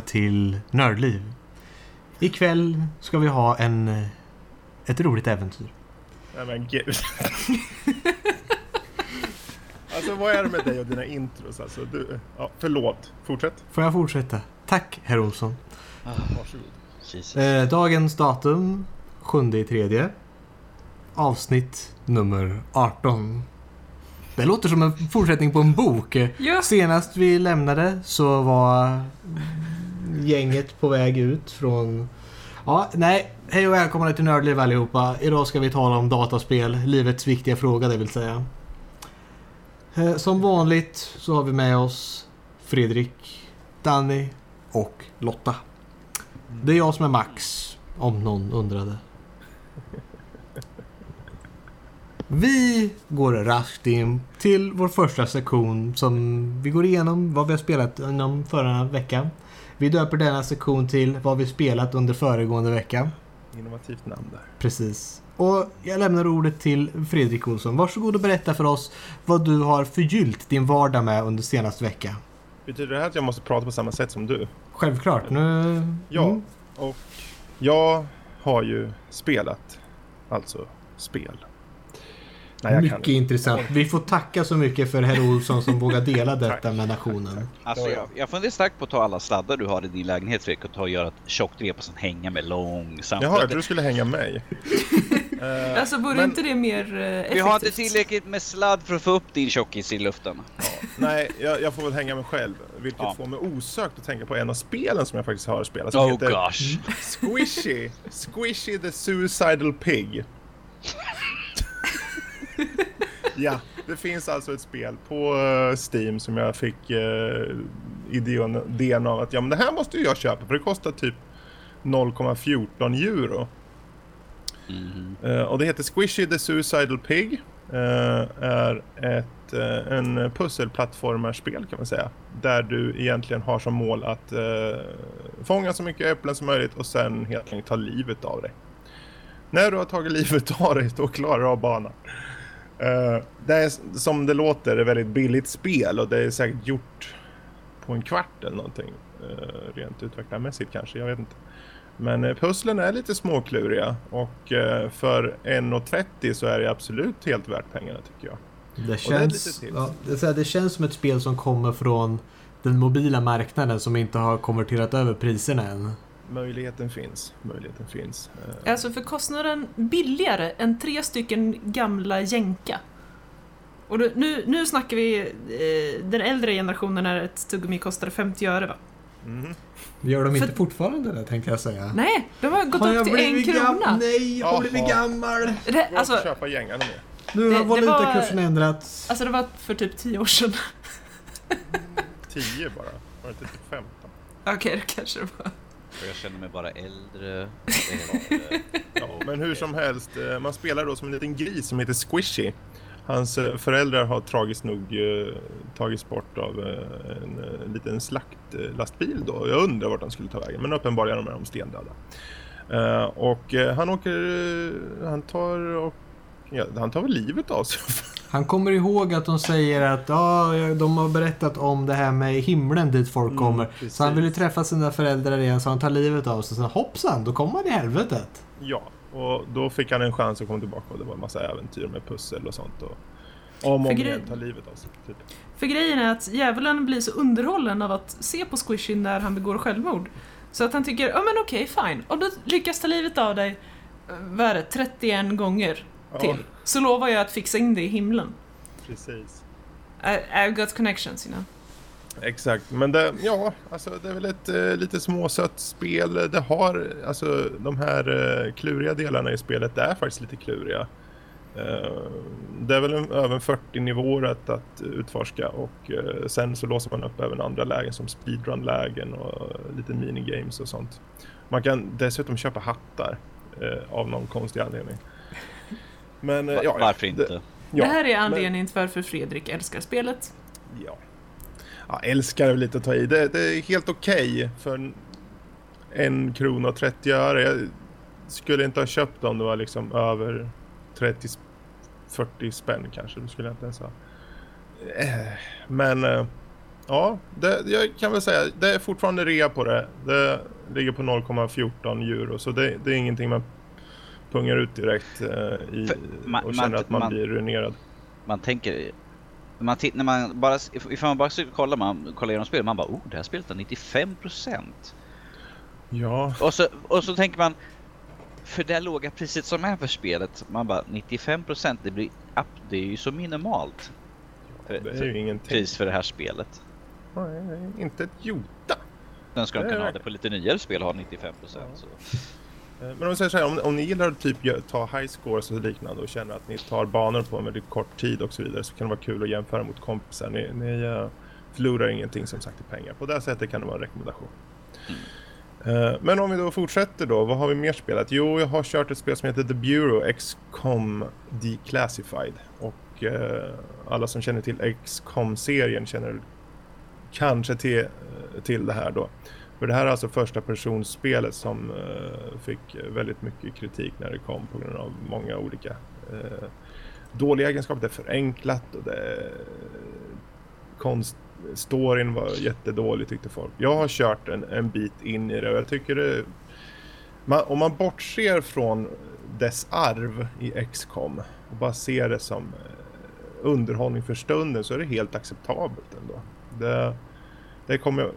till Nördliv. Ikväll ska vi ha en, ett roligt äventyr. Nej men gud. alltså vad är det med dig och dina intros alltså? Du, ja, förlåt, fortsätt. Får jag fortsätta? Tack, herr Olsson. Varsågod. Jesus. Eh, dagens datum, 7 i tredje. Avsnitt nummer 18. Det låter som en fortsättning på en bok. Ja. Senast vi lämnade så var gänget på väg ut från... Ja, nej. Hej och välkomna till Nördliv allihopa. Idag ska vi tala om dataspel, livets viktiga fråga det vill säga. Eh, som vanligt så har vi med oss Fredrik, Danny och Lotta. Det är jag som är Max, om någon undrade. Vi går raskt in till vår första sektion som vi går igenom vad vi har spelat inom förra veckan. Vi döper denna sektion till vad vi spelat under föregående vecka. Innovativt namn där. Precis. Och jag lämnar ordet till Fredrik Olsson. Varsågod och berätta för oss vad du har förgyllt din vardag med under senaste vecka. Betyder det här att jag måste prata på samma sätt som du? Självklart. Nu... Ja, Mm. och jag har ju spelat, alltså spel. Nej, Mycket intressant. Vi får tacka så mycket för herr Olsson som vågar dela detta med nationen. Alltså jag, jag funderar starkt på att ta alla sladdar du har i din lägenhet Fredrik och ta och göra ett tjockt rep och sen hänga med långsamt. Jag trodde du skulle hänga mig. Eh, Alltså vore men- inte det mer eh, effektivt? Vi har inte tillräckligt med sladd för att få upp din tjockis i luften. Nej, jag, jag får väl hänga mig själv. Vilket Ja. får mig osökt att tänka på en av spelen som jag faktiskt har spelat. Som Oh heter gosh. Squishy. Squishy the Suicidal Pig. ja, det finns alltså ett spel på eh, Steam som jag fick uh, idén, idén av att ja, men det här måste ju jag köpa för det kostar typ 0,14 euro. Mhm. Eh, och det heter Squishy the Suicidal Pig. Uh, är ett, eh, en pusselplattformarspel kan man säga. Där du egentligen har som mål att eh, fånga så mycket äpplen som möjligt och sen helt enkelt ta livet av dig. När du har tagit livet av dig då klarar du av banan. Eh, det är som det låter ett väldigt billigt spel och det är säkert gjort på en kvart eller någonting. Uh, rent utvecklarmässigt kanske, jag vet inte. Men eh, pusslen är lite småkluriga och eh, för 1,30 så är det absolut helt värt pengarna tycker jag. Det det känns, tips. ja, det, det känns som ett spel som kommer från den mobila marknaden som inte har konverterat över priserna än. Möjligheten finns, möjligheten finns. Eh, Alltså för kostnaden billigare än tre stycken gamla jänka. Och då, nu, nu snackar vi eh, den äldre generationen när ett tuggummi kostade 50 öre va? mhm. Gör de För- inte fortfarande det tänkte jag säga. Nej, de har gått Har upp jag till en krona. Nej, jag har blivit gammal. Det, alltså, och köpa gängarna med. Nu har det valutakursen var- ändrats. alltså det var för typ 10 år sedan. 10 bara, var det inte typ 15? Okej, det kanske det var. Och jag känner mig bara äldre. äldre. Ja, men hur som helst, eh, man spelar då som en liten gris som heter Squishy. Hans eh, föräldrar har tragiskt nog eh, tagits bort av eh, en eh, liten slaktlastbil då. Jag undrar vart han skulle ta vägen, men uppenbarligen är de stendöda. Eh, och han åker, han tar och Ja, han tar väl livet av sig. Han kommer ihåg att de säger att ja, de har berättat om det här med himlen dit folk Mm, kommer. precis. Så han vill ju träffa sina föräldrar igen så han tar livet av sig. Så hoppsan, då kommer han i helvetet. ja, och då fick han en chans att komma tillbaka och det var en massa äventyr med pussel och sånt. Och om och om igen tar livet av sig. Typ. För grejen är att djävulen blir så underhållen av att se på Squishy när han begår självmord. Så att han tycker, ja men okej, fine. Om du lyckas ta livet av dig, eh, vad är det, 31 gånger till. Så lovar jag att fixa in det i himlen. precis. I, I've got connections, you know. Exakt, men det, ja, alltså det är väl ett eh, lite småsött spel. Det har, alltså de här eh, kluriga delarna i spelet, det är faktiskt lite kluriga. Eh, det är väl en, över 40 nivåer att, att utforska och eh, sen så låser man upp även andra lägen som speedrun-lägen och lite minigames och sånt. Man kan dessutom köpa hattar eh, av någon konstig anledning. Men eh, Va- ja, Varför det- inte? ja, det här är men- anledningen till varför Fredrik älskar spelet. Ja. ja älskar är lite att ta i. Det, det är helt okej för en, krona och 30 öre. Jag skulle inte ha köpt om det var liksom över 30 40 spänn kanske. Det skulle jag inte ens ha. Eh, Men eh, Ja, det, jag kan väl säga, det är fortfarande rea på det. Det ligger på 0,14 euro, så det, det är ingenting man pungar ut direkt eh, i, man- och känner man- att man, man- blir ruinerad. Man tänker... Man när man bara, ifall man bara skulle kolla, man kollar igenom spelet, man bara oh, det här spelet har 95%. Ja, Och så, och så tänker man, för det låga priset som är för spelet, man bara 95% det blir det är ju så minimalt. För, det är ju ingenting. pris för det här spelet. Nej, inte ett jota. Den ska de kunna ha det på lite nyare spel ha 95%. Så. Eh, Men om vi säger så här, om, om ni gillar att typ ta high scores och liknande och känner att ni tar banor på en väldigt kort tid och så vidare så kan det vara kul att jämföra mot kompisar. Ni, ni eh, förlorar ingenting som sagt i pengar. På det sättet kan det vara en rekommendation. Eh, men om vi då fortsätter då, vad har vi mer spelat? Jo, jag har kört ett spel som heter The Bureau XCOM Declassified. Och eh, alla som känner till XCOM-serien känner kanske till, till det här då. För det här är alltså första personspelet som eh, fick väldigt mycket kritik när det kom på grund av många olika eh, dåliga egenskaper. Det är förenklat och det är konst... Storyn var jättedålig tyckte folk. Jag har kört en, en bit in i det och jag tycker det... Man, om man bortser från dess arv i XCOM och bara ser det som eh, underhållning för stunden så är det helt acceptabelt ändå. Det, det kommer...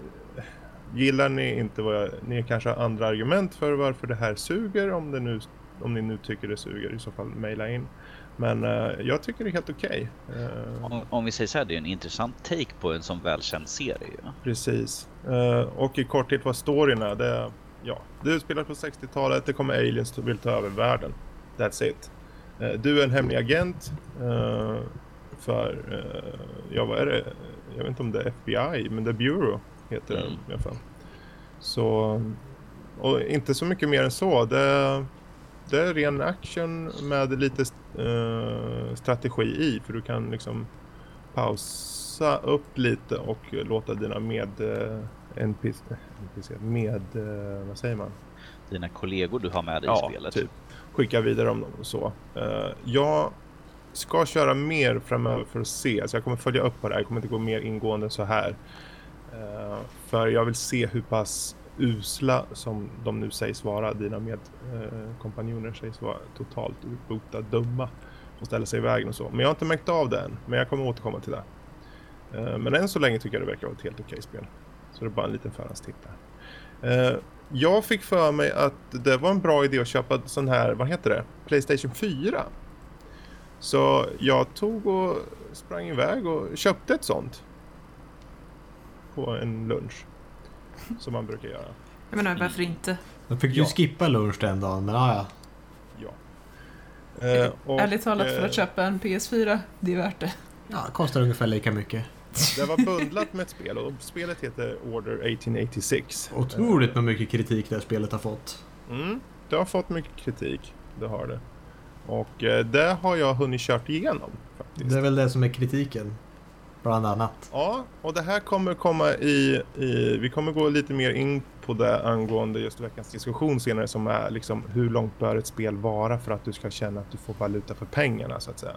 Gillar ni inte vad jag... Ni kanske har andra argument för varför det här suger om, det nu, om ni nu tycker det suger i så fall mejla in. Men eh, jag tycker det är helt okej. Eh, Om, om vi säger så här, det är en intressant take på en sån välkänd serie. Precis. Eh, och i korthet vad storyn är, det är, ja, du spelar på 60-talet, det kommer aliens och vill ta över världen. That's it. Du är en hemlig agent för, ja vad är det, jag vet inte om det är FBI, men The Bureau heter den Mm. i alla fall. Så, och inte så mycket mer än så. Det, det är ren action med lite eh, strategi i, för du kan liksom pausa upp lite och låta dina med eh, NPC, NPC med, eh, vad säger man? Dina kollegor du har med dig Ja, i spelet. typ. Skicka vidare om dem och så. Jag ska köra mer framöver för att se, så jag kommer följa upp på det här. Jag kommer inte gå mer ingående än så här. Eh, för jag vill se hur pass usla som de nu sägs vara, dina medkompanjoner eh, sägs vara totalt urbota dumma och ställa sig i vägen och så. Men jag har inte märkt av det än, men jag kommer återkomma till det. Eh, men än så länge tycker jag det verkar vara ett helt okej spel. Så det är bara en liten förhandstitt där. Jag fick för mig att det var en bra idé att köpa sån här, vad heter det? Playstation 4. Så jag tog och sprang iväg och köpte ett sånt. På en lunch. Som man brukar göra. Jag menar, varför inte? Då fick du Ja. skippa lunch den dagen, men ja, ja. Ja. Eh, och, Ärligt talat, för eh, att köpa en PS4, det är värt det. ja kostar ungefär lika mycket. Det var bundlat med ett spel och spelet heter Order 1886. Otroligt med mycket kritik det här spelet har fått. Mm, det har fått mycket kritik. Det har det. Och eh, det har jag hunnit kört igenom faktiskt. Det är väl det som är kritiken. Bland annat. Ja, och det här kommer komma i, i... Vi kommer gå lite mer in på det angående just veckans diskussion senare som är liksom hur långt bör ett spel vara för att du ska känna att du får valuta för pengarna så att säga.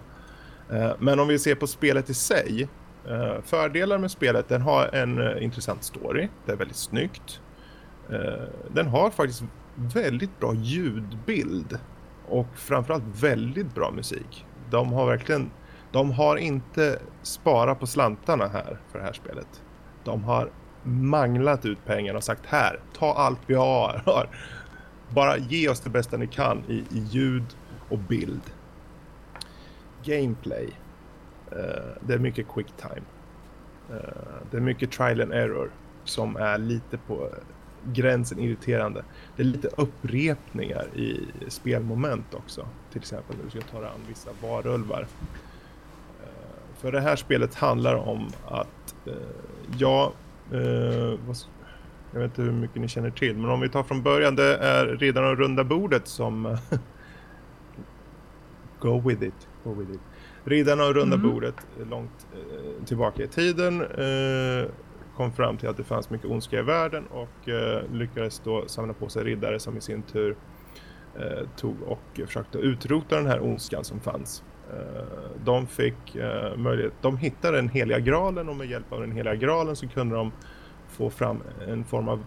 Eh, men om vi ser på spelet i sig. Eh, fördelar med spelet, den har en eh, intressant story. Det är väldigt snyggt. Den har faktiskt väldigt bra ljudbild. Och framförallt väldigt bra musik. De har verkligen de har inte sparat på slantarna här för det här spelet. De har manglat ut pengarna och sagt här, ta allt vi har. Bara ge oss det bästa ni kan i, i ljud och bild. Gameplay. Uh, det är mycket quick time. Uh, det är mycket trial and error som är lite på gränsen irriterande. Det är lite upprepningar i spelmoment också. Till exempel när du ska ta dig an vissa varulvar. För det här spelet handlar om att, eh, ja, eh, vad, jag vet inte hur mycket ni känner till, men om vi tar från början, det är redan av runda bordet som... go with it, go with it. Riddarna av runda Mhm. bordet eh, långt eh, tillbaka i tiden eh, kom fram till att det fanns mycket ondska i världen och eh, lyckades då samla på sig riddare som i sin tur eh, tog och försökte utrota den här ondskan som fanns. Eh, de fick eh, möjlighet, de hittade den heliga graalen och med hjälp av den heliga graalen så kunde de få fram en form av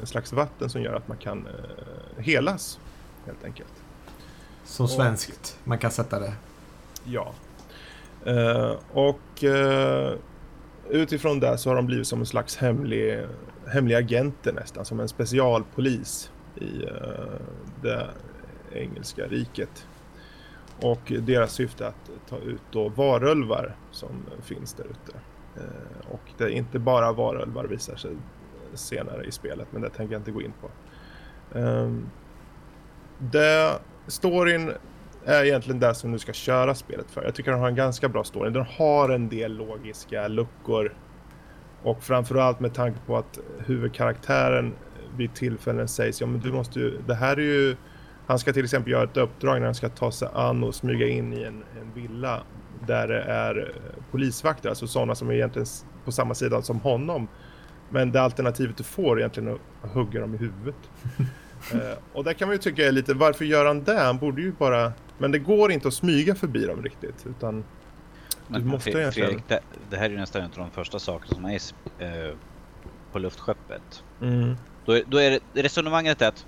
en slags vatten som gör att man kan helas helt enkelt. Så svenskt man kan sätta det. Ja. och utifrån det så har de blivit som en slags hemlig, hemliga agenter nästan, som en specialpolis i det engelska riket. Och deras syfte är att ta ut då varulvar som finns där ute. Eh, och det är inte bara varulvar visar sig senare i spelet, men det tänker jag inte gå in på. Ehm, det, storyn är egentligen det som du ska köra spelet för. Jag tycker den har en ganska bra story. Den har en del logiska luckor. Och framförallt med tanke på att huvudkaraktären vid tillfällen sägs, ja men du måste ju, det här är ju han ska till exempel göra ett uppdrag när han ska ta sig an och smyga in i en, en villa där det är eh, polisvakter, alltså sådana som är egentligen på samma sida som honom. Men det alternativet du får är egentligen att hugga dem i huvudet. eh, och där kan man ju tycka är lite, varför gör han det? Han borde ju bara... Men det går inte att smyga förbi dem riktigt, utan... Men, du måste Fredrik, egentligen... det, det, här är ju nästan en av de första sakerna som är eh, på luftskeppet. Mm. Då, då är det, resonemanget är att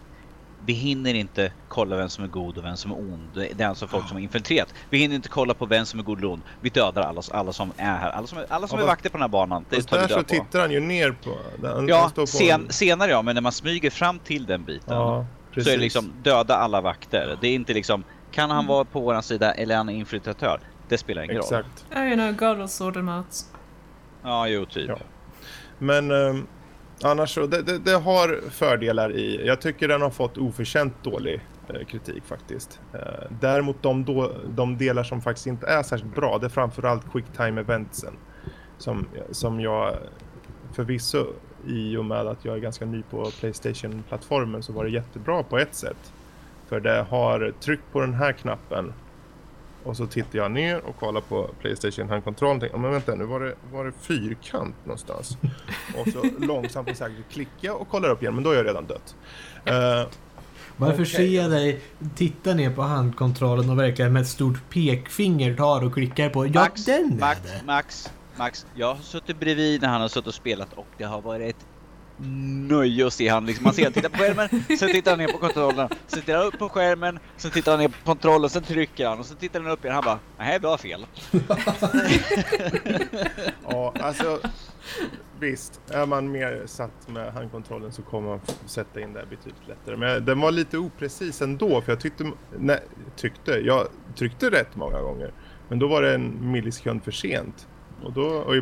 vi hinner inte kolla vem som är god och vem som är ond. Det är alltså folk som har infiltrerat. Vi hinner inte kolla på vem som är god eller ond. Vi dödar alla, alla som är här. Alla som är, alla som ja, är vakter på den här banan. Det tar där vi så på. tittar han ju ner på... Han, ja, på sen, senare ja, men när man smyger fram till den biten. Ja, så är det liksom döda alla vakter. Det är inte liksom, kan han mm. vara på våran sida eller är han infiltratör? Det spelar ingen Exakt. roll. Exakt. Ja, you know, God of Sword and Mouths. Ja, jo, typ. Ja. Men... Um, annars så, det, det, det, har fördelar i. Jag tycker den har fått oförtjänt dålig eh, kritik faktiskt. Eh, däremot de, då, de delar som faktiskt inte är särskilt bra, det är framförallt quicktime eventsen. Som, som jag förvisso i och med att jag är ganska ny på Playstation-plattformen så var det jättebra på ett sätt. För det har tryck på den här knappen och så tittar jag ner och kollar på Playstation handkontrollen. Tänkte, men vänta nu var det, var det fyrkant någonstans. och så långsamt och säkert klicka och kollar upp igen. Men då är jag redan dött. Uh, Varför okay. ser jag dig titta ner på handkontrollen och verkligen med ett stort pekfinger tar och klickar på ja Max, den är Max, det. Max, Max, jag har suttit bredvid när han har suttit och spelat och det har varit nöje att se han liksom. Man ser han tittar på skärmen, sen tittar han ner på kontrollen, sen tittar han upp på skärmen, sen tittar han ner på kontrollen, sen trycker han och sen tittar han upp igen. Han bara, nej det var fel. ja, alltså visst, är man mer satt med handkontrollen så kommer man sätta in det betydligt lättare. Men den var lite oprecis ändå för jag tyckte, nej, tyckte, jag tryckte rätt många gånger. Men då var det en millisekund för sent. Och då, och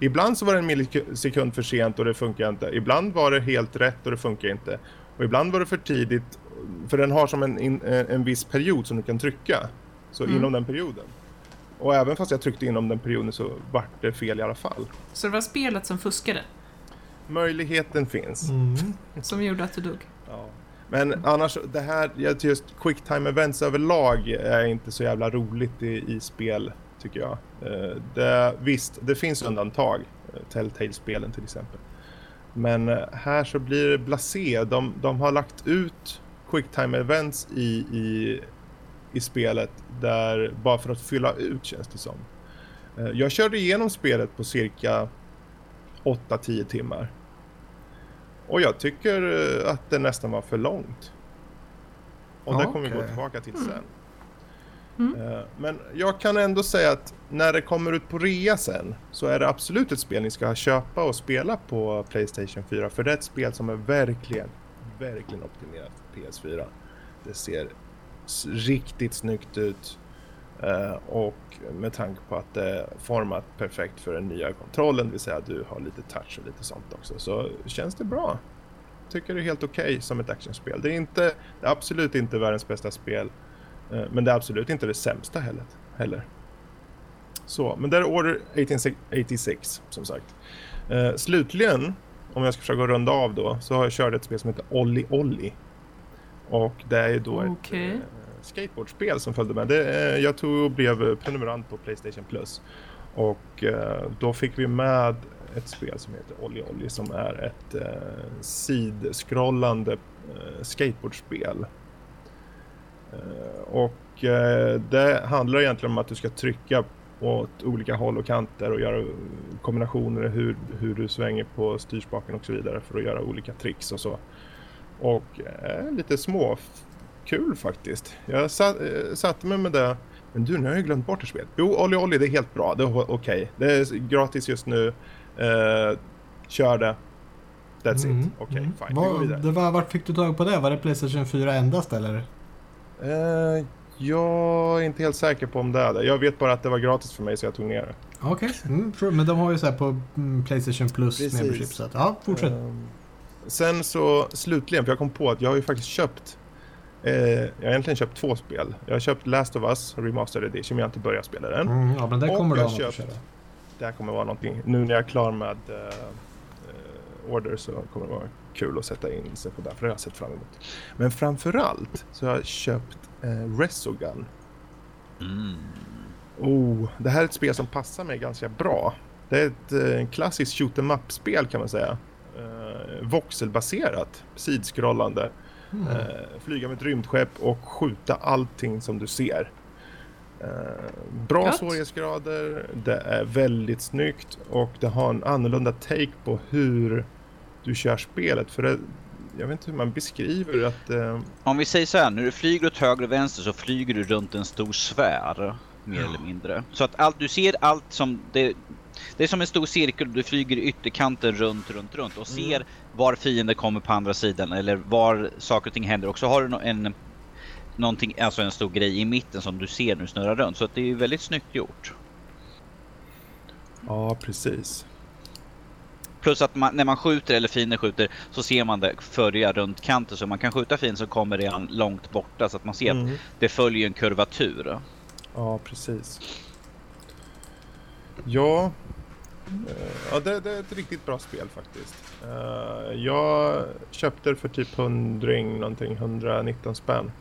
ibland så var det en millisekund för sent och det funkar inte. Ibland var det helt rätt och det funkar inte. Och ibland var det för tidigt, för den har som en, en viss period som du kan trycka. Så mm. inom den perioden. Och även fast jag tryckte inom den perioden så vart det fel i alla fall. Så det var spelet som fuskade? Möjligheten finns. Mm. Som gjorde att du dog? Ja. Men annars, det här, just quicktime events överlag är inte så jävla roligt i, i spel tycker jag. Eh, det, visst, det finns undantag. Eh, Telltale-spelen till exempel. Men eh, här så blir det blasé. De, de har lagt ut quicktime events i, i, i spelet där bara för att fylla ut känns det som. Jag körde igenom spelet på cirka 8-10 timmar. Och jag tycker att det nästan var för långt. Och okay. det kommer vi gå tillbaka till sen. Mm. Eh, men jag kan ändå säga att när det kommer ut på rea sen så är det absolut ett spel ni ska köpa och spela på Playstation 4. För det är ett spel som är verkligen, verkligen optimerat för PS4. Det ser riktigt snyggt ut. Eh, och med tanke på att det är format perfekt för den nya kontrollen, det vill säga att du har lite touch och lite sånt också, så känns det bra. Tycker det är helt okej okay som ett actionspel. Det är, inte, det är absolut inte världens bästa spel, men det är absolut inte det sämsta heller. Så, men det är Order 1886 som sagt. Uh, slutligen, om jag ska försöka runda av då, så har jag kört ett spel som heter Olli Olli. Och det är då okay. ett uh, skateboardspel som följde med. Det, jag tog och blev prenumerant på Playstation Plus. Och då fick vi med ett spel som heter Olli Olli som är ett uh, sidskrollande skateboardspel Och det handlar egentligen om att du ska trycka åt olika håll och kanter och göra kombinationer hur, hur du svänger på styrspaken och så vidare för att göra olika tricks och så. Och eh, lite små kul faktiskt. Jag satt, eh, satte mig med det. Men du, nu har jag glömt bort det spelet. Jo, Olli Olli, det är helt bra. Det är okej. Okay. Det är gratis just nu. Eh, kör det. That's mm. it. Okej, okay, mm. fine. Var, det var, vart fick du tag på det? Var det Playstation 4 endast eller? Eh, jag är inte helt säker på om det är det. Jag vet bara att det var gratis för mig så jag tog ner det. Okej, okay. mm, men de har ju så här på mm, Playstation Plus Precis. membership. Så att, ja, fortsätt. Um, sen så slutligen, för jag kom på att jag har ju faktiskt köpt eh, jag har egentligen köpt två spel. Jag har köpt Last of Us Remastered Edition, men jag har inte börjat spela den. Mm, ja, men det kommer du ha köpt, att Det här kommer vara någonting. Nu när jag är klar med uh, Order så kommer det vara kul att sätta in sig på det, för det har jag sett fram emot. Men framförallt så har jag köpt eh, Resogun. Mm. Oh, det här är ett spel som passar mig ganska bra. Det är ett eh, klassiskt shoot em up-spel kan man säga. Eh, voxelbaserat, sidskrollande. Mm. Eh, flyga med ett rymdskepp och skjuta allting som du ser. Eh, bra Gott. svårighetsgrader, det är väldigt snyggt och det har en annorlunda take på hur du kör spelet. För det, jag vet inte hur man beskriver att... Eh... Om vi säger så här, när du flyger åt höger och vänster så flyger du runt en stor sfär. Mer ja. eller mindre. Så att allt, du ser allt som... Det, det är som en stor cirkel, du flyger i ytterkanten runt, runt, runt och mm. ser var fienden kommer på andra sidan eller var saker och ting händer. Och så har du en, någonting, alltså en stor grej i mitten som du ser du snurrar runt. Så att det är väldigt snyggt gjort. Ja, precis. Plus att man, när man skjuter eller fiender skjuter så ser man det följa runt kanten så man kan skjuta fin som kommer redan långt borta så att man ser mm. att det följer en kurvatur. Ja, precis. Ja, eh, ja det, det, är ett riktigt bra spel faktiskt. Eh, jag köpte det för typ 100 någonting, 119 spänn.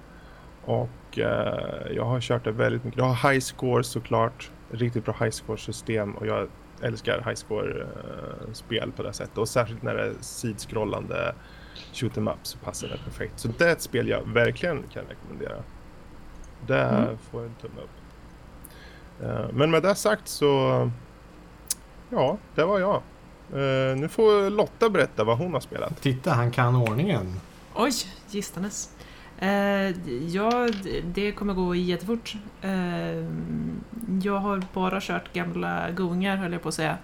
Och eh, jag har kört det väldigt mycket. Jag har high score såklart. Riktigt bra high score system och jag älskar highscore-spel på det sättet. Och särskilt när det är sidskrollande shoot em up så passar det perfekt. Så det är ett spel jag verkligen kan rekommendera. Det mm. får en tumme upp. Uh, men med det sagt så... Ja, det var jag. Uh, nu får Lotta berätta vad hon har spelat. Titta, han kan ordningen. Oj, gistanes. Eh, ja, det kommer gå jättefort. Eh, jag har bara kört gamla gungar höll jag på att säga.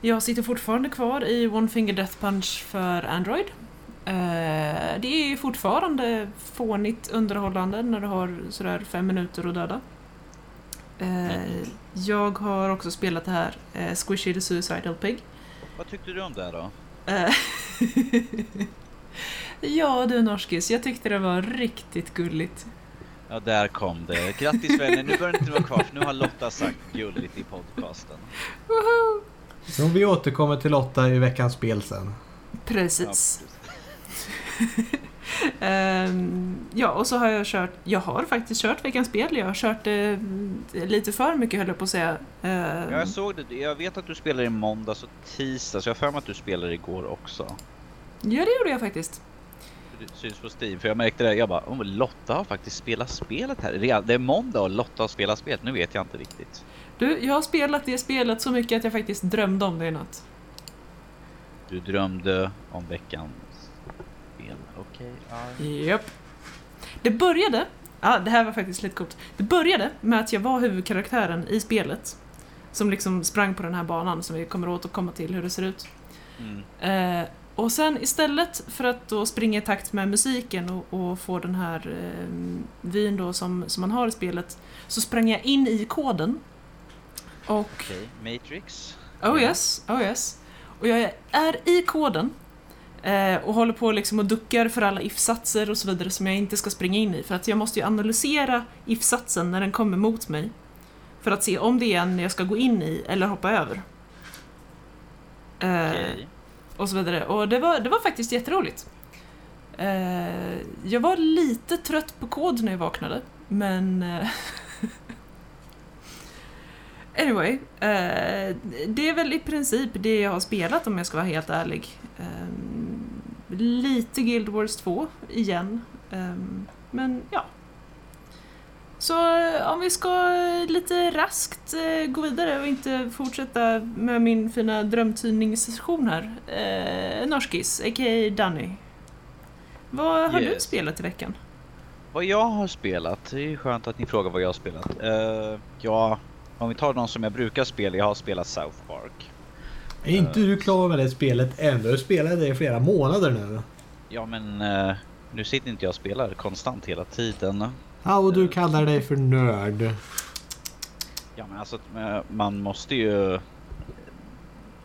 Jag sitter fortfarande kvar i One Finger Death Punch för Android. Eh, det är fortfarande fånigt underhållande när du har sådär fem minuter att döda. Eh, jag har också spelat det här, Squishy the Suicidal Pig. Vad tyckte du om det då? Eh, Ja du Norskis, jag tyckte det var riktigt gulligt. Ja, där kom det. Grattis vänner, nu behöver ni inte vara kvar för nu har Lotta sagt gulligt i podcasten. Woho! Så vi återkommer till Lotta i veckans spel sen. Precis. Ja, um, ja, och så har jag kört, jag har faktiskt kört veckans spel, jag har kört det uh, lite för mycket höll jag på att säga. Uh, ja, jag såg det, jag vet att du spelar i måndags och tisdag, så jag har för mig att du spelar igår också. Ja, det gjorde jag faktiskt syns på Steam. För jag märkte det, jag bara, oh, Lotta har faktiskt spelat spelet här. Det är måndag och Lotta har spelat spelet. Nu vet jag inte riktigt. Du, jag har spelat det spelet så mycket att jag faktiskt drömde om det i natt. Du drömde om veckans spel, okej. Okay, Japp. Det började, ja det här var faktiskt lite coolt. Det började med att jag var huvudkaraktären i spelet. Som liksom sprang på den här banan som vi kommer återkomma till hur det ser ut. Mm. Eh, och sen istället för att då springa i takt med musiken och, och få den här eh, vyn då som, som man har i spelet så sprang jag in i koden. Och... Okay. Matrix? Oh yes, oh yes. Och jag är i koden eh, och håller på liksom och duckar för alla if-satser och så vidare som jag inte ska springa in i. För att jag måste ju analysera if-satsen när den kommer mot mig. För att se om det är en jag ska gå in i eller hoppa över. Eh, okay och så vidare. Och det var, det var faktiskt jätteroligt. Eh, jag var lite trött på kod när jag vaknade, men... Eh, anyway, eh, det är väl i princip det jag har spelat om jag ska vara helt ärlig. Eh, lite Guild Wars 2 igen, eh, men ja. Så om vi ska lite raskt gå vidare och inte fortsätta med min fina drömtidningssession här. Eh, Norskis, a.k.a. Danny. Vad har yes. du spelat i veckan? Vad jag har spelat? Det är skönt att ni frågar vad jag har spelat. Uh, ja, om vi tar de som jag brukar spela. Jag har spelat South Park. Är uh, inte du klar med det spelet än? Du har spelat det i flera månader nu. Ja, men uh, nu sitter inte jag och spelar konstant hela tiden. Ja, och du kallar dig för nörd. Ja, men alltså man måste ju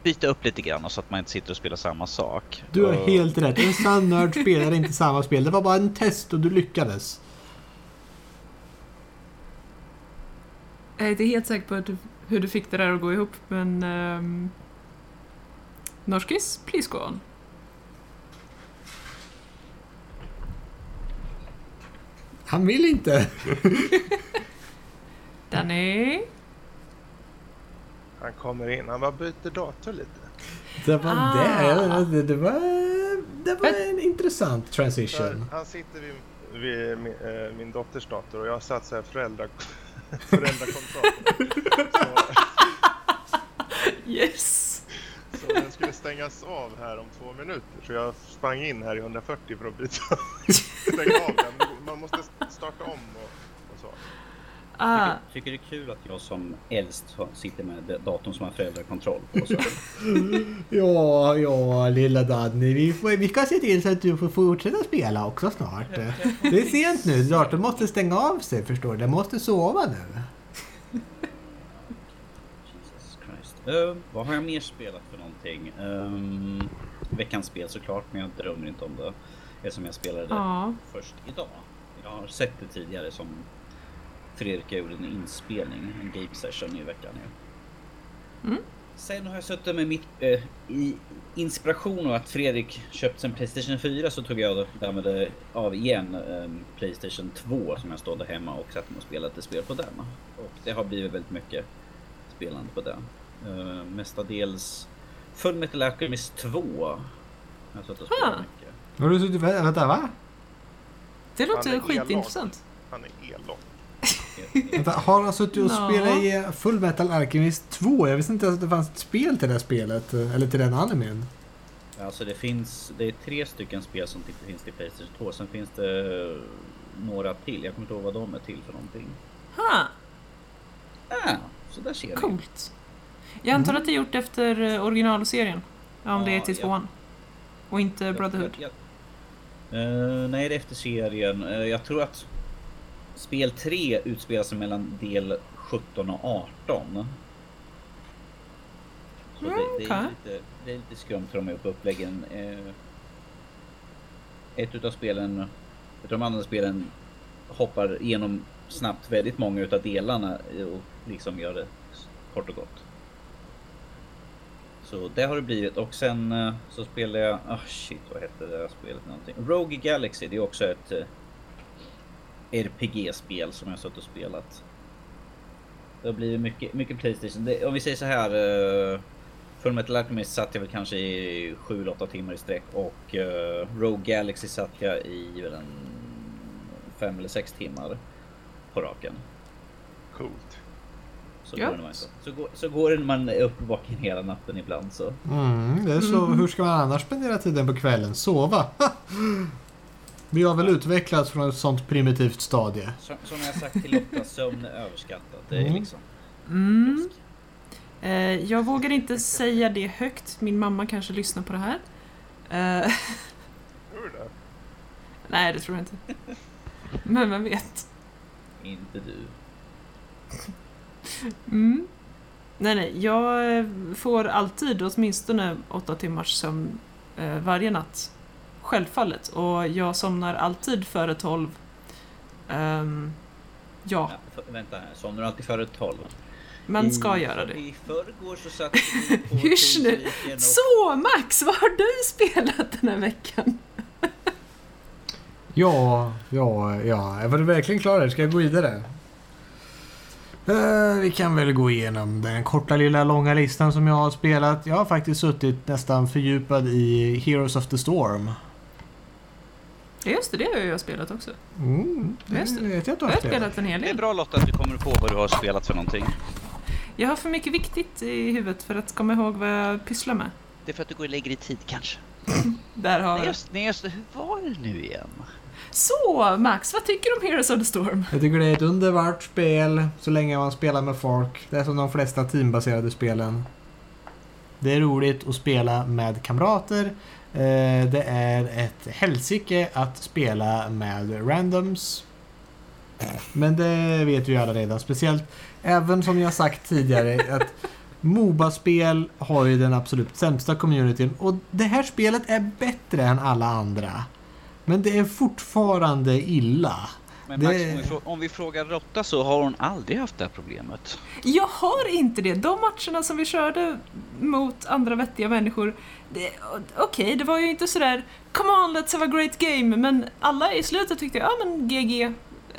byta upp lite grann så att man inte sitter och spelar samma sak. Du har helt rätt. En sann nörd spelar inte samma spel. Det var bara en test och du lyckades. Jag är inte helt säker på du, hur du fick det där att gå ihop, men... Um... Norskis, please go on. Han vill inte. Danny? Han kommer in, han bara byter dator lite. Det var ah. det. Det, det, var, det var en intressant transition. För han sitter vid, vid min, äh, min, dotters dator och jag satt så här föräldra, föräldrakontroll. yes! Så den skulle stängas av här om två minuter. Så jag sprang in här i 140 för att byta, stänga av den. Man måste starta om och Ah. Tycker, tycker det är kul att jag som äldst sitter med datorn som har föräldrakontroll på. Så. ja, ja, lilla Danny. Vi, får, vi ska se till så att du får fortsätta spela också snart. Det är sent nu. Datorn måste stänga av sig, förstår du. Den måste sova nu. Jesus Christ. Uh, vad har jag mer spelat för någonting? Um, veckans spel såklart, men jag drömmer inte om det. Eftersom jag spelade ah. först idag. Jag har sett det tidigare som Fredrik gjorde en inspelning, en game session i veckan. Ja. Mm. Sen har jag suttit med mitt eh, i inspiration av att Fredrik köpt en Playstation 4 så tog jag använde av igen eh, Playstation 2 som jag stod hemma och satt och spelade spel på den. Och det har blivit väldigt mycket spelande på den. Eh, mestadels Full Metal Alchemist 2. Jag har suttit och spelat ah. mycket. Har du suttit, vänta va? Det låter skitintressant. Han är elak. Vänta, har han suttit och no. spelat i Full Metal Alchemist 2? Jag visste inte ens att det fanns ett spel till det spelet. Eller till den animen. Alltså det finns, det är tre stycken spel som finns till Playstation 2. Sen finns det några till. Jag kommer inte ihåg vad de är till för någonting. Ha! Ah, så där ser ni. Coolt. Jag antar mm. att det är gjort efter eh, originalserien. Ja, om ja, det är till tvåan. Ja. Och inte Brotherhood. Ja, uh, nej, det är efter serien. Uh, jag tror att Spel 3 utspelar sig mellan del 17 och 18. Så mm, det, det, är lite, det är lite skumt för de är på uppläggen. Eh, ett utav spelen, ett av de andra spelen hoppar igenom snabbt väldigt många utav delarna och liksom gör det kort och gott. Så det har det blivit och sen eh, så spelar jag, ah oh shit vad hette det där spelet någonting? Rogue Galaxy, det är också ett eh, RPG-spel som jag suttit och spelat. Det har blivit mycket, mycket Playstation. Det, om vi säger så här. Uh, Full Metal Alchemist satt jag väl kanske i 7-8 timmar i sträck och uh, Rogue Galaxy satt jag i väl en 5 eller 6 timmar på raken. Coolt. Så, går, det så, så, går, så går man är uppe bakom hela natten ibland så. Mm, det är så. Mm. Hur ska man annars spendera tiden på kvällen? Sova? Vi har väl utvecklats från ett sånt primitivt stadie. Som, som jag sagt till Lotta, sömn är överskattat. Det är mm. liksom... Mm. Eh, jag vågar inte säga det högt. Min mamma kanske lyssnar på det här. Eh, tror du det? Nej, det tror jag inte. Men vem vet? Inte du. Mm. Nej, nej. Jag får alltid åtminstone åtta timmars sömn eh, varje natt självfallet. Och jag somnar alltid före 12. Um, ja. ja vänta här, somnar du alltid före 12? Man I, ska göra det. I förrgår så satt på Hysch nu! Och... Så Max, vad har du spelat den här veckan? ja, ja, ja. Var du verkligen klar? Ska jag gå vidare? Uh, vi kan väl gå igenom den korta lilla långa listan som jag har spelat. Jag har faktiskt suttit nästan fördjupad i Heroes of the Storm. Ja, just det. Det har jag spelat också. Mm, det Just det. vet jag att du Jag har har spelat en hel Det är del. bra Lotta att du kommer på vad du har spelat för någonting. Jag har för mycket viktigt i huvudet för att komma ihåg vad jag pysslar med. Det är för att du går och lägger i tid kanske. Där har Nej just, nej just det, hur var det nu igen? Så, Max, vad tycker du om Heroes of the Storm? Jag tycker det är ett underbart spel så länge man spelar med folk. Det är som de flesta teambaserade spelen. Det är roligt att spela med kamrater. Eh, det är ett helsike att spela med randoms. Men det vet ju alla redan. Speciellt, även som jag sagt tidigare, att Moba-spel har ju den absolut sämsta communityn. Och det här spelet är bättre än alla andra. Men det är fortfarande illa. Men Det- Max, om, vi frå- om vi frågar Lotta så har hon aldrig haft det här problemet. Jag har inte det. De matcherna som vi körde mot andra vettiga människor, okej, det var ju inte sådär Come on, let's have a great game, men alla i slutet tyckte ja men GG.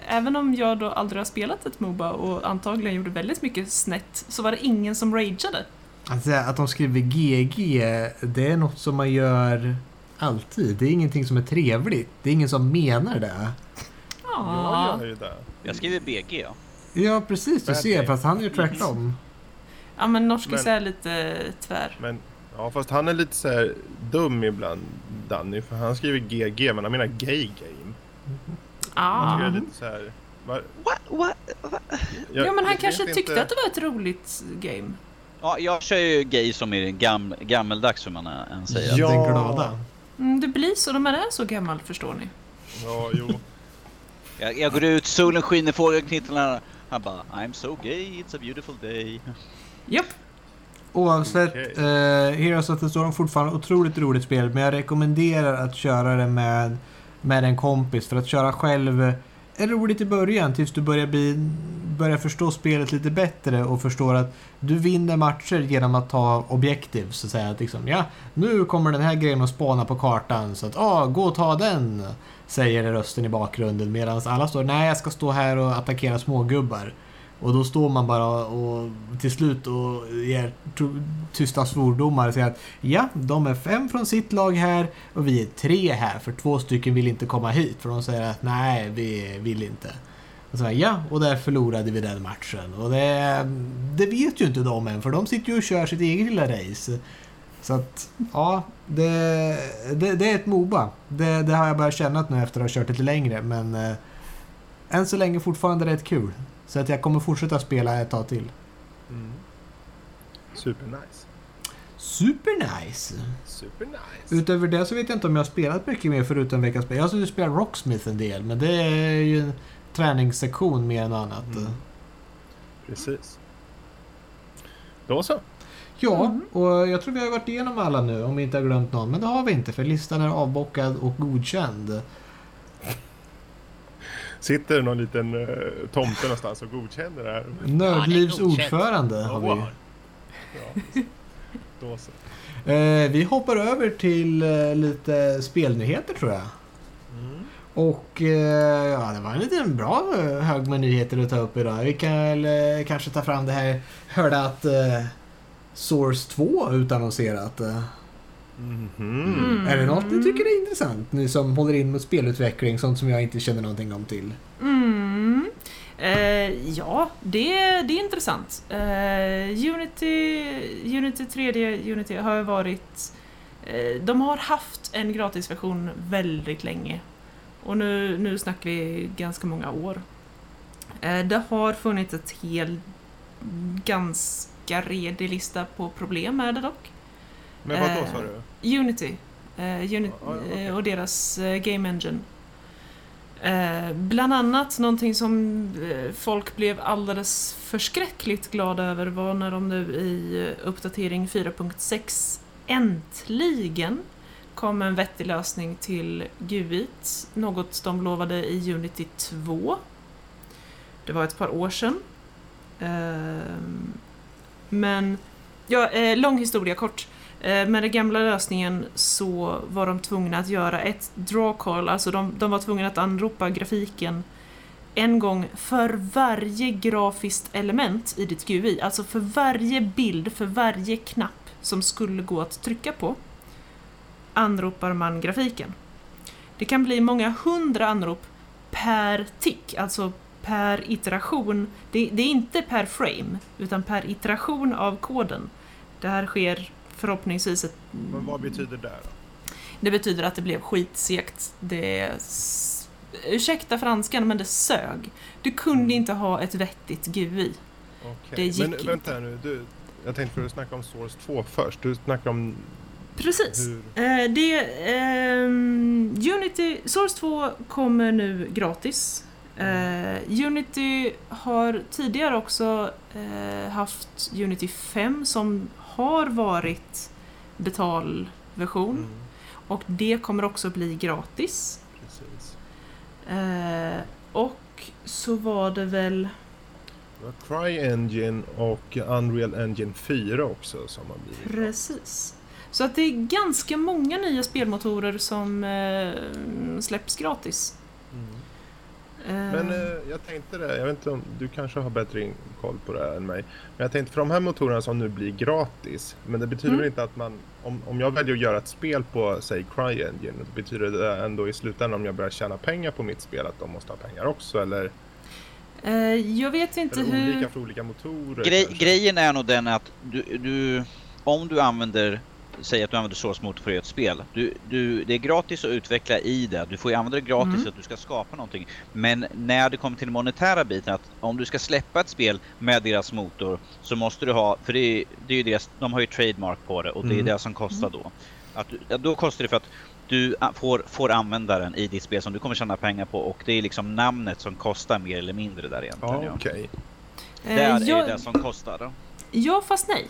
Även om jag då aldrig har spelat ett Moba och antagligen gjorde väldigt mycket snett, så var det ingen som rageade. Alltså att de skriver GG, det är något som man gör alltid. Det är ingenting som är trevligt. Det är ingen som menar det. Ja. Jag gör ju det. Jag skriver BG ja. Ja, precis. Du ser, fast han är ju tvärtom. Ja men norskis Men- är lite tvär. Men, ja fast han är lite så här dum ibland, Danny. För han skriver GG, men han menar gay game. Jag Ah. är lite så här... Var, What, what, what? jag, Jo men han jag kanske tyckte inte. att det var ett roligt game. Ja, jag kör ju gay som är gam, gammeldags som man än säger. Ja. Den glada. Mm, det blir så när man är så gammal förstår ni. Ja, jo. Jag, jag går ut, solen skiner, fågeln knittrar. Han bara I'm so gay, it's a beautiful day. Japp. Oavsett, Okej. eh, Heroes of the Storm är fortfarande otroligt roligt spel. Men jag rekommenderar att köra det med, med en kompis. För att köra själv är roligt i början tills du börjar, bli, börjar förstå spelet lite bättre och förstår att du vinner matcher genom att ta objektiv. Så att säga att liksom, ja, nu kommer den här grejen att spana på kartan. Så att, ah, gå och ta den. Säger rösten i bakgrunden. Medan alla står, nej jag ska stå här och attackera smågubbar. Och då står man bara och till slut och ger tysta svordomar och säger att ja, de är fem från sitt lag här och vi är tre här för två stycken vill inte komma hit för de säger att nej, vi vill inte. Och så här, ja, och där förlorade vi den matchen. Och det, det vet ju inte de än för de sitter ju och kör sitt eget lilla race. Så att, ja, det, det, det är ett Moba. Det, det har jag börjat känna nu efter att ha kört lite längre men eh, än så länge fortfarande rätt kul. Så att jag kommer fortsätta spela ett tag till. Mm. Super nice. Super nice! Super nice. Utöver det så vet jag inte om jag har spelat mycket mer förutom veckans spel. Jag har suttit och spelat Rocksmith en del, men det är ju en träningssektion mer än annat. Mm. Precis. Då så. Ja, Mm. och jag tror vi har gått igenom alla nu om vi inte har glömt någon. Men det har vi inte för listan är avbockad och godkänd. Sitter det någon liten uh, tomte någonstans och godkänner det här? Nördlivs Ja, ordförande har vi. Ja. Då så. Eh, vi hoppar över till eh, lite spelnyheter tror jag. Mm. Och eh, ja, det var en liten bra eh, hög med nyheter att ta upp idag. Vi kan väl kanske ta fram det här. Hörde att Source 2 är utannonserat. Eh. Mm. Är det något ni tycker är intressant? Ni som håller in med spelutveckling, sånt som jag inte känner någonting om till. Mm. Eh, ja, det, det är intressant. Eh, Unity, Unity 3D Unity har varit... Eh, de har haft en gratisversion väldigt länge. Och nu, nu snackar vi ganska många år. Eh, det har funnits ett helt ganska redig lista på problem med det dock. Men vad då Eh, sa du? Unity. Eh, Uni- Ja, ja, okej. eh, och deras eh, Game Engine. Eh, bland annat någonting som eh, folk blev alldeles förskräckligt glada över var när de nu i eh, uppdatering 4.6 äntligen kom en vettig lösning till GUIT. Något de lovade i Unity 2. Det var ett par år sedan. Ehm, men, ja, eh, lång historia kort. Eh, med den gamla lösningen så var de tvungna att göra ett draw call, alltså de, de var tvungna att anropa grafiken en gång för varje grafiskt element i ditt GUI. Alltså för varje bild, för varje knapp som skulle gå att trycka på anropar man grafiken. Det kan bli många hundra anrop per tick, alltså per iteration. Det, det, är inte per frame, utan per iteration av koden. Det här sker förhoppningsvis ett... Men vad betyder det då? Det betyder att det blev skitsegt. Det... Ursäkta franskan, men det sög. Du kunde mm. inte ha ett vettigt GUI. Okay. Det gick men vänta nu, du, jag tänkte för att snacka om Source 2 först. Du snackar om Precis. Eh, det, eh, Unity, Source 2 kommer nu gratis. Eh, Unity har tidigare också eh, haft Unity 5 som har varit betalversion. Mm. Och det kommer också bli gratis. Eh, och så var det väl... Det var CryEngine och Unreal Engine 4 också som har blivit Precis. Så att det är ganska många nya spelmotorer som eh, släpps gratis. Mm. Men eh, jag tänkte det, jag vet inte om du kanske har bättre koll på det här än mig. Men jag tänkte för de här motorerna som nu blir gratis. Men det betyder mm. inte att man, om, om jag väljer att göra ett spel på säg CryEngine. Betyder det ändå i slutändan om jag börjar tjäna pengar på mitt spel att de måste ha pengar också eller? Uh, jag vet inte hur... olika för olika motorer? Grej, grejen är nog den att du, du, om du använder säg att du använder source motor för ett spel. Du, du, det är gratis att utveckla i det. Du får ju använda det gratis mm. att du ska skapa någonting. Men när det kommer till den monetära biten, att om du ska släppa ett spel med deras motor så måste du ha, för det är, det är ju deras, de har ju trademark på det och det är mm. det som kostar mm. då. Att, då kostar det för att du får, får använda den i ditt spel som du kommer tjäna pengar på och det är liksom namnet som kostar mer eller mindre där egentligen. Ja, okay. ja. Det är jag, det som kostar. Då. Ja, fast nej.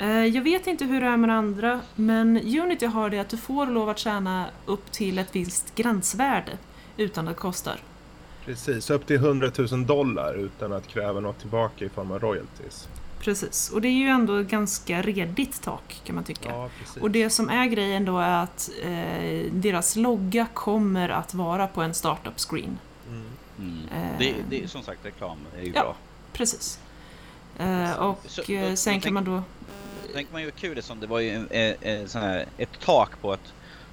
Eh, jag vet inte hur det är med andra, men Unity har det att du får lov att tjäna upp till ett visst gränsvärde utan att det kostar. Precis, upp till 100 000 dollar utan att kräva något tillbaka i form av royalties. Precis, och det är ju ändå ganska redigt tak kan man tycka. Ja, och det som är grejen då är att eh, deras logga kommer att vara på en startup screen. Mm. Mm. Eh, det, det, som sagt, reklam är ju ja, bra. Precis. Eh, och så, eh, sen kan man då tänker man ju kul det som det var ju en sån här, ett tak på att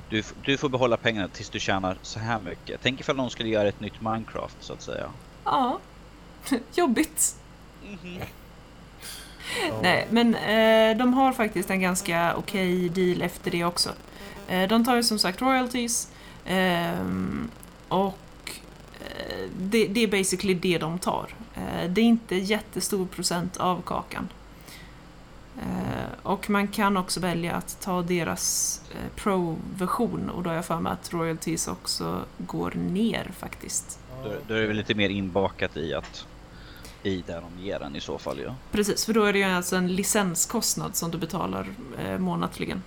du, du får behålla pengarna tills du tjänar så här mycket. Tänk ifall någon skulle göra ett nytt Minecraft så att säga. Ja, jobbigt. Mm -hmm. Nej, men eh, de har faktiskt en ganska okej okay deal efter det också. Eh, de tar ju som sagt royalties eh, och eh, det, det, är basically det de tar. Eh, det är inte jättestor procent av kakan. Eh, och man kan också välja att ta deras eh, Pro-version och då har jag för mig att royalties också går ner faktiskt. Då, då är det väl lite mer inbakat i att i där de ger den i så fall ja. Precis, för då är det ju alltså en licenskostnad som du betalar eh, månatligen.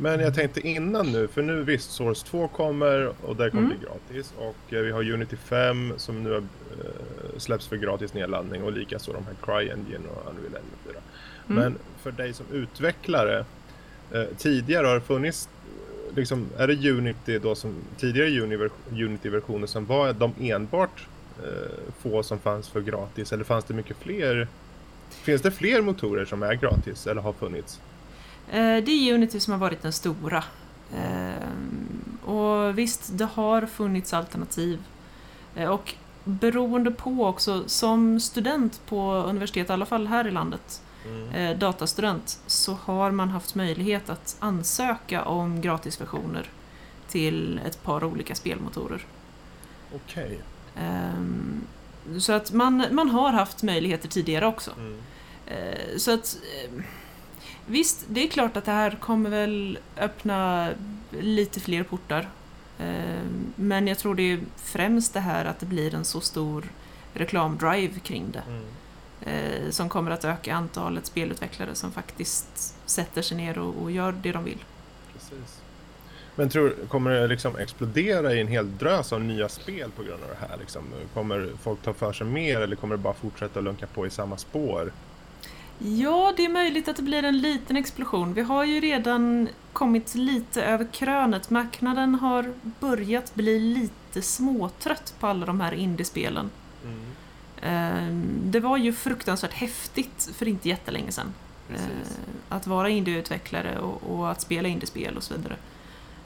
Men jag tänkte innan nu, för nu visst Source 2 kommer och det kommer mm. bli gratis och eh, vi har Unity 5 som nu har, eh, släpps för gratis nedladdning och likaså de här CryEngine och Unreal Engine 4. Mm. Men för dig som utvecklare, eh, tidigare har det funnits, liksom, är det Unity då som, tidigare Unity-versioner som var de enbart eh, få som fanns för gratis eller fanns det mycket fler? Finns det fler motorer som är gratis eller har funnits? Eh, det är Unity som har varit den stora. Eh, och visst, det har funnits alternativ. Eh, och beroende på också, som student på universitet, i alla fall här i landet, mm. eh, datastudent så har man haft möjlighet att ansöka om gratisversioner till ett par olika spelmotorer. Okej. Okay. Eh, så att man, man har haft möjligheter tidigare också. Mm. Eh, så att eh, Visst, det är klart att det här kommer väl öppna lite fler portar. Ehm, men jag tror det är främst det här att det blir en så stor reklamdrive kring det. Mm eh, som kommer att öka antalet spelutvecklare som faktiskt sätter sig ner och, och gör det de vill. Precis. Men tror kommer det liksom explodera i en hel drös av nya spel på grund av det här? Liksom? Kommer folk ta för sig mer eller kommer det bara fortsätta lunka på i samma spår? Ja, det är möjligt att det blir en liten explosion. Vi har ju redan kommit lite över krönet. Marknaden har börjat bli lite småtrött på alla de här indiespelen. Mm. Ehm, det var ju fruktansvärt häftigt för inte jättelänge sedan. Precis. Ehm, att vara indieutvecklare och, och att spela indiespel och så vidare.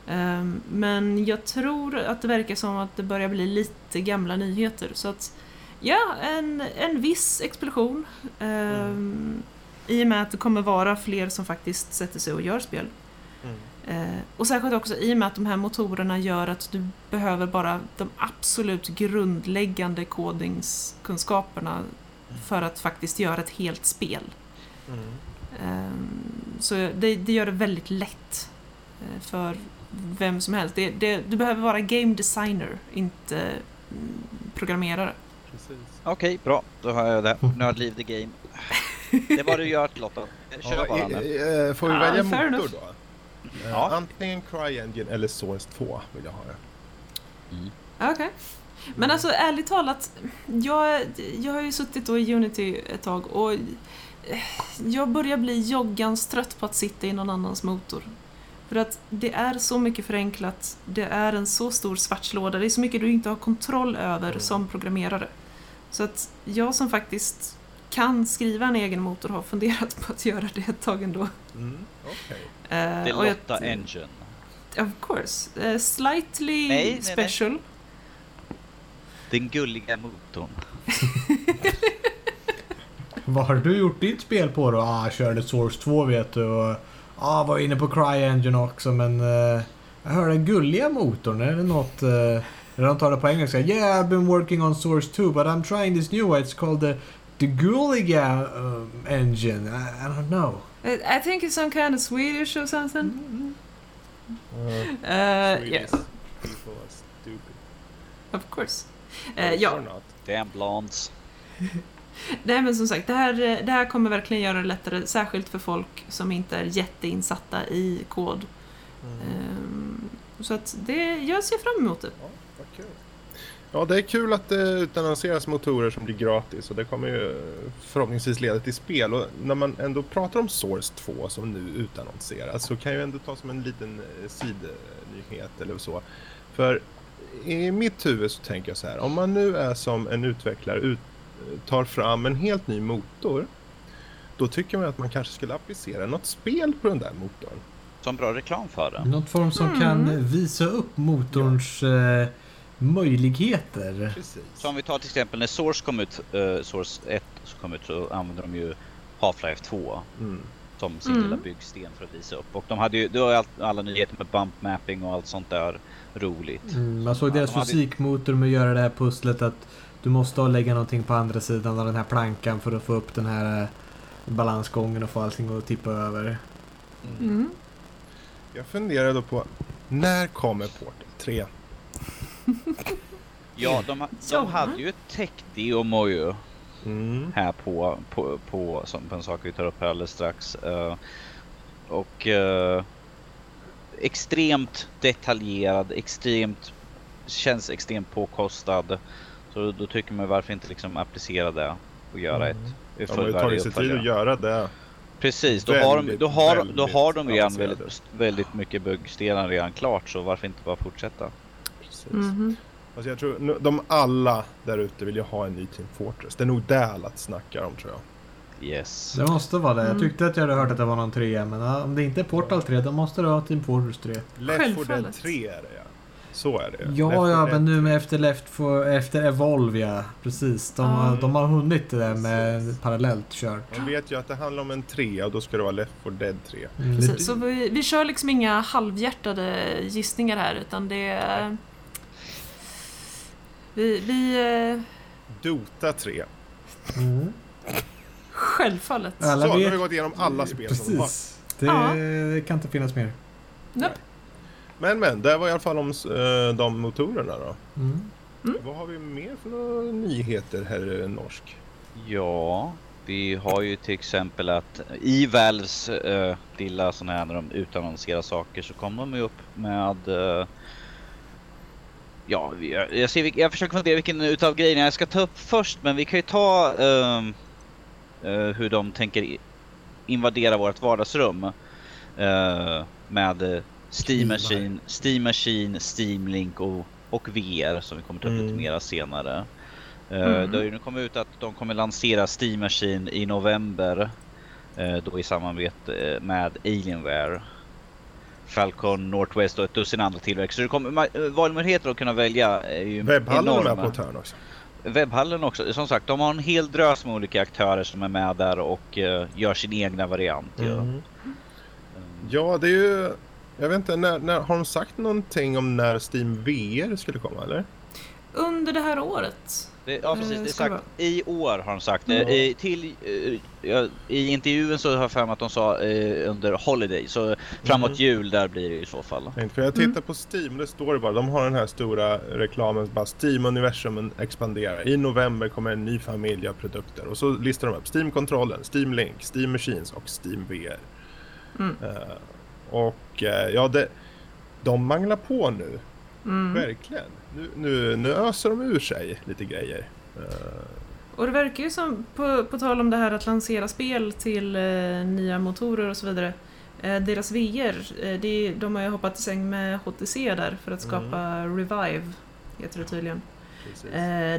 Um, men jag tror att det verkar som att det börjar bli lite gamla nyheter. Så att, ja, en, en viss explosion. Mm. I och med att det kommer vara fler som faktiskt sätter sig och gör spel. Uh, och särskilt också i och med att de här motorerna gör att du behöver bara de absolut grundläggande kodningskunskaperna mm. för att faktiskt göra ett helt spel. Mm. Um, så det, det, gör det väldigt lätt uh, för vem som helst. Det, det, du behöver vara game designer, inte mm, programmerare. Okej, okay, bra. Då har jag det. Nu har Leave the Game. Det var du gör Lotta. Kör ja, bara. Eh, får vi välja motor då? Eh, ja. Antingen CryEngine eller Source 2 vill jag ha det. Mm. Okej. Okay. Men alltså ärligt talat, jag, jag har ju suttit då i Unity ett tag och jag börjar bli joggans trött på att sitta i någon annans motor. För att det är så mycket förenklat, det är en så stor svartslåda, det är så mycket du inte har kontroll över mm. som programmerare. Så att jag som faktiskt kan skriva en egen motor har funderat på att göra det ett tag ändå. Mm, okay. Uh, det är Lotta jag, Engine. Of course. Uh, slightly nej, nej, special. Nej. Den gulliga motorn. Vad har du gjort ditt spel på då? Ah, jag körde Source 2 vet du. Och Ja, var inne på CryEngine också men uh, jag hörde gulliga motorn. Är det något... Uh, de tar det på engelska. Yeah, I've been working on Source 2 but I'm trying this new one. It's called the, the Gulliga um, engine. I, I, don't know. I, think it's some kind of Swedish or something. Mm -hmm. uh, Swedish yeah. people are stupid. Of course. Uh, ja. Damn blondes. Nej men som sagt, det här, det här kommer verkligen göra det lättare, särskilt för folk som inte är jätteinsatta i kod. Mm. Um, så att det, jag ser fram emot det. Ja. Ja, det är kul att det utannonseras motorer som blir gratis och det kommer ju förhoppningsvis leda till spel. Och när man ändå pratar om Source 2 som nu utannonseras så kan jag ändå ta som en liten eh, sidnyhet eller så. För i mitt huvud så tänker jag så här, om man nu är som en utvecklare ut, tar fram en helt ny motor då tycker man att man kanske skulle applicera något spel på den där motorn. Som bra reklam för den. Något form som mm. kan visa upp motorns ja. Möjligheter. Precis. Så om vi tar till exempel när Source kom ut, uh, Source 1 så kom ut så använde de ju Half-Life 2 mm. som sin mm. lilla byggsten för att visa upp. Och de hade ju, det var alla nyheter med bump mapping och allt sånt där roligt. Mm, man såg deras ja, de fysikmotor med att göra det här pusslet att du måste lägga någonting på andra sidan av den här plankan för att få upp den här eh, balansgången och få allting att tippa över. Mm. Jag funderar då på när kommer Portal 3? Ja, de, de hade ju ett tech-demo ju. Mm. Här på, på, på, som på en sak vi tar upp här alldeles strax. Uh, och uh, extremt detaljerad, extremt känns extremt påkostad. Så då tycker man varför inte liksom applicera det och göra mm. ett fullvärdigt uppföljare. De har ju tagit sig tid att göra det. Precis, då har de, då har, då har de redan väldigt, väldigt mycket byggstenar redan klart så varför inte bara fortsätta? Precis. Mm -hmm. alltså jag tror de alla där ute vill ju ha en ny Team Fortress. Det är nog det alla snackar om tror jag. Yes. Det måste vara det. Jag mm. tyckte att jag hade hört att det var någon trea men om det inte är Portal 3 då måste det vara Team Fortress 3. Left 4 Dead 3 är det ja. Så är det. Ja, ja, men nu med efter, Left for, efter Evolve, ja. Precis. De, mm. har, de har hunnit det där med parallellt kört. Man vet ju att det handlar om en trea och då ska det vara Left for Dead 3. Mm. Precis, så vi, vi kör liksom inga halvhjärtade gissningar här utan det är... Vi... vi eh, Dota 3. Mm. Självfallet. Alla så, nu har vi gått igenom alla spel Precis. som de har. Det ja. kan inte finnas mer. Nope. Men men, det var i alla fall om uh, de motorerna då. Mm. Mm. Vad har vi mer för några nyheter här norsk? Ja, vi har ju till exempel att i Valves uh, lilla sådana här när de utannonserar saker så kommer de ju upp med uh, Ja, jag, ser, jag försöker fundera vilken utav grejerna jag ska ta upp först men vi kan ju ta uh, hur de tänker invadera vårt vardagsrum med Steam Machine, Steam Machine, Steam Link och, och VR som vi kommer ta upp mm. lite mer senare. Uh, mm. Det har ju nu kommit ut att de kommer lansera Steam Machine i november. Uh, då i samarbete med Alienware. Falcon, Northwest och ett dussin andra tillverkare. Så det kommer, valmöjligheter att kunna välja är ju Webbhallen är med på ett hörn också. Webbhallen också. Som sagt, de har en hel drös med olika aktörer som är med där och uh, gör sin egna variant. Mm. Ja. ja, det är ju... Jag vet inte, när, när, har de sagt någonting om när Steam VR skulle komma eller? Under det här året. Det, ja precis, det är sagt, i år har de sagt det. I, till, uh, I intervjun så har jag för mig att de sa uh, under Holiday, så framåt mm. jul där blir det i så fall. För jag tittar mm. på Steam, det står det bara, de har den här stora reklamen, bara Steam-universum expanderar. I november kommer en ny familj av produkter och så listar de upp Steam-kontrollen, Steam Link, Steam Machines och Steam VR. Mm. Uh, och ja, det, de manglar på nu. Mm. Verkligen. Nu, nu, nu öser de ur sig lite grejer. Uh. Och det verkar ju som, på, på tal om det här att lansera spel till uh, nya motorer och så vidare. Uh, deras VR, det, de har ju hoppat i säng med HTC där för att skapa mm. Revive, heter det tydligen.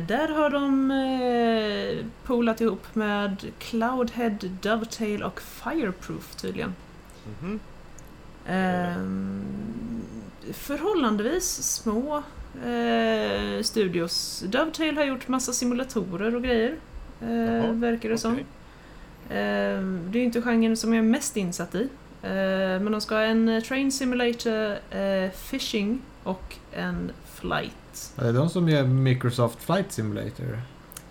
där har de eh, poolat ihop med Cloudhead, Dovetail och Fireproof tydligen. Mm -hmm. förhållandevis små eh, studios. Dovetail har gjort massa simulatorer och grejer. Eh, Jaha, verkar det okay. som. Eh, det är inte genren som jag är mest insatt i. Eh, men de ska ha en eh, Train Simulator, eh, Fishing och en Flight. Är det de som gör Microsoft Flight Simulator?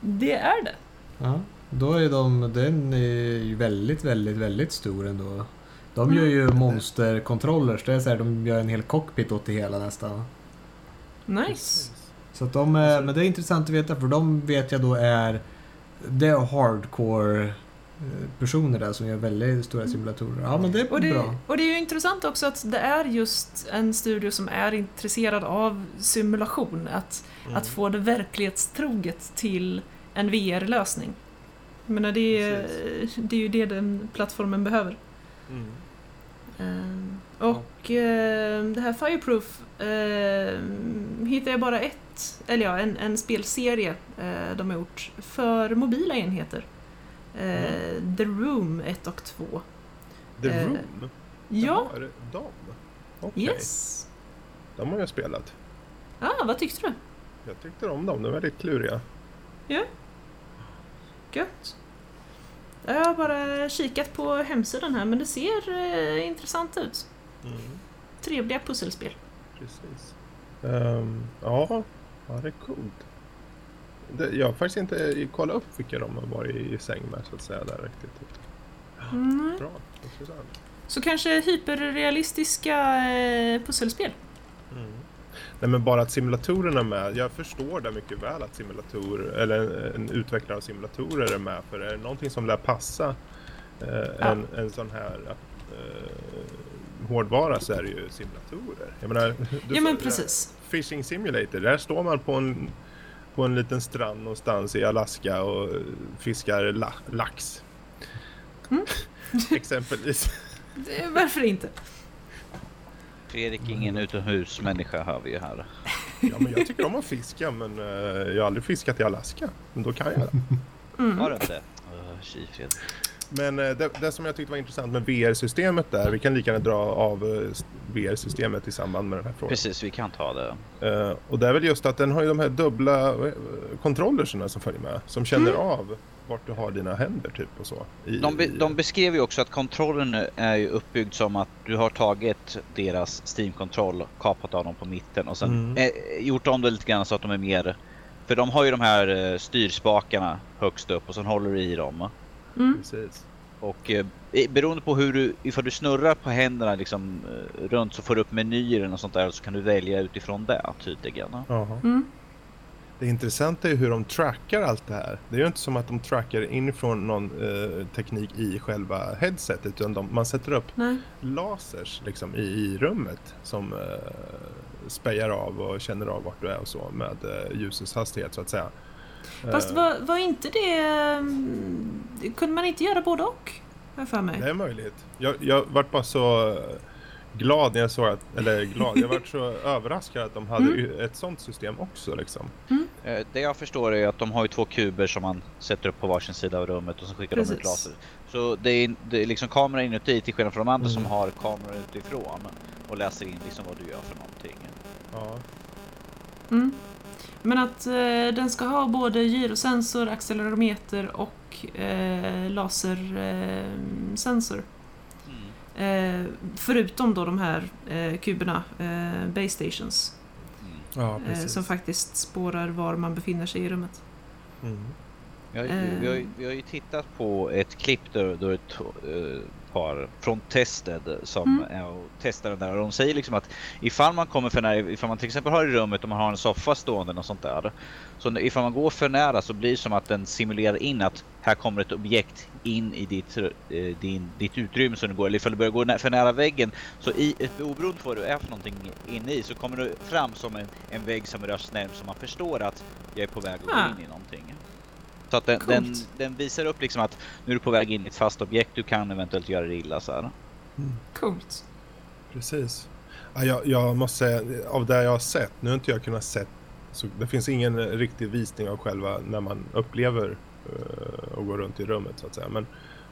Det är det. Ja, då är de, den är ju väldigt, väldigt, väldigt stor ändå. De mm. gör ju monstercontrollers, det är så här, de gör en hel cockpit åt det hela nästan. Nice. Så att de, alltså, men det är intressant att veta för de vet jag då är det är hardcore eh, personer där som gör väldigt stora mm. simulatorer. Ja men det är och det, bra. Och det är ju intressant också att det är just en studio som är intresserad av simulation. Att, mm. att få det verklighetstroget till en VR-lösning. Men det, är, det är ju det den plattformen behöver. Mm. Och uh, det här Fireproof uh, hittade jag bara ett, eller ja, en, en spelserie uh, de har gjort för mobila enheter. Mm. The Room 1 och 2. The Room? Ja. Det de? Okay. Yes. De har jag spelat. Ah, vad tyckte du? Jag tyckte om dem, de är väldigt kluriga. Ja. Gött. Jag har bara kikat på hemsidan här men det ser eh, intressant ut. Mm. Trevliga pusselspel. Precis. Um, ja, ja, det är coolt. Det, jag har faktiskt inte kollat upp vilka de har varit i säng med så att säga där riktigt. Mm. Bra, intressant. Så kanske hyperrealistiska eh, pusselspel? Mm. Nej men bara att simulatorerna är med. Jag förstår det mycket väl att simulatorer, eller en utvecklare av simulatorer är med. För är det någonting som lär passa eh, ja. en, en sån här eh, hårdvara så är det ju simulatorer. Jag menar, ja men precis. Fishing Simulator, där står man på en, på en liten strand någonstans i Alaska och fiskar la, lax. Mm. Exempelvis. Varför inte? Fredrik ingen utomhusmänniska hör vi ju här. Ja, men jag tycker om att fiska men uh, jag har aldrig fiskat i Alaska. Men då kan jag det. Mm. Har du inte? Uh, men uh, det, det, som jag tyckte var intressant med VR-systemet där, vi kan lika gärna dra av uh, VR-systemet i samband med den här frågan. Precis, vi kan ta det. Uh, och det är väl just att den har ju de här dubbla kontrollerserna som följer med, som känner mm. av vart du har dina händer typ och så. I, de, be, de beskrev ju också att kontrollen är ju uppbyggd som att du har tagit deras Steam-kontroll, kapat av dem på mitten och sen mm. eh, gjort om det lite grann så att de är mer... För de har ju de här eh, styrspakarna högst upp och sen håller du i dem. Mm. Precis. Och eh, beroende på hur du, ifall du snurrar på händerna liksom eh, runt så får du upp menyer och sånt där så kan du välja utifrån det tydligen. Mm. Det intressanta är hur de trackar allt det här. Det är ju inte som att de trackar inifrån någon eh, teknik i själva headsetet utan de, man sätter upp Nej. lasers liksom, i, i rummet som eh, spejar av och känner av vart du är och så med eh, ljusets hastighet så att säga. Fast eh. var, var inte det... Mm, kunde man inte göra både och? För mig. Det är möjligt. Jag, jag vart bara så glad när jag såg att, eller glad, jag var så överraskad att de hade mm. ett sånt system också liksom. Mm. Eh, det jag förstår är att de har ju två kuber som man sätter upp på varsin sida av rummet och så skickar Precis. de ut laser. Så det är, det är liksom kameran inuti till skillnad från de andra mm. som har kameror utifrån. och läser in liksom vad du gör för någonting. Ja. Mm. Men att eh, den ska ha både gyrosensor, accelerometer och eh, lasersensor. Eh, förutom då de här eh, kuberna, eh, base stations. Ja, eh, som faktiskt spårar var man befinner sig i rummet. Mm. Ja, vi, har, vi har ju tittat på ett klipp där, där par från Tested som mm. och testar den där och de säger liksom att ifall man kommer för nära, ifall man till exempel har i rummet och man har en soffa stående och sånt där. Så ifall man går för nära så blir det som att den simulerar in att här kommer ett objekt in i ditt, uh, din, ditt utrymme som du går. Eller ifall du börjar gå för nära väggen så i, oberoende på vad du är för någonting inne i så kommer du fram som en, en vägg som rör snärm så man förstår att jag är på väg att gå in i någonting. Så att den, den, den, visar upp liksom att nu är du på väg in i ett fast objekt, du kan eventuellt göra det illa så här. Mm. Coolt. Precis. Ja, jag, jag, måste säga, av det jag har sett, nu har inte jag kunnat sett, så det finns ingen riktig visning av själva när man upplever uh, och går runt i rummet så att säga. Men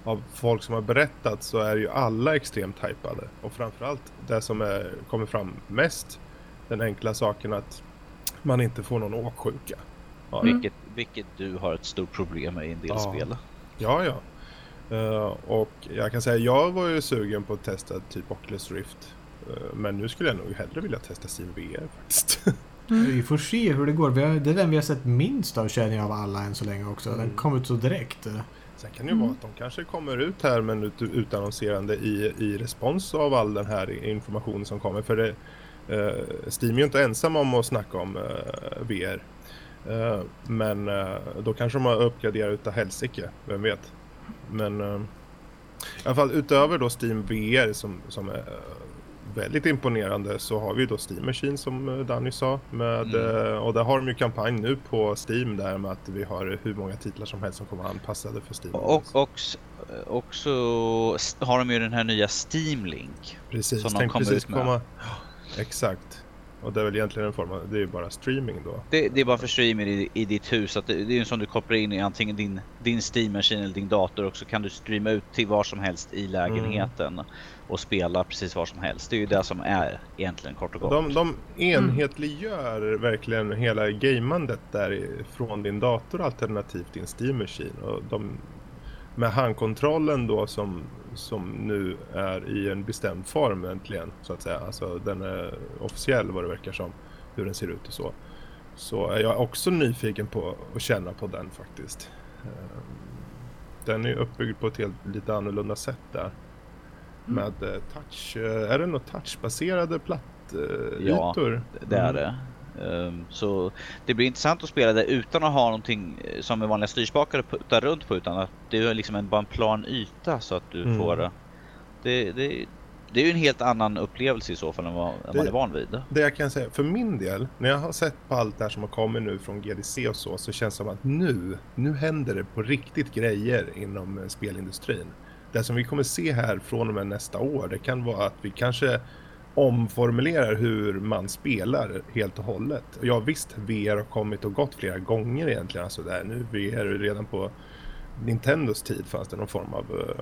av folk som har berättat så är ju alla extremt hypade. Och framförallt det som är, kommer fram mest, den enkla saken att man inte får någon åksjuka. Ja, mm. vilket, vilket du har ett stort problem med i en del ja. spel. Ja, ja. Uh, och jag kan säga, jag var ju sugen på att testa typ Oculus Rift. Uh, men nu skulle jag nog hellre vilja testa Steam VR faktiskt. Mm. Vi får se hur det går. Har, det är den vi har sett minst av känner jag av alla än så länge också. Den mm. kom ut så direkt. Sen kan det ju mm. vara att de kanske kommer ut här med ut, utannonserande i, i respons av all den här informationen som kommer. För det, uh, Steam är ju inte ensam om att snacka om VR. Uh, men uh, då kanske de har uppgraderat utav helsike, vem vet. Men uh, i alla fall utöver då Steam VR som, som är väldigt imponerande så har vi då Steam Machine som Danny sa. Med, mm. Och där har de ju kampanj nu på Steam där med att vi har hur många titlar som helst som kommer anpassade för Steam. Och, och, och så har de ju den här nya Steam Link. Precis, som de kommer precis ut med. Komma, exakt. Och det är väl egentligen en form av, det är ju bara streaming då. Det, det är bara för streaming i, i ditt hus. Att det, det är ju som du kopplar in i antingen din, din Steam-maskin eller din dator och så kan du streama ut till var som helst i lägenheten. Mm. Och spela precis var som helst. Det är ju det som är egentligen kort och gott. De, de enhetliggör mm. verkligen hela gamandet där från din dator alternativt din Steam-maskin. Och de med handkontrollen då som, som nu är i en bestämd form äntligen så att säga. Alltså den är officiell vad det verkar som. Hur den ser ut och så. Så är jag också nyfiken på att känna på den faktiskt. Ehm, den är uppbyggd på ett helt lite annorlunda sätt där. Mm. Med eh, touch, eh, är det något touchbaserade plattytor? Ja, det är det. Ehm, så det blir intressant att spela det utan att ha någonting eh, som med vanliga styrspakar putta runt på utan att det är liksom en, bara en plan yta så att du mm. får det, det, det är ju en helt annan upplevelse i så fall än vad det, man är van vid. Det jag kan säga, för min del, när jag har sett på allt det här som har kommit nu från GDC och så, så känns det som att nu, nu händer det på riktigt grejer inom eh, spelindustrin. Det som vi kommer se här från och med nästa år, det kan vara att vi kanske omformulerar hur man spelar helt och hållet. Ja visst, VR har kommit och gått flera gånger egentligen. Alltså där, nu VR redan på Nintendos tid fanns det någon form av uh,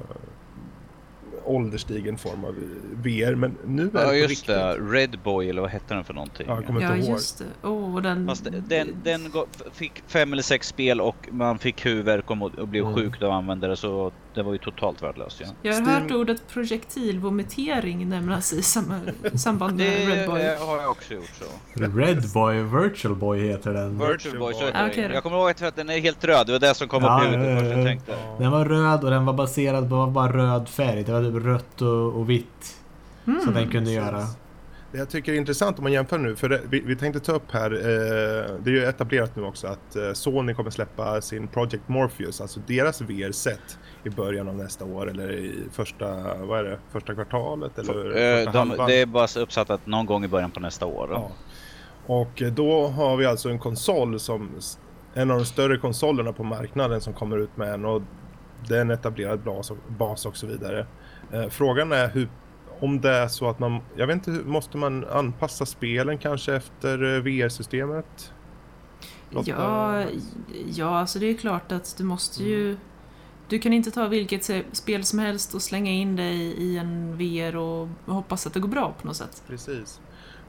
ålderstigen form av VR. Men nu är ja, det just riktigt. det. Redboy eller vad hette den för någonting? Ja, jag kommer ja, inte ihåg. just det. Oh, den... Fast den, den fick fem eller sex spel och man fick huvudvärk och, och blev mm. sjuk av att använda det så det var ju totalt värdelöst. Ja. Jag har hört ordet projektilvomitering nämnas i samband med Redboy. Det har jag också gjort så. Redboy, Virtual Boy heter den. Virtual Boy, så heter okay, Jag kommer ihåg att den är helt röd, det var det som kom ja, upp i huvudet först jag tänkte. Den var röd och den var baserad på bara röd färg. Det var typ rött och, och vitt. Mm, så den kunde göra. Det jag tycker är intressant om man jämför nu, för det, vi, vi, tänkte ta upp här, eh, det är ju etablerat nu också att eh, Sony kommer släppa sin Project Morpheus, alltså deras VR-set i början av nästa år eller i första, vad är det, första kvartalet eller eh, första de, Det är bara uppsatt att någon gång i början på nästa år. Ja. Och då har vi alltså en konsol som, en av de större konsolerna på marknaden som kommer ut med en och en etablerad bas och, bas och så vidare. Eh, frågan är hur om det är så att man, jag vet inte, måste man anpassa spelen kanske efter eh, VR-systemet? Ja, ja, alltså det är klart att du måste ju du kan inte ta vilket spel som helst och slänga in dig i en VR och hoppas att det går bra på något sätt. Precis.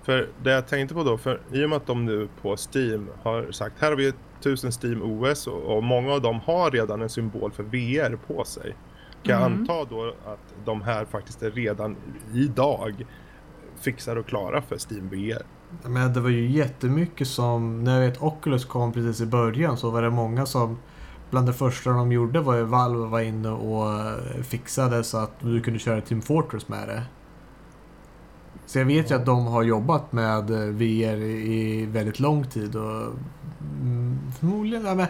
För det jag tänkte på då, för i och med att de nu på Steam har sagt här har vi 1000 Steam OS och, och många av dem har redan en symbol för VR på sig. Kan mm. anta då att de här faktiskt är redan idag fixar och klara för Steam VR? Men det var ju jättemycket som, när jag vet Oculus kom precis i början så var det många som Bland det första de gjorde var ju Valve var inne och fixade så att du kunde köra Team Fortress med det. Så jag vet ju att de har jobbat med VR i väldigt lång tid och mm, förmodligen, ja, men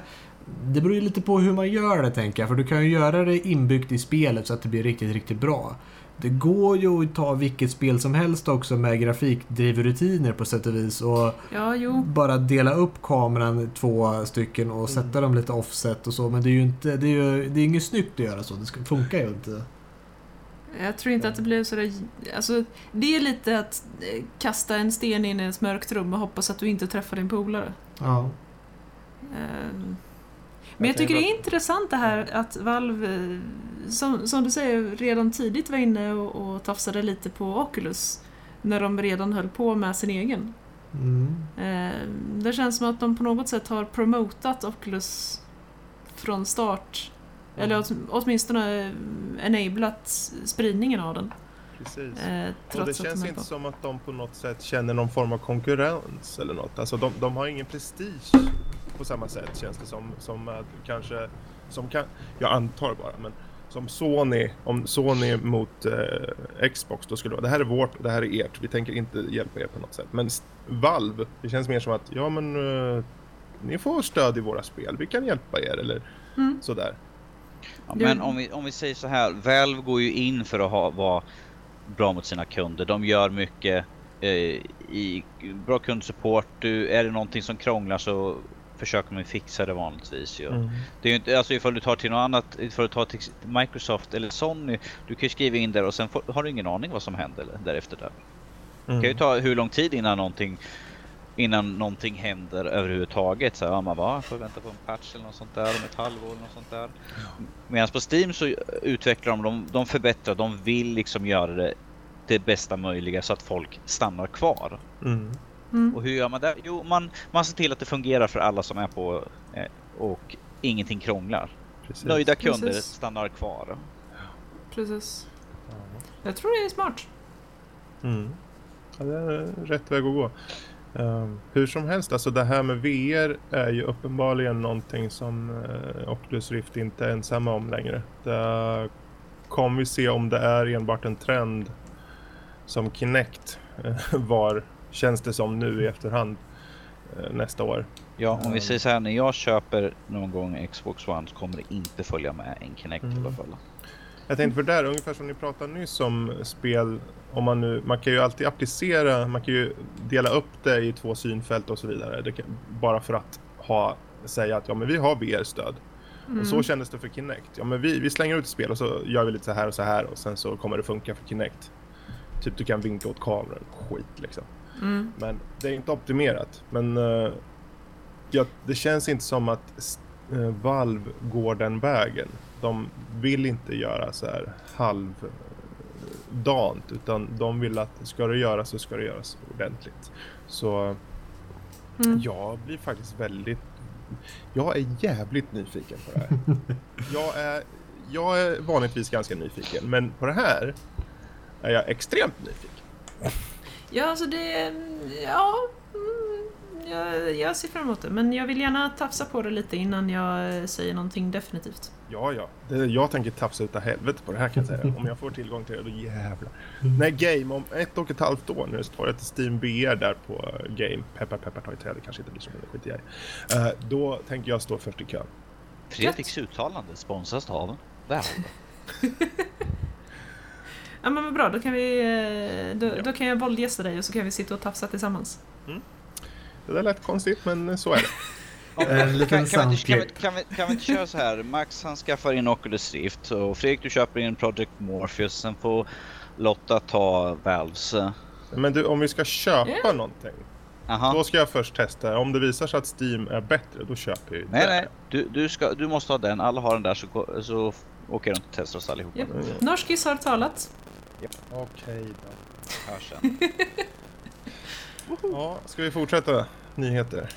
det beror ju lite på hur man gör det tänker jag. För du kan ju göra det inbyggt i spelet så att det blir riktigt, riktigt bra. Det går ju att ta vilket spel som helst också med grafikdrivrutiner på sätt och vis. Och ja, bara dela upp kameran två stycken och sätta mm. dem lite offset och så. Men det är ju inte, det är ju det är inget snyggt att göra så. Det funkar ju inte. Jag tror inte att det blir sådär... Alltså, det är lite att eh, kasta en sten in i ett mörkt rum och hoppas att du inte träffar din polare. Ja. Um, men jag tycker det är intressant det här att Valve, eh, som, som du säger, redan tidigt var inne och, och tafsade lite på Oculus. När de redan höll på med sin egen. Mm. Ehm, det känns som att de på något sätt har promotat Oculus från start eller åtminstone enablat spridningen av den. Precis. Eh, och det känns inte som att de på något sätt känner någon form av konkurrens eller något. Alltså de, de har ingen prestige på samma sätt känns det som. Som kanske, som kan, jag antar bara, men som Sony, om Sony mot eh, Xbox då skulle det vara det här är vårt och det här är ert. Vi tänker inte hjälpa er på något sätt. Men Valve, det känns mer som att ja men uh, ni får stöd i våra spel. Vi kan hjälpa er eller mm. sådär. Ja, men om vi, om vi säger så här, Valve går ju in för att ha, vara bra mot sina kunder. De gör mycket eh, i bra kundsupport. Du, är det någonting som krånglar så försöker man fixa det vanligtvis. Ju. Mm. Det är ju inte, alltså ifall du tar till något annat, ifall du tar till Microsoft eller Sony, du kan ju skriva in där och sen får, har du ingen aning vad som händer därefter där. Mm. Det kan ju ta hur lång tid innan någonting innan någonting händer överhuvudtaget. Så här, man bara, får vänta på en patch eller något sånt där om ett halvår eller något sånt där. Medan på Steam så utvecklar de, de, de förbättrar, de vill liksom göra det det bästa möjliga så att folk stannar kvar. Mm. Mm. Och hur gör man det? Jo, man, man ser till att det fungerar för alla som är på eh, och ingenting krånglar. Precis. Nöjda kunder Precis. stannar kvar. Precis. Jag tror det är smart. Mm. Ja, det är rätt väg att gå. Um, hur som helst, alltså det här med VR är ju uppenbarligen någonting som uh, Oculus Rift inte är ensamma om längre. Det kommer vi se om det är enbart en trend som Kinect uh, var, känns det som nu i efterhand uh, nästa år. Ja, om vi säger så här, när jag köper någon gång Xbox One så kommer det inte följa med en Kinect mm. i alla fall. Jag tänkte för där, ungefär som ni pratade nyss om spel, om man nu, man kan ju alltid applicera, man kan ju dela upp det i två synfält och så vidare. Kan, bara för att ha, säga att ja men vi har VR-stöd. Mm. Och så mm. kändes det för Kinect. Ja men vi, vi slänger ut ett spel och så gör vi lite så här och så här och sen så kommer det funka för Kinect. Typ du kan vinkla åt kameran, skit liksom. Mm. Men det är inte optimerat. Men uh, ja, det känns inte som att uh, Valve går den vägen de vill inte göra så här halvdant utan de vill att ska det göras så ska det göras ordentligt. Så mm. jag blir faktiskt väldigt jag är jävligt nyfiken på det här. jag, är, jag är vanligtvis ganska nyfiken men på det här är jag extremt nyfiken. Ja, alltså det... Ja, jag, jag ser fram emot det. Men jag vill gärna tafsa på det lite innan jag säger någonting definitivt. Ja, ja. Det, jag tänker tafsa utav helvete på det här kan jag säga. om jag får tillgång till det, då jävlar. Nej, Game om ett och ett halvt år nu tar jag till Steam BR där på Game. Peppar, peppar, ta i trä. Det kanske inte blir så mycket skit i uh, Då tänker jag stå först i kön. Fredriks uttalande sponsras av Valve. ja men vad bra, då kan vi... Eh, då, ja. då kan jag våldgästa dig och så kan vi sitta och tafsa tillsammans. Mm. Det där lät konstigt, men så är det. Kan, kan, vi, kan, vi, kan vi inte köra så här? Max han skaffar in Oculus Rift och Fredrik du köper in Project Morpheus. Sen får Lotta ta Valves. Men du, om vi ska köpa yeah. någonting. Aha. Då ska jag först testa. Om det visar sig att Steam är bättre, då köper jag Nej, det. nej. Du, du, ska, du måste ha den. Alla har den där så, så åker runt och testar oss allihopa. Yep. Mm. Norskis har talat. Yep. Okej då. Hörs sen. ja, ska vi fortsätta? Nyheter?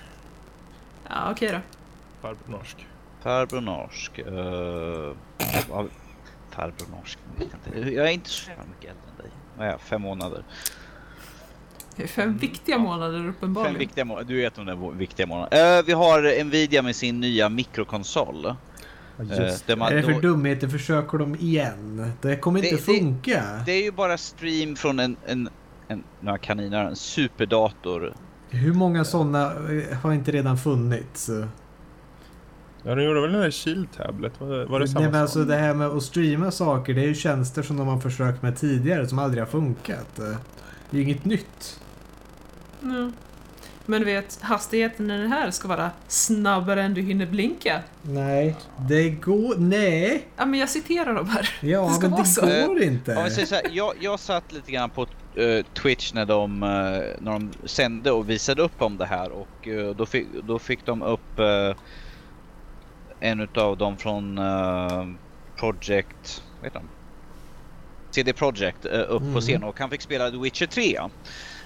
Ja, okej då. Farbror norsk. Farbror norsk. Uh, farbror norsk. Jag är inte så mycket äldre än dig. Jag? Fem månader. Fem mm. viktiga månader uppenbarligen. Fem viktiga månader. Du vet om det är viktiga månader. Uh, vi har Nvidia med sin nya mikrokonsol. Just uh, det. Är det för då... dumheter försöker de igen? Det kommer det, inte funka. Det, det, är ju bara stream från en, en, en några kaniner, en superdator. Hur många sådana eh, har inte redan funnits? Ja, de gjorde väl den där Chill Tablet? Var, var det samma Nej, men alltså det här med att streama saker, det är ju tjänster som de har försökt med tidigare som aldrig har funkat. Det är ju inget nytt. Mm. Men du vet, hastigheten i den här ska vara snabbare än du hinner blinka. Nej, det går... Nej! Ja, men jag citerar dem här. Ja, det men det så. går inte. Om vi så här, jag, jag satt lite grann på uh, Twitch när de, uh, när de sände och visade upp om det här och uh, då, fick, då fick de upp en utav dem från Project... Vad heter de? CD Projekt upp mm. på scen och han fick spela The Witcher 3.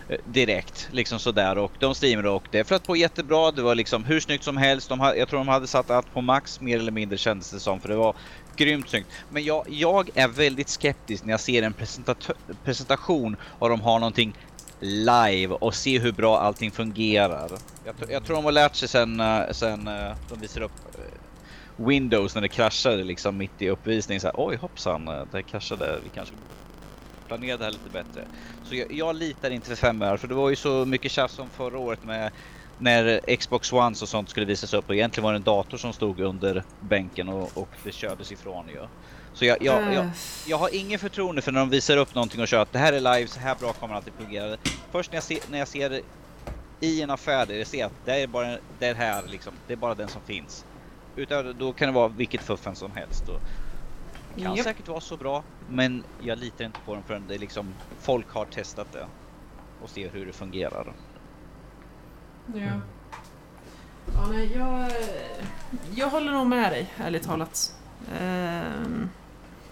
Eh, direkt liksom sådär och de streamade och det flöt på jättebra. Det var liksom hur snyggt som helst. De jag tror de hade satt allt på max mer eller mindre kändes det som för det var grymt snyggt. Men jag, jag är väldigt skeptisk när jag ser en presentation och de har någonting live och se hur bra allting fungerar. Jag, jag tror de har lärt sig sen, eh, sen eh, de visade upp Windows när det kraschade liksom mitt i uppvisningen. Så här, Oj hoppsan, det kraschade. Vi kanske planera det här lite bättre. Så jag, jag litar inte för fem öre för det var ju så mycket tjafs som förra året med när Xbox One och sånt skulle visas upp och egentligen var det en dator som stod under bänken och, och det kördes ifrån ju. Så jag, jag, jag, jag, har ingen förtroende för när de visar upp någonting och kör att det här är live, så här bra kommer alltid fungera. Först när jag ser, när jag ser i en affär där jag ser att det är bara det här liksom, det är bara den som finns. Utöver då kan det vara vilket fuffen som helst. Och, kan yep. säkert vara så bra, men jag litar inte på dem förrän det liksom, folk har testat det och ser hur det fungerar. Ja. Ja, nej, jag, jag håller nog med dig, ärligt talat. Um,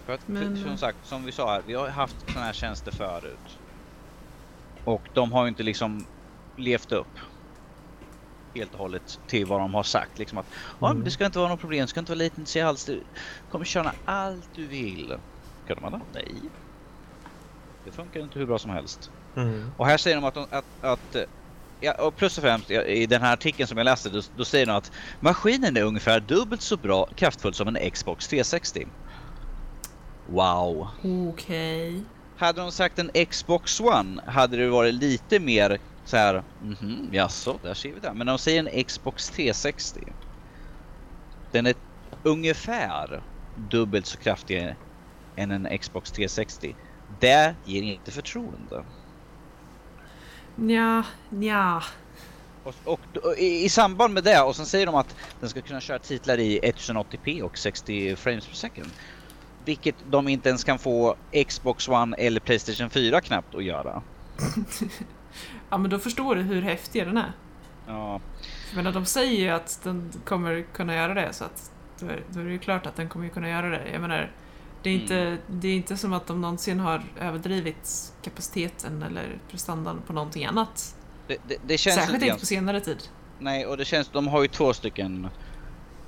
för att, men... som sagt, som vi sa här, vi har haft sådana här tjänster förut. Och de har ju inte liksom levt upp helt och hållet till vad de har sagt. Liksom att mm. det ska inte vara något problem, det ska inte vara latency alls. Du kommer köra allt du vill. Kan man då? Nej. Det funkar inte hur bra som helst. Mm. Och här säger de att, att, att ja, och plus och främst i den här artikeln som jag läste då, då, säger de att maskinen är ungefär dubbelt så bra kraftfull som en Xbox 360. Wow. Okej. Okay. Hade de sagt en Xbox One hade det varit lite mer så här, mhm, mm jaså, där ser vi det. Men de säger en Xbox 360. Den är ungefär dubbelt så kraftig än en Xbox 360. Det ger inte förtroende. Nja, nja. Och, och, och i, i, samband med det, och sen säger de att den ska kunna köra titlar i 1080p och 60 frames per second. Vilket de inte ens kan få Xbox One eller Playstation 4 knappt att göra. Ja men då förstår du hur häftig den är. Ja. Jag menar de säger ju att den kommer kunna göra det så att då är, då är det ju klart att den kommer kunna göra det. Jag menar, det är, inte, mm. det är inte som att de någonsin har överdrivit kapaciteten eller prestandan på någonting annat. Det, det, det känns Särskilt inte på senare tid. Nej, och det känns, de har ju två stycken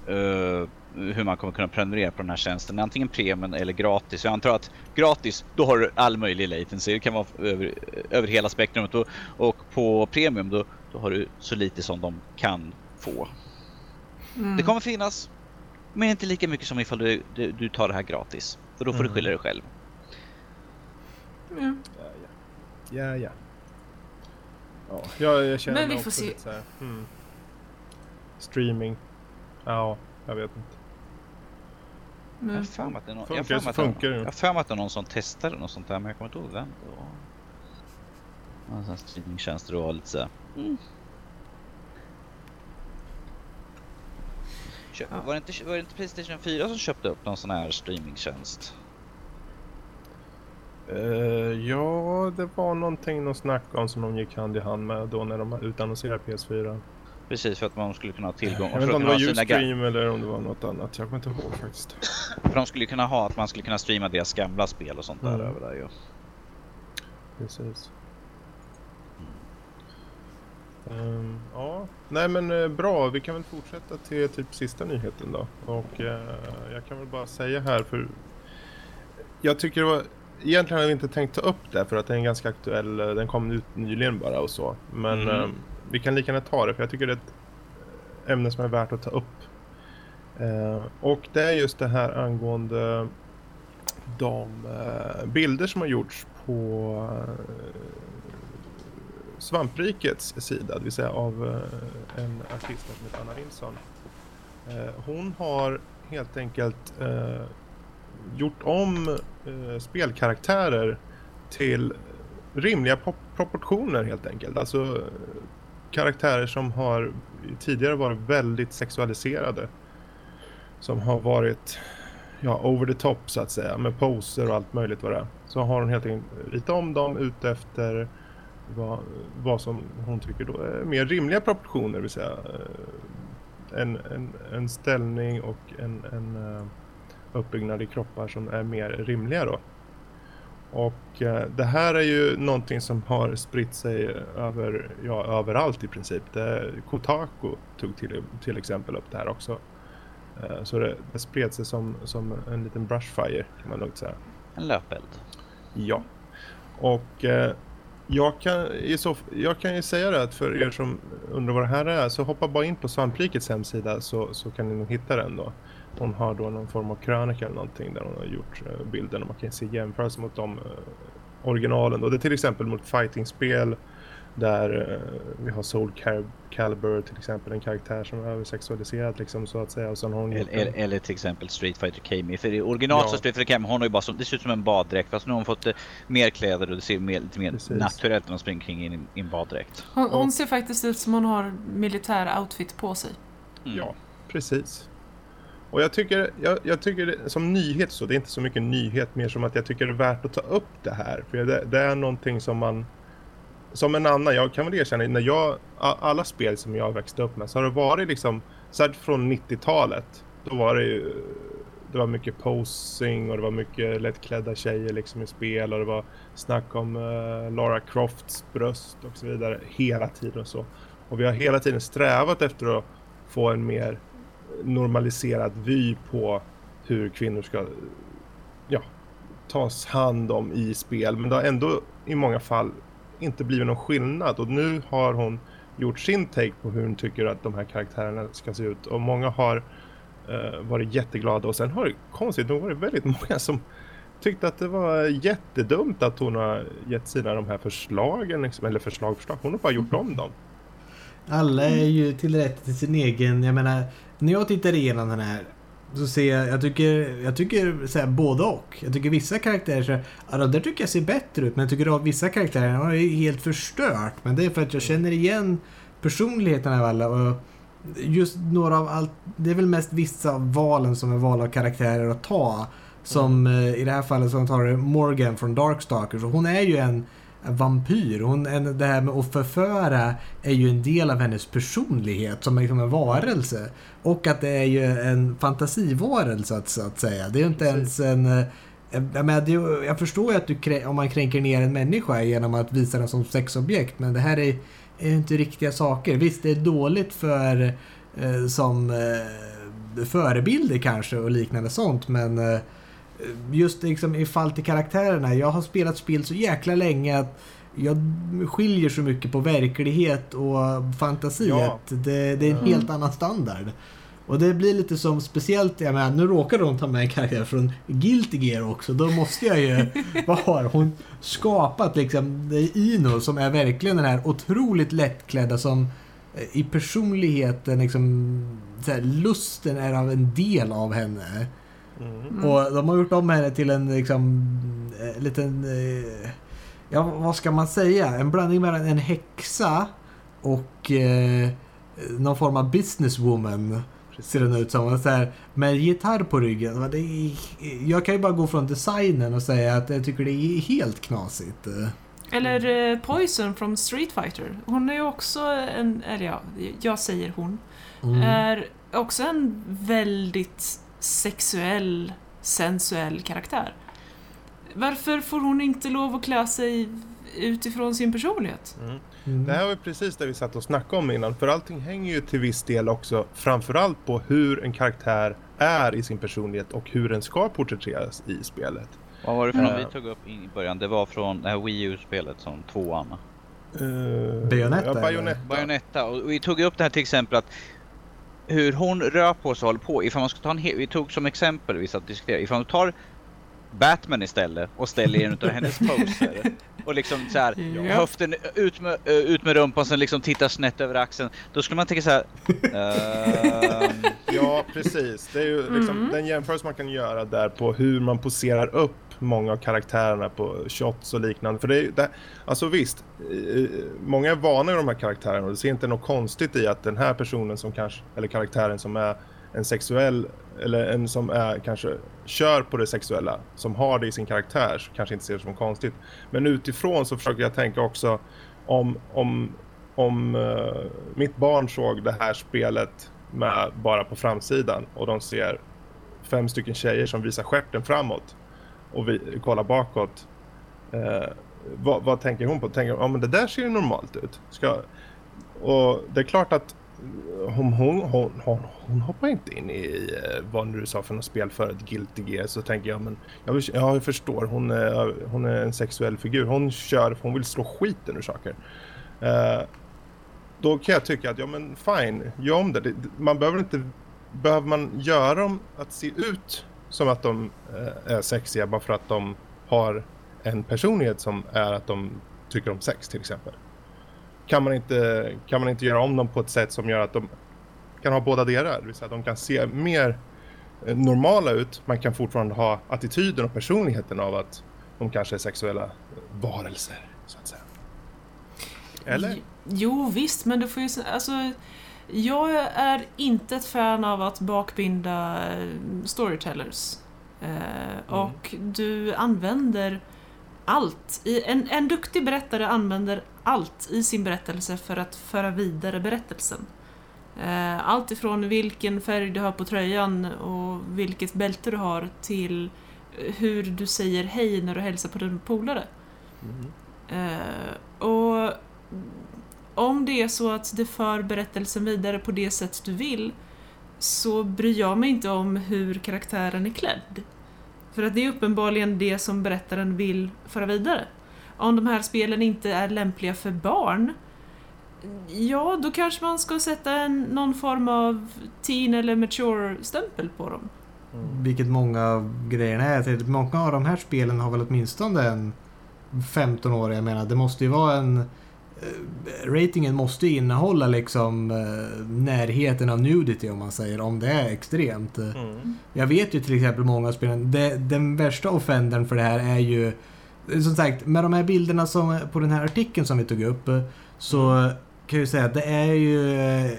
uh, hur man kommer kunna prenumerera på den här tjänsten. Antingen premium eller gratis. Jag antar att gratis, då har du all möjlig latency. Det kan vara över, över hela spektrumet. Och, och på premium, då, då har du så lite som de kan få. Mm. Det kommer finnas, men inte lika mycket som ifall du, du, du tar det här gratis. För då får mm. du skylla dig själv. Mm. Ja, ja. ja, ja. ja jag, jag känner men vi får se. Så här, hmm. Streaming. Ja, jag vet inte. Jag har för mig att det är någon, funkar jag funkar jag för mig att det är någon som testade något sånt där men jag kommer inte ihåg vem det var. Någon sån streamingtjänst och lite så mm. Köp, ja. var, det inte, var det inte Playstation 4 som köpte upp någon sån här streamingtjänst? Uh, ja, det var någonting de snackade om som de gick hand i hand med då när de utannonserade PS4. Precis, för att man skulle kunna ha tillgång. Jag vet inte om det var Ustream eller om det var något annat. Jag kommer inte ihåg faktiskt. För de skulle kunna ha att man skulle kunna streama deras gamla spel och sånt där mm. över där ju. Precis. Um, ja, nej men uh, bra. Vi kan väl fortsätta till typ sista nyheten då. Och uh, jag kan väl bara säga här för jag tycker det var egentligen har vi inte tänkt ta upp det för att det är ganska aktuell, eh, den kom ut nyligen bara och så. Men mm. um, vi kan lika gärna ta det för jag tycker det är ett eh, ämne som är värt att ta upp. Eh, och det är just det här angående de eh, bilder som har gjorts på eh, Svamprikets sida, det vill säga av eh, en artist som heter Anna Nilsson. Eh, hon har helt enkelt eh, gjort om eh, spelkaraktärer till rimliga proportioner helt enkelt. Alltså karaktärer som har tidigare varit väldigt sexualiserade. Som har varit ja, over the top så att säga med poser och allt möjligt vad det är. Så har hon helt enkelt ritat om dem ut efter vad, vad som hon tycker då är mer rimliga proportioner, vill säga eh, en, en, en ställning och en, en eh, uppbyggnad i kroppar som är mer rimliga då. Och uh, det här är ju någonting som har spritt sig över, ja, överallt i princip. Det, Kotaku tog till, till exempel upp det här också. Uh, så det, det spred sig som, som en liten brushfire kan man lugnt säga. En löpeld. Ja. Och jag kan, så, jag kan ju säga det att för er som undrar vad det här är så hoppa bara in på Svamprikets hemsida så, så kan ni nog hitta den då. Hon har då någon form av krönika eller någonting där hon har gjort uh, bilden och man kan se jämförelse mot de uh, originalen. Och det är till exempel mot fightingspel där uh, vi har Soul Cal Calibur till exempel, en karaktär som är översexualiserad liksom så att säga. Och sen har hon eller, eller, eller till exempel Street Fighter Kami. För i original ja. så Street Fighter Kami, hon har ju bara som, det ser ut som en baddräkt fast nu har hon fått mer kläder och det ser mer, lite mer Precis. naturligt när hon springer kring i en, en baddräkt. Hon, hon, ser faktiskt ut som hon har militär outfit på sig. Mm. Ja, precis. Och jag tycker, jag, jag tycker det, som nyhet så, det är inte så mycket nyhet mer som att jag tycker det är värt att ta upp det här. För det, det är någonting som man som en annan, jag kan väl erkänna, när jag, alla spel som jag växte upp med så har det varit liksom, Särskilt från 90-talet, då var det ju, det var mycket posing och det var mycket lättklädda tjejer liksom i spel och det var snack om uh, Lara Crofts bröst och så vidare hela tiden och så. Och vi har hela tiden strävat efter att få en mer normaliserad vy på hur kvinnor ska ja, tas hand om i spel. Men det har ändå i många fall inte blivit någon skillnad. Och nu har hon gjort sin take på hur hon tycker att de här karaktärerna ska se ut. Och många har uh, varit jätteglada. Och sen har det konstigt nog varit väldigt många som tyckte att det var jättedumt att hon har gett sina de här förslagen, liksom, eller förslag, förslag, hon har bara gjort om dem. Alla är ju till rätt till sin egen, jag menar, när jag tittar igenom den här så ser jag, jag tycker, jag tycker så här, både och. Jag tycker vissa karaktärer, så, ja, där tycker jag ser bättre ut. Men jag tycker att vissa karaktärer har är helt förstört. Men det är för att jag känner igen personligheten av alla. Och just några av allt, det är väl mest vissa av valen som är val av karaktärer att ta. Som mm. i det här fallet så tar Morgan från Darkstalkers. Och hon är ju en vampyr. Hon, en, det här med att förföra är ju en del av hennes personlighet som liksom en varelse. Och att det är ju en fantasivarelse att, så att säga. Det är ju inte Precis. ens en... Eh, jag, menar, jag förstår ju att du, om man kränker ner en människa genom att visa den som sexobjekt, men det här är, är ju inte riktiga saker. Visst, det är dåligt för eh, som eh, förebilder kanske och liknande sånt, men eh, just liksom i fall till karaktärerna. Jag har spelat spel så jäkla länge att jag skiljer så mycket på verklighet och fantasi ja. att det, det, är en mm. helt annan standard. Och det blir lite som speciellt, jag menar, nu råkade hon ta med en karaktär från Guilty Gear också. Då måste jag ju, vad har hon skapat liksom, Ino som är verkligen den här otroligt lättklädda som eh, i personligheten liksom, här, lusten är av en del av henne. Mm. Och de har gjort om henne till en liksom, eh, liten, eh, ja vad ska man säga, en blandning mellan en häxa och eh, någon form av businesswoman. ser den ut som. Så här, med gitarr på ryggen. Det är, jag kan ju bara gå från designen och säga att jag tycker det är helt knasigt. Eller uh, Poison från Street Fighter. Hon är ju också en, eller ja, jag säger hon. Mm. Är också en väldigt sexuell, sensuell karaktär. Varför får hon inte lov att klä sig utifrån sin personlighet? Mm. Mm. Det här var precis det vi satt och snackade om innan. För allting hänger ju till viss del också framförallt på hur en karaktär är i sin personlighet och hur den ska porträtteras i spelet. Vad var det från uh, vi tog upp i början? Det var från det här Wii U-spelet som tvåan. Uh, Bayonetta? Ja, Bayonetta. Bayonetta. Och vi tog upp det här till exempel att hur hon rör på sig och håller på. Ifall man ska ta en vi tog som exempel, vi satt diskuterade, ifall man tar Batman istället och ställer en av hennes poser. Och liksom så här, ja. höften ut med, uh, ut med rumpan sen liksom tittar snett över axeln. Då skulle man tänka så här. Uh... ja, precis. Det är ju liksom mm. den jämförelse man kan göra där på hur man poserar upp många av karaktärerna på shots och liknande. För det är det, alltså visst, många är vana i de här karaktärerna och det ser inte något konstigt i att den här personen som kanske, eller karaktären som är en sexuell eller en som är kanske kör på det sexuella som har det i sin karaktär så kanske inte ser det som konstigt. Men utifrån så försöker jag tänka också om, om, om uh, mitt barn såg det här spelet med bara på framsidan och de ser fem stycken tjejer som visar skärten framåt och vi kollar bakåt. Eh, vad, vad, tänker hon på? Tänker hon, ja men det där ser ju normalt ut. Ska, och det är klart att hon, hon, hon, hon, hon hoppar inte in i eh, vad du sa för något spel för ett Guilty Gear så tänker jag men jag, ja, jag förstår hon är, hon är en sexuell figur hon kör hon vill slå skiten ur saker Eh, då kan jag tycka att ja men fine gör om det. det man behöver inte behöver man göra dem att se ut som att de eh, är sexiga bara för att de har en personlighet som är att de tycker om sex till exempel kan man inte, kan man inte göra om dem på ett sätt som gör att de kan ha båda delar. Det vill säga att de kan se mer eh, normala ut. Man kan fortfarande ha attityden och personligheten av att de kanske är sexuella varelser, så att säga. Eller? Jo, visst, men du får ju... Alltså, jag är inte ett fan av att bakbinda eh, storytellers. Eh, mm. Och du använder allt. En, en duktig berättare använder allt i sin berättelse för att föra vidare berättelsen. Eh, allt ifrån vilken färg du har på tröjan och vilket bälte du har till hur du säger hej när du hälsar på din polare. Mm. Och om det är så att det för berättelsen vidare på det sätt du vill så bryr jag mig inte om hur karaktären är klädd. För att det är uppenbarligen det som berättaren vill föra vidare. Om de här spelen inte är lämpliga för barn, ja, då kanske man ska sätta en, någon form av teen eller mature-stämpel på dem. Mm. Vilket många av grejerna är. Många av de här spelen har väl åtminstone en 15 år. Jag menar, det måste ju vara en ratingen måste innehålla liksom eh, närheten av nudity om man säger, om det är extremt. Mm. Jag vet ju till exempel många spelare, den värsta offendern för det här är ju som sagt, med de här bilderna som, på den här artikeln som vi tog upp så mm. kan jag ju säga att det är ju,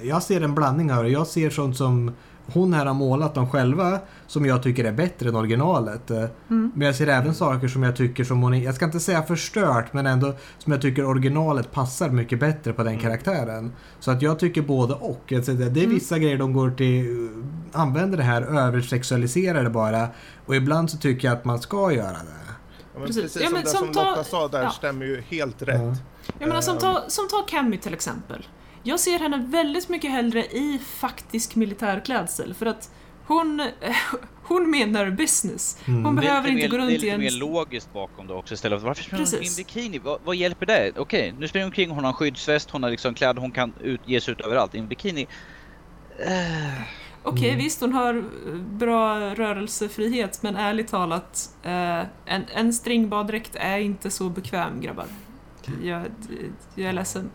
jag ser en blandning det. Jag ser sånt som hon här har målat dem själva som jag tycker är bättre än originalet. Mm. Men jag ser även saker som jag tycker som hon, jag ska inte säga förstört, men ändå som jag tycker originalet passar mycket bättre på den mm. karaktären. Så att jag tycker både och. Det är mm. vissa mm. grejer de går till, använder det här, översexualiserar det bara. Och ibland så tycker jag att man ska göra det. Ja, precis. precis ja, men som, som ta, Lotta sa där ja. stämmer ju helt rätt. Ja. Jag menar, som, ta, som ta Cammy till exempel. Jag ser henne väldigt mycket hellre i faktisk militärklädsel för att hon, hon menar business. Hon mm. behöver inte mer, gå runt i en... Det är lite mer logiskt bakom det också istället. Varför springer hon i en bikini? Vad, vad, hjälper det? Okej, nu springer hon omkring, hon har en skyddsväst, hon har liksom kläder, hon kan ut, ge sig ut överallt. I en bikini... Uh... Okej, okay, mm. visst hon har bra rörelsefrihet men ärligt talat, uh, en, en stringbaddräkt är inte så bekväm grabbar. Jag, jag är ledsen.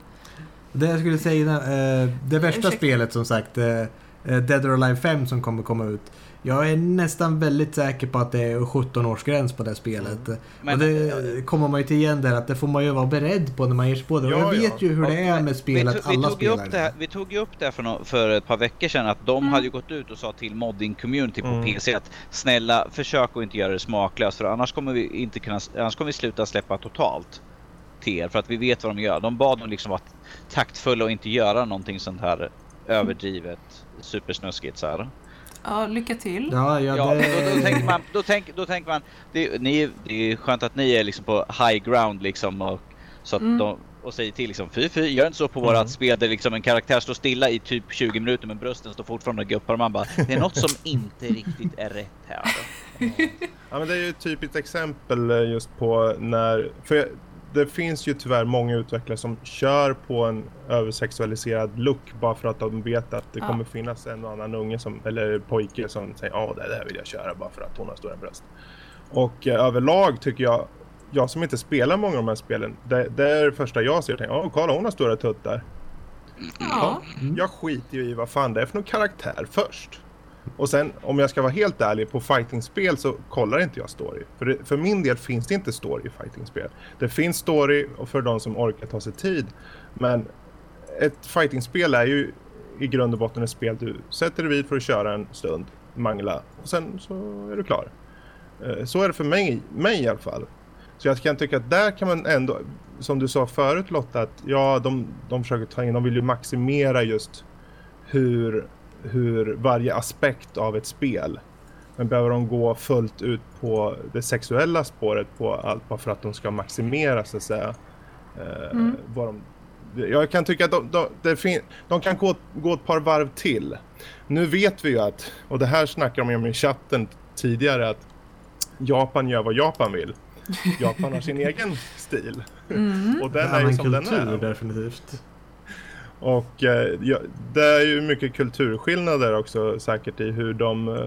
Det jag skulle säga, eh, det värsta Ursäkta. spelet som sagt, eh, eh, Dead or Alive 5 som kommer komma ut. Jag är nästan väldigt säker på att det är 17-årsgräns på det spelet. Mm. Men, och det kommer man ju till igen där att det får man ju vara beredd på när man ger sig på det. Ja, jag vet ja. ju hur det är med spelet, vi, alla spelar det. Vi tog ju upp det här för, no för ett par veckor sedan att de mm. hade gått ut och sa till modding-community på mm. PC att snälla försök att inte göra det smaklöst för annars kommer vi inte kunna, annars kommer vi sluta släppa totalt till er för att vi vet vad de gör. De bad dem liksom vara taktfulla och inte göra någonting sånt här överdrivet supersnuskigt så här. Ja, lycka till. Ja, ja, ja det... då, då, tänker man, då, tänk, då tänker man det, ni, det är skönt att ni är liksom på high ground liksom och, så att mm. de, och säger till liksom fy fy, gör inte så på mm. vårat spel där liksom en karaktär står stilla i typ 20 minuter men brösten står fortfarande och guppar och man bara det är något som inte riktigt är rätt här. Ja men det är ju ett typiskt exempel eh, just på när, för det finns ju tyvärr många utvecklare som kör på en översexualiserad look bara för att de vet att det ja. kommer finnas en och annan unge som, eller pojke som säger ja det där vill jag köra bara för att hon har stora bröst. Och eh, överlag tycker jag, jag som inte spelar många av de här spelen, det, det är det första jag ser och tänker, ja kolla hon har stora tuttar. Ja. Jag skiter ju i vad fan det är för någon karaktär först. Och sen om jag ska vara helt ärlig, på fightingspel så kollar inte jag story. För, det, för min del finns det inte story i fightingspel. Det finns story för de som orkar ta sig tid. Men ett fightingspel är ju i grund och botten ett spel du sätter dig vid för att köra en stund, mangla och sen så är du klar. Eh, så är det för mig, mig i alla fall. Så jag kan tycka att där kan man ändå, som du sa förut Lotta, att ja, de, de försöker ta in, de vill ju maximera just hur hur varje aspekt av ett spel. Men behöver de gå fullt ut på det sexuella spåret på allt bara för att de ska maximera så att säga. Eh, mm. vad de, jag kan tycka att de, de, de, de kan gå, gå ett par varv till. Nu vet vi ju att, och det här snackar de om i chatten tidigare, att Japan gör vad Japan vill. Japan har sin egen stil. Mm. Och den är ju som kultur, den är. definitivt. Och eh, ja, det är ju mycket kulturskillnader också säkert i hur de eh,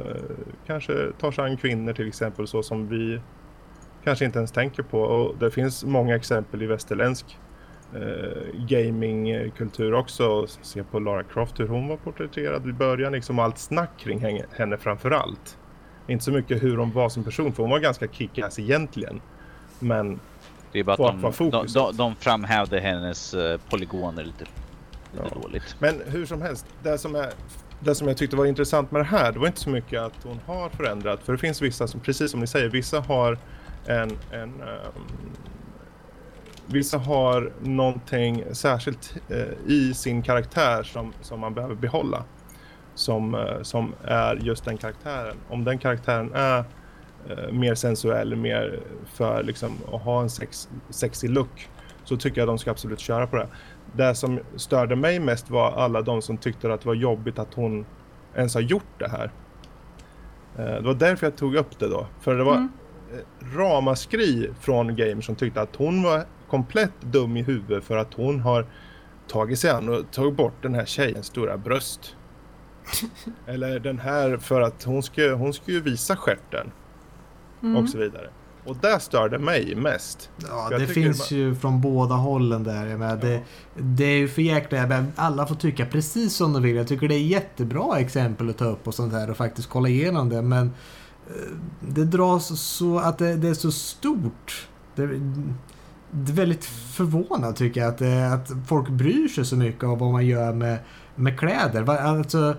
kanske tar sig an kvinnor till exempel så som vi kanske inte ens tänker på. Och det finns många exempel i västerländsk eh, gamingkultur också. Se på Lara Croft hur hon var porträtterad i början, liksom allt snack kring henne, framför allt. Inte så mycket hur hon var som person, för hon var ganska kick-ass egentligen. Men det är bara att de, de, de, de framhävde hennes uh, polygoner lite ja. dåligt. Men hur som helst, det som, är, det som jag tyckte var intressant med det här, det var inte så mycket att hon har förändrat. För det finns vissa som, precis som ni säger, vissa har en, en um, Vissa har någonting särskilt uh, i sin karaktär som, som man behöver behålla. Som, uh, som är just den karaktären. Om den karaktären är uh, mer sensuell, mer för liksom, att ha en sex, sexy look så tycker jag de ska absolut köra på det det som störde mig mest var alla de som tyckte att det var jobbigt att hon ens har gjort det här. Eh, det var därför jag tog upp det då. För det var mm. ramaskri från gamers som tyckte att hon var komplett dum i huvudet för att hon har tagit sig an och tagit bort den här tjejens stora bröst. Eller den här för att hon ska, hon ska ju visa skärten. Mm. Och så vidare. Och det störde mig mest. Ja, det finns det ju från båda hållen där. Jag menar, ja. det, det är ju för jäkla... Alla får tycka precis som de vill. Jag tycker det är jättebra exempel att ta upp och sånt här och faktiskt kolla igenom det. Men eh, det dras så att det, det är så stort. Det, det är väldigt förvånande tycker jag att, eh, att folk bryr sig så mycket om vad man gör med, med kläder. Alltså,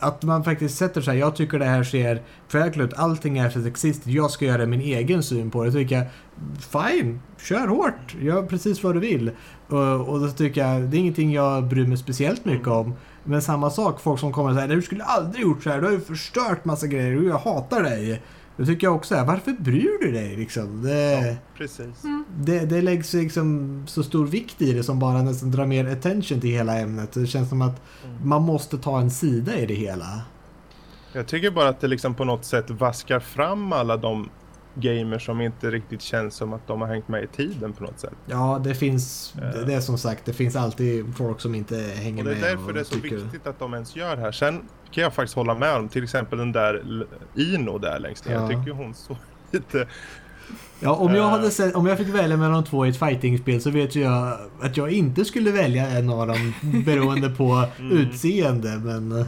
att man faktiskt sätter sig jag tycker det här ser för ut, allting är för sexistiskt, jag ska göra min egen syn på det. Så tycker jag, fine, kör hårt, gör precis vad du vill. Och, och då tycker jag, det är ingenting jag bryr mig speciellt mycket om. Men samma sak, folk som kommer och säger du skulle aldrig gjort så här, du har ju förstört massa grejer, jag hatar dig. Då tycker jag också här, varför bryr du dig liksom? Det, ja, precis. Mm. Det, det läggs liksom så stor vikt i det som bara nästan drar mer attention till hela ämnet. Det känns som att mm. man måste ta en sida i det hela. Jag tycker bara att det liksom på något sätt vaskar fram alla de gamers som inte riktigt känns som att de har hängt med i tiden på något sätt. Ja, det finns, det, det är som sagt, det finns alltid folk som inte hänger med. Och det är därför det är så tycker... viktigt att de ens gör det här. Sen kan jag faktiskt hålla med om, till exempel den där Ino där längst ner. Ja. Jag tycker hon såg lite Ja, om jag, hade sett, om jag fick välja mellan de två i ett fightingspel så vet jag att jag inte skulle välja en av dem beroende på mm. utseende, men... Eh.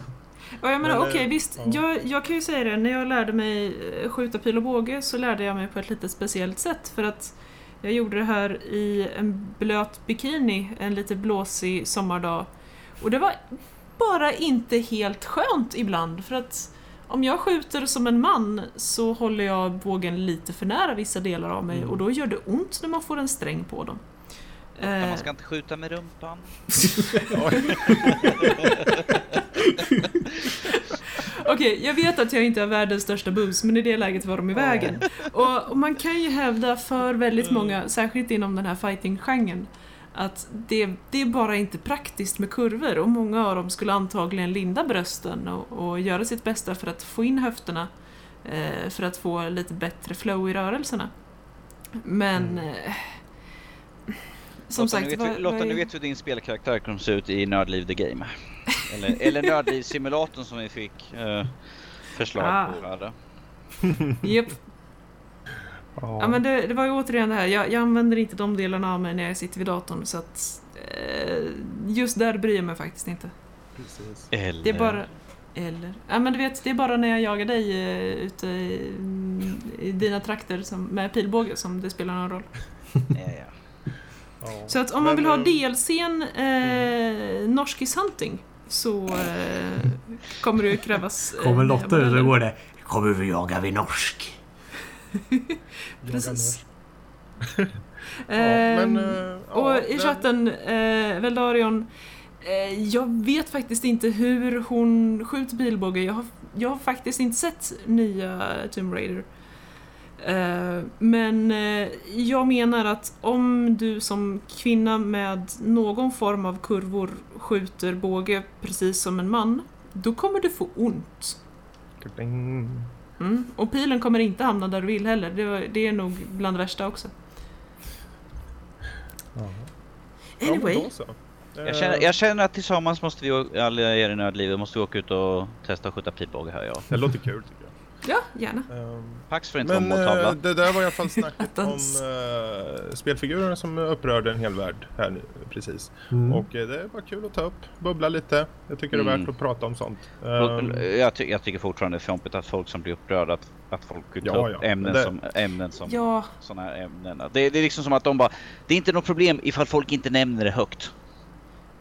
Ja, jag menar okej okay, visst. Ja. Jag, jag kan ju säga det, när jag lärde mig eh, skjuta pil och båge så lärde jag mig på ett lite speciellt sätt för att jag gjorde det här i en blöt bikini en lite blåsig sommardag. Och det var bara inte helt skönt ibland för att om jag skjuter som en man så håller jag bågen lite för nära vissa delar av mig mm. och då gör det ont när man får en sträng på dem. man ska inte skjuta med rumpan. Okej, okay, jag vet att jag inte har världens största bus, men i det läget var de i vägen. Och, och man kan ju hävda för väldigt många, särskilt inom den här fighting-genren, att det, det är bara inte praktiskt med kurvor och många av dem skulle antagligen linda brösten och, och göra sitt bästa för att få in höfterna eh, för att få lite bättre flow i rörelserna. Men... Mm. Eh, som Lotta, sagt, nu vet, Lotta, nu vet hur din spelkaraktär kommer se ut i Nördliv the Game. Eller, eller Nördliv-simulatorn som vi fick eh, förslag ah. på. Japp. Ja, ja men det, det, var ju återigen det här, jag, jag, använder inte de delarna av mig när jag sitter vid datorn så att eh, just där bryr jag mig faktiskt inte. Precis. Eller... Det är bara... Eller? Ja men du vet, det är bara när jag jagar dig uh, ute i, i, dina trakter som, med pilbåge som det spelar någon roll. ja, ja. Så att om man vill ha DLCn eh, mm. Norskis Hunting så eh, kommer det krävas... Eh, kommer Lotta ut och går det Kommer vi jaga vid norsk? Precis. ja, men, uh, och ja, i chatten, uh, Veldarion, uh, jag vet faktiskt inte hur hon skjuter pilbåge. Jag har, jag har faktiskt inte sett nya Tomb Raider. Men jag menar att om du som kvinna med någon form av kurvor skjuter båge precis som en man, då kommer du få ont. Mm. Och pilen kommer inte hamna där du vill heller. Det, det är nog bland det värsta också. Anyway. Jag känner, jag känner, att tillsammans måste vi, alla er i nödlivet, måste vi åka ut och testa att skjuta pilbåge här ja. Det låter kul tycker jag. Ja, gärna. Um, Pax för inte Men äh, det där var i alla fall snacket om äh, spelfigurerna som upprörde en hel värld här nu precis. Mm. Och äh, det var kul att ta upp, bubbla lite. Jag tycker mm. det är värt mm. att prata om sånt. Um, jag, ty jag, tycker fortfarande det är fjompigt att folk som blir upprörda att, att folk tar ja, upp ja. ämnen, det... som, ämnen som ja. sådana här ämnen. Det, det, är liksom som att de bara, det är inte något problem ifall folk inte nämner det högt.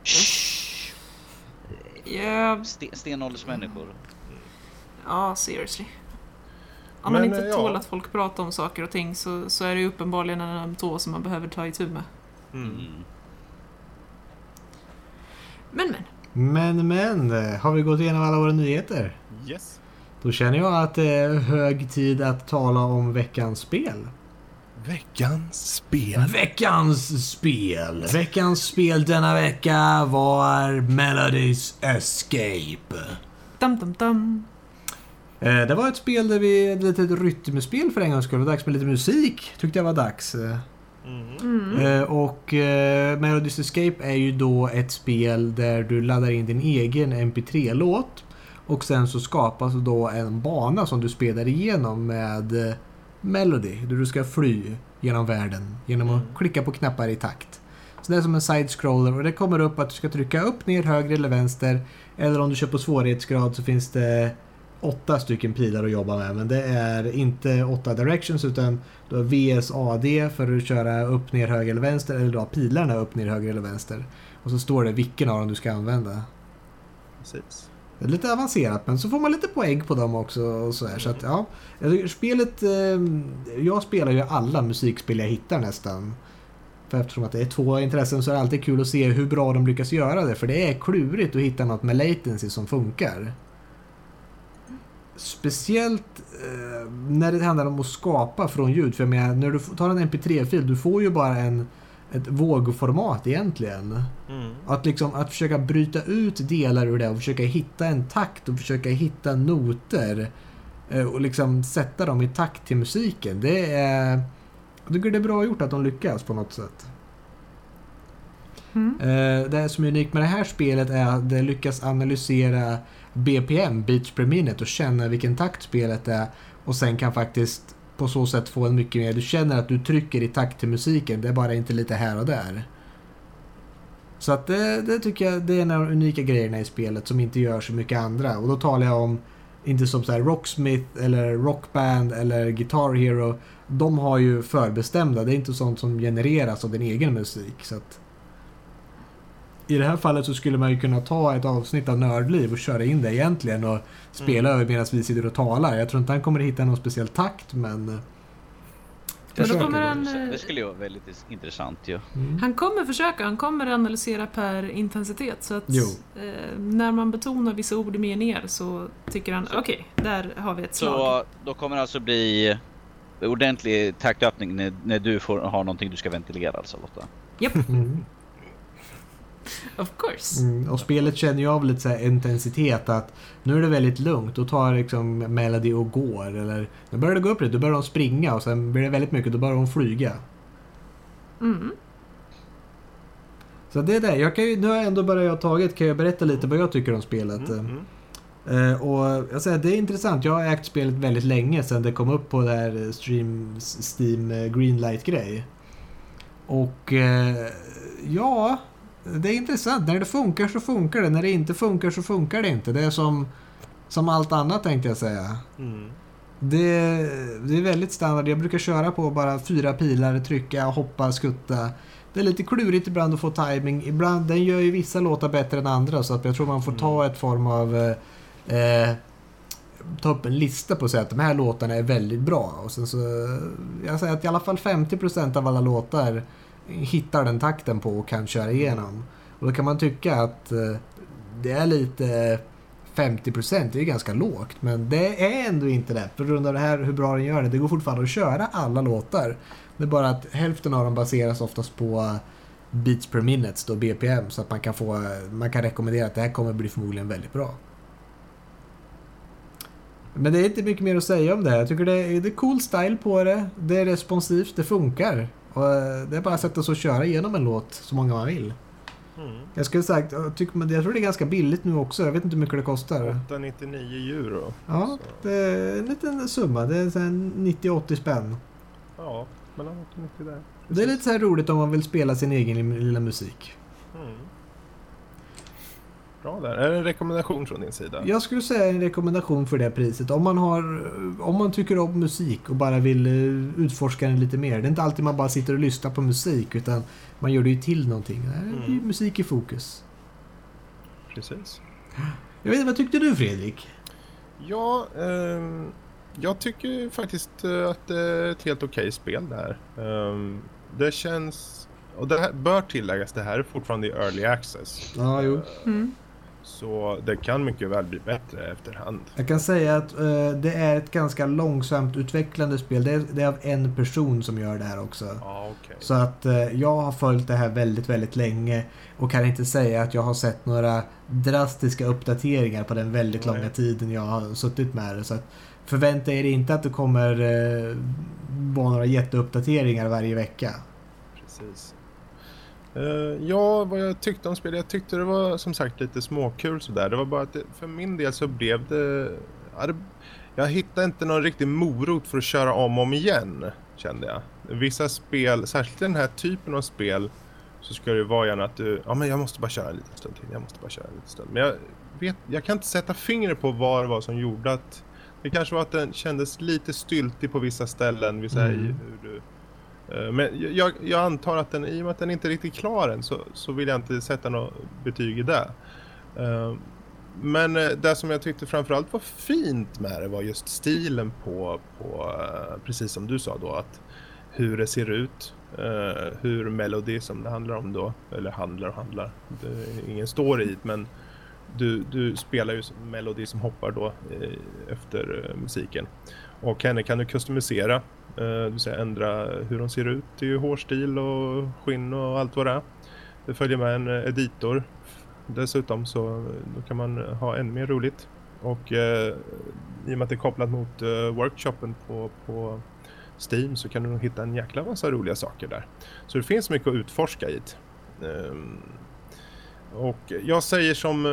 Shh. Yeah. Sten, stenåldersmänniskor. Ja, seriously. Om man inte tål att folk pratar om saker och ting så, så är det uppenbarligen en öm tå som man behöver ta itu med. Mm. Men men. Men men, har vi gått igenom alla våra nyheter? Yes. Då känner jag att det är hög tid att tala om veckans spel. Veckans spel. Veckans spel. Veckans spel denna vecka var Melodies Escape. Dum, dum, dum. Eh, det var ett spel där vi... Ett litet rytmspel för en gångs skull. Dags med lite musik. Tyckte jag var dags. Mm. Eh, och Melodies Escape är ju då ett spel där du laddar in din egen MP3-låt. Och sen så skapas då en bana som du spelar igenom med Melody. Där du ska fly genom världen genom att mm. klicka på knappar i takt. Så det är som en side-scroller och det kommer upp att du ska trycka upp, ner, höger eller vänster. Eller om du kör på svårighetsgrad så finns det åtta stycken pilar att jobba med. Men det är inte åtta directions utan du har VSAD för att köra upp, ner, höger eller vänster. Eller du har pilarna upp, ner, höger eller vänster. Och så står det vilken av dem du ska använda. Precis. Det är lite avancerat men så får man lite poäng på dem också. Och så här. Så att, ja, spelet... Eh, jag spelar ju alla musikspel jag hittar nästan. För eftersom att det är två intressen så är det alltid kul att se hur bra de lyckas göra det. För det är klurigt att hitta något med latency som funkar. Speciellt eh, när det handlar om att skapa från ljud. För jag menar, när du tar en mp3-fil, du får ju bara en, ett vågformat egentligen. Mm. Att, liksom, att försöka bryta ut delar ur det och försöka hitta en takt och försöka hitta noter. Eh, och liksom sätta dem i takt till musiken. Det är... Jag tycker det är bra gjort att de lyckas på något sätt. Mm. Eh, det som är unikt med det här spelet är att det lyckas analysera BPM, beats per minute, och känna vilken takt spelet är och sen kan faktiskt på så sätt få en mycket mer... Du känner att du trycker i takt till musiken. Det är bara inte lite här och där. Så att det, det tycker jag det är en av de unika grejerna i spelet som inte gör så mycket andra. Och då talar jag om inte som så här Rocksmith eller Rockband eller Guitar Hero. De har ju förbestämda. Det är inte sånt som genereras av din egen musik. Så att i det här fallet så skulle man ju kunna ta ett avsnitt av Nördliv och köra in det egentligen och spela mm. över medan vi sitter och talar. Jag tror inte han kommer hitta någon speciell takt men... Eh, men då kommer han, det skulle ju vara väldigt intressant ju. Ja. Mm. Han kommer försöka, han kommer analysera per intensitet. Så att eh, när man betonar vissa ord i meningar så tycker han, okej, okay, där har vi ett slag. Så då kommer det alltså bli ordentlig taktöppning när, när du får ha någonting du ska ventilera alltså Lotta? Japp. Yep. Mm. Of course. Mm, och spelet känner ju av lite så intensitet att nu är det väldigt lugnt. Då tar liksom Melody och går. Eller nu börjar det gå upp lite, då börjar de springa och sen blir det väldigt mycket, då börjar de flyga. Mm. Så det är det. Jag kan ju, nu har jag ändå bara jag tagit, kan jag berätta lite vad jag tycker om spelet. Mm, mm. Uh, och jag säger, det är intressant. Jag har ägt spelet väldigt länge sedan det kom upp på det här Stream, Steam eh, Greenlight-grej. Och uh, ja, det är intressant. När det funkar så funkar det. När det inte funkar så funkar det inte. Det är som, som allt annat tänkte jag säga. Mm. Det, det är väldigt standard. Jag brukar köra på bara fyra pilar, trycka, hoppa, skutta. Det är lite klurigt ibland att få timing. Ibland, den gör ju vissa låtar bättre än andra så att jag tror man får ta mm. ett form av... Eh, ta upp en lista på att säga att de här låtarna är väldigt bra. Och sen så, jag säger att i alla fall 50% av alla låtar hittar den takten på och kan köra igenom. Och då kan man tycka att eh, det är lite 50% det är ganska lågt. Men det är ändå inte det. På grund av det här hur bra den gör det. Det går fortfarande att köra alla låtar. Det är bara att hälften av dem baseras oftast på beats per minute, då BPM. Så att man kan, få, man kan rekommendera att det här kommer bli förmodligen väldigt bra. Men det är inte mycket mer att säga om det här. Jag tycker det är, det är cool style på det. Det är responsivt, det funkar. Och eh, det är bara att sätta sig och köra igenom en låt så många man vill. Mm. Jag skulle sagt, jag, tycker, jag tror det är ganska billigt nu också. Jag vet inte hur mycket det kostar. 899 euro. Ja, så. det är en liten summa. Det är 90-80 spänn. Ja, mellan 80 där. Det är lite så här roligt om man vill spela sin egen lilla musik. Mm. Bra där. Är det en rekommendation från din sida? Jag skulle säga en rekommendation för det priset. Om man, har, om man tycker om musik och bara vill eh, utforska den lite mer. Det är inte alltid man bara sitter och lyssnar på musik utan man gör det ju till någonting. Det är mm. musik i fokus. Precis. Jag vet vad tyckte du Fredrik? Ja, eh, jag tycker faktiskt eh, att det är ett helt okej okay spel det här. Eh, det känns... Och det här bör tilläggas, det här är fortfarande i early access. Ja, jo. Mm. Så det kan mycket väl bli bättre efterhand. Jag kan säga att uh, det är ett ganska långsamt utvecklande spel. Det är, det är av en person som gör det här också. Ah, okay. Så att uh, jag har följt det här väldigt, väldigt länge och kan inte säga att jag har sett några drastiska uppdateringar på den väldigt Nej. långa tiden jag har suttit med det. Så att förvänta er inte att det kommer uh, vara några jätteuppdateringar varje vecka. Precis. Uh, ja, vad jag tyckte om spelet. Jag tyckte det var som sagt lite småkul sådär. Det var bara att det, för min del så blev det, ja, det... Jag hittade inte någon riktig morot för att köra om och om igen, kände jag. Vissa spel, särskilt den här typen av spel, så ska det vara gärna att du, ja men jag måste bara köra en liten stund till, jag måste bara köra en liten stund. Men jag vet, jag kan inte sätta fingret på vad det var som gjorde att, det kanske var att den kändes lite styltig på vissa ställen, vissa mm. hur du Eh, Eh, men jag, jag, antar att den, i och med att den inte är riktigt klar än så, så vill jag inte sätta något betyg i det. Eh, men eh, det som jag tyckte framförallt var fint med det var just stilen på, på precis som du sa då, att hur det ser ut, hur Melody som det handlar om då, eller handlar och handlar, det är ingen story i men du, du spelar ju Melody som hoppar då efter musiken. Och henne kan du customisera det vill säga ändra hur de ser ut i hårstil och skinn och allt vad det är. Det följer med en editor. Dessutom så eh, då kan man ha ännu mer roligt. Och eh, i och med att det är kopplat mot eh, workshopen på, på Steam så kan du nog hitta en jäkla massa roliga saker där. Så det finns mycket att utforska i det. Um, och jag säger som, eh,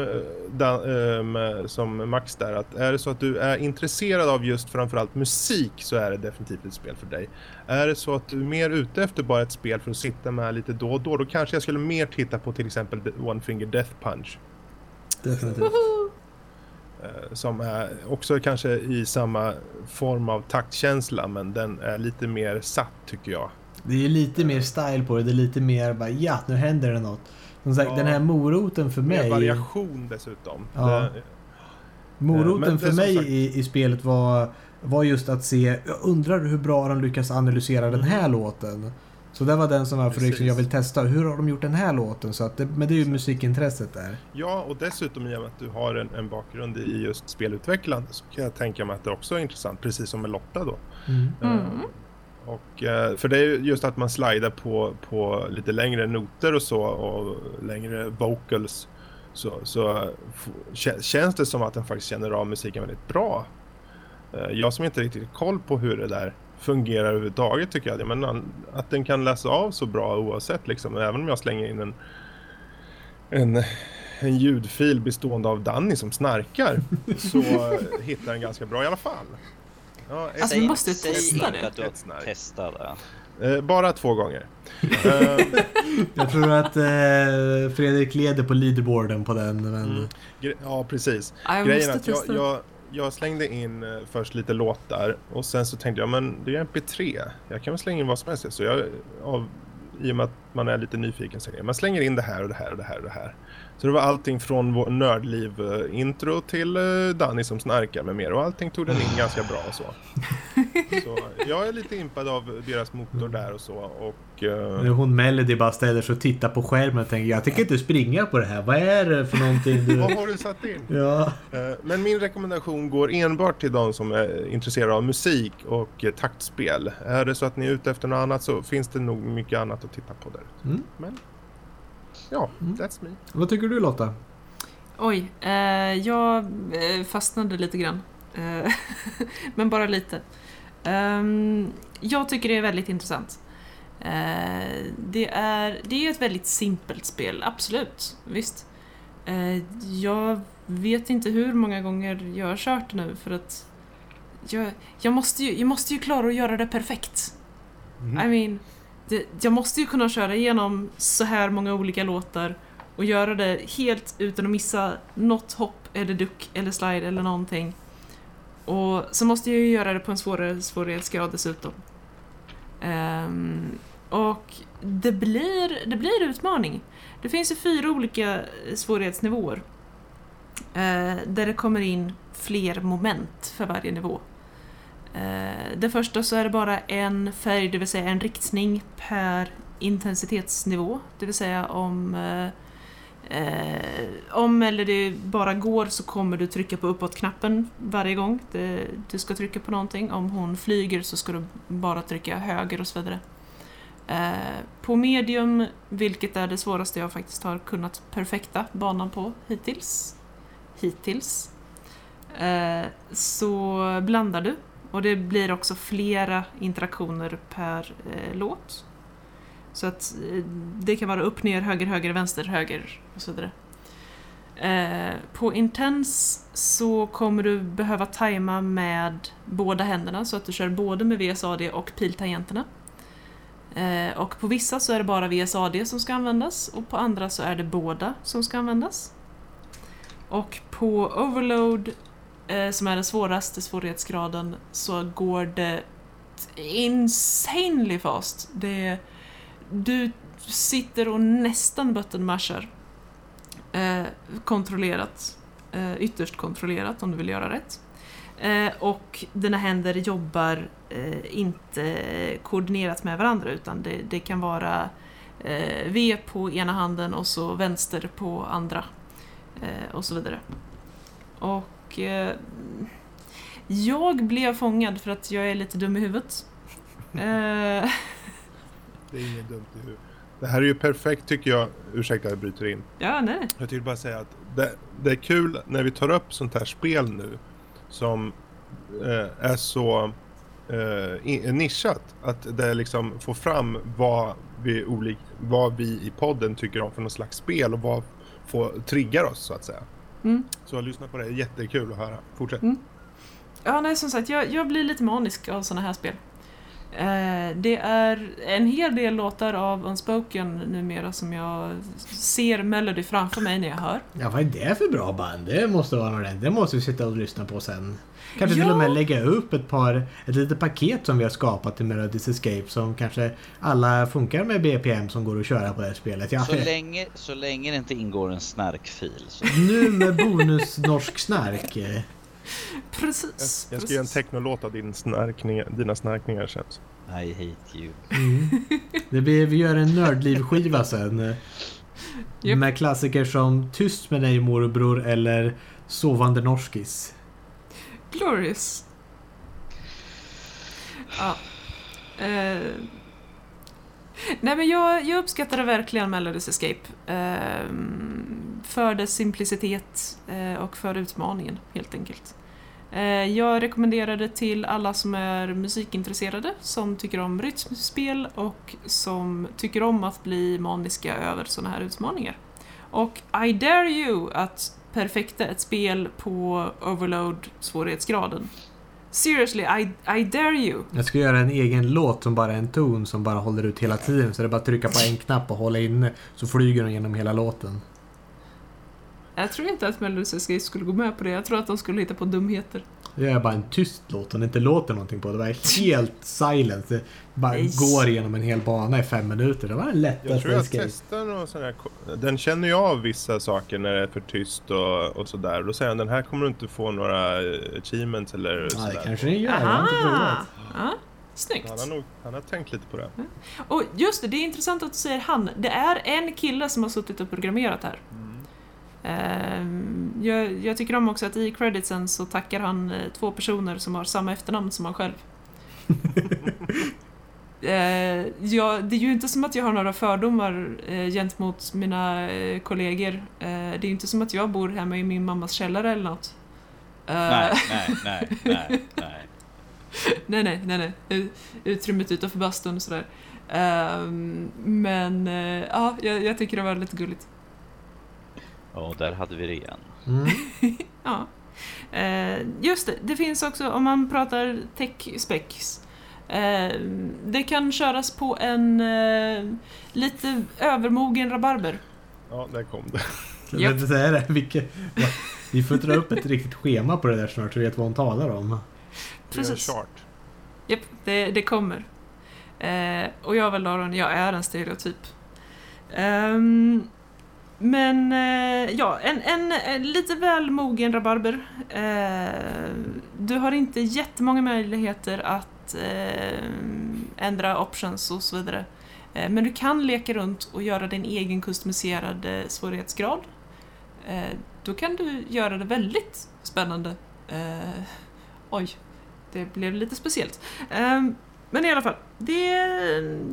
da, äh, som Max där att är det så att du är intresserad av just framförallt musik så är det definitivt ett spel för dig. Är det så att du är mer ute efter bara ett spel för att sitta med lite då och då då kanske jag skulle mer titta på till exempel One Finger Death Punch. Definitivt. Som är också kanske i samma form av taktkänsla men den är lite mer satt tycker jag. Det är lite mer style på det, det är lite mer bara ja, nu händer det något. Som sagt, ja. den här moroten för mig... Med variation dessutom. Ja. Det, moroten för mig sagt... i, i spelet var, var just att se, jag undrar hur bra de lyckas analysera mm. den här låten. Så det var den som var för liksom, jag vill testa, hur har de gjort den här låten? Så att det, men det är ju musikintresset där. Ja, och dessutom i och med att du har en, en bakgrund i just spelutvecklande så kan jag tänka mig att det också är intressant, precis som med Lotta då. Mm. Uh, och, eh, för det är just att man slidar på, på lite längre noter och så och längre vocals så, så känns det som att den faktiskt känner av musiken väldigt bra. Eh, jag som inte riktigt har koll på hur det där fungerar överhuvudtaget tycker jag. Men att den kan läsa av så bra oavsett liksom. Även om jag slänger in en, en, en ljudfil bestående av Danny som snarkar så eh, hittar den ganska bra i alla fall. Ja, alltså vi måste testa det. att du har testat det. Eh, bara två gånger. jag tror att eh, Fredrik leder på leaderboarden på den. Men... Mm. Ja, precis. Ja, Grejen är att jag, jag, jag, slängde in eh, först lite låtar och sen så tänkte jag men det är MP3. Jag kan väl slänga in vad som helst. Så jag, av, I och med att man är lite nyfiken så jag man slänger in det här och det här och det här och det här. Så det var allting från nördliv-intro till uh, Danny som snarkar med mer och allting tog den in ganska bra och så. så jag är lite impad av deras motor där och så och... Uh... Hon Melody bara ställer sig och tittar på skärmen och tänker jag tänker inte springa på det här. Vad är det för någonting du... Vad har du satt in? ja. Uh, men min rekommendation går enbart till de som är intresserade av musik och uh, taktspel. Är det så att ni är ute efter något annat så finns det nog mycket annat att titta på där. Mm. Men ja, mm. that's me. Vad tycker du Lotta? Oj, eh, jag eh, fastnade lite grann. Eh, men bara lite. Um, jag tycker det är väldigt intressant. Uh, det, är, det är ett väldigt simpelt spel, absolut. Visst. Uh, jag vet inte hur många gånger jag har kört nu för att jag, jag, måste, ju, jag måste ju klara att göra det perfekt. Mm. I mean, det, jag måste ju kunna köra igenom så här många olika låtar och göra det helt utan att missa något hopp eller duck eller slide eller någonting. Och så måste jag ju göra det på en svårare svårighetsgrad dessutom. Um, och det blir, det blir utmaning. Det finns ju fyra olika svårighetsnivåer. Uh, där det kommer in fler moment för varje nivå. Eh, det första så är det bara en färg, det vill säga en riktning per intensitetsnivå. Det vill säga om eh, eh, om eller det bara går så kommer du trycka på uppåt-knappen varje gång det, du ska trycka på någonting. Om hon flyger så ska du bara trycka höger och så vidare. Eh, på medium, vilket är det svåraste jag faktiskt har kunnat perfekta banan på hittills, hittills eh, så blandar du och det blir också flera interaktioner per eh, låt. Så att eh, det kan vara upp, ner, höger, höger, vänster, höger och så vidare. Eh, på Intense så kommer du behöva tajma med båda händerna så att du kör både med VSAD och piltangenterna. Eh, och på vissa så är det bara VSAD som ska användas och på andra så är det båda som ska användas. Och på Overload eh, som är den svåraste svårighetsgraden så går det insanely fast. Det, du sitter och nästan buttonmashar eh, kontrollerat, eh, ytterst kontrollerat om du vill göra rätt. Eh, och dina händer jobbar eh, inte koordinerat med varandra utan det, det kan vara eh, V på ena handen och så vänster på andra eh, och så vidare. Och eh, jag blev fångad för att jag är lite dum i huvudet. eh. Det är inget dumt i huvudet. Det här är ju perfekt tycker jag. Ursäkta jag bryter in. Ja, nej. Jag vill bara säga att det, det, är kul när vi tar upp sånt här spel nu som eh, är så eh, nischat. Att det liksom får fram vad vi, olik, vad vi i podden tycker om för något slags spel och vad få triggar oss så att säga. Mm. Så lyssna på det, jättekul att höra. Fortsätt. Mm. Ja, nej som sagt, jag, jag blir lite manisk av sådana här spel. Eh, det är en hel del låtar av Unspoken numera som jag ser Melody framför mig när jag hör. Ja, vad är det för bra band? Det måste vara något Det måste vi sitta och lyssna på sen. Kanske ja. till och med lägga upp ett par, ett litet paket som vi har skapat till Melodies Escape som kanske alla funkar med BPM som går att köra på det här spelet. Ja, så, länge, så länge det inte ingår en snarkfil. Så. Nu med bonus norsk snark. Precis. Jag, jag ska göra en technolåt av din snarkning, dina snarkningar sen. I hate you. Mm. Det blir, vi gör en nördliv-skiva sen. Yep. Med klassiker som Tyst med dig morbror eller Sovande norskis. Glorious. Ja. Uh. Nej men jag, jag uppskattade verkligen Melodies Escape. Eh, för dess simplicitet eh, och för utmaningen helt enkelt. Eh, jag rekommenderar det till alla som är musikintresserade, som tycker om rytmspel och som tycker om att bli maniska över sådana här utmaningar. Och I dare you att perfekta ett spel på overload-svårighetsgraden. Seriously, I, I dare you! Jag ska göra en egen låt som bara är en ton som bara håller ut hela tiden. Så det är bara att trycka på en knapp och hålla inne så flyger den genom hela låten. Jag tror inte att Melodies Escape skulle gå med på det. Jag tror att de skulle hitta på dumheter. Det är bara en tyst låt och det inte låter någonting på. Det var helt silent. Det bara Nej. går genom en hel bana i fem minuter. Det var en lättaste Jag tror jag testar någon sån här... Den känner ju av vissa saker när det är för tyst och, och sådär. Då säger han den här kommer du inte få några achievements eller ja, sådär. det kanske den gör. Jag har inte provat. Ja, snyggt. Han har, nog, han har tänkt lite på det. Och just det, det är intressant att du säger han. Det är en kille som har suttit och programmerat här. Mm. Ehm, jag, jag, tycker om också att i creditsen så tackar han eh, två personer som har samma efternamn som han själv. Eh, ja, det är ju inte som att jag har några fördomar eh, gentemot mina kollegor. Det är ju inte som att jag bor hemma i min mammas källare eller något. Nej, nej, nej, nej, nej. nej, nej, nej, nej. Utrymmet utanför bastun och sådär. Ehm, men ja, jag, jag tycker det var lite gulligt. Och där hade vi det igen. Mm. ja. Eh, just det, det finns också, om man pratar tech specs, eh, det kan köras på en eh, lite övermogen rabarber. Ja, där kom det. Jag inte säga det. Vilket, vi får dra upp ett riktigt schema på det där snart så vi vet vad hon talar om. Precis. Japp, det, det kommer. Eh, och jag väl Laron, jag är en stereotyp. Um, men eh, ja, en, en, en, lite väl mogen rabarber. Eh, du har inte jättemånga möjligheter att eh, ändra options och så vidare. Eh, men du kan leka runt och göra din egen customiserade svårighetsgrad. Eh, då kan du göra det väldigt spännande. Eh, oj, det blev lite speciellt. Eh, men i alla fall, det,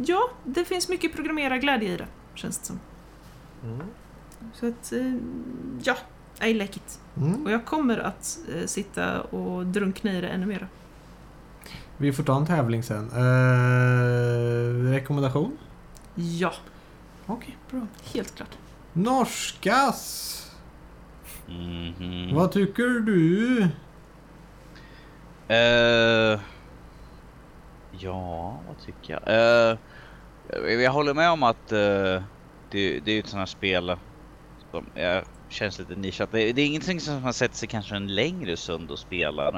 ja, det finns mycket programmerarglädje i det, känns det som. Mm. Så att, eh, ja, I like it. Mm. Och jag kommer att eh, sitta och drunkna i det ännu mer. Vi får ta en tävling sen. Eh, rekommendation? Ja. Okej, okay, bra. Helt klart. Norskas! Mm -hmm. Vad tycker du? Uh, ja, vad tycker jag? Uh, jag håller med om att uh, det, det är ett sånt här spel som är, känns lite nischat. Det, det är ingenting som man sätter sig kanske en längre stund och spelar.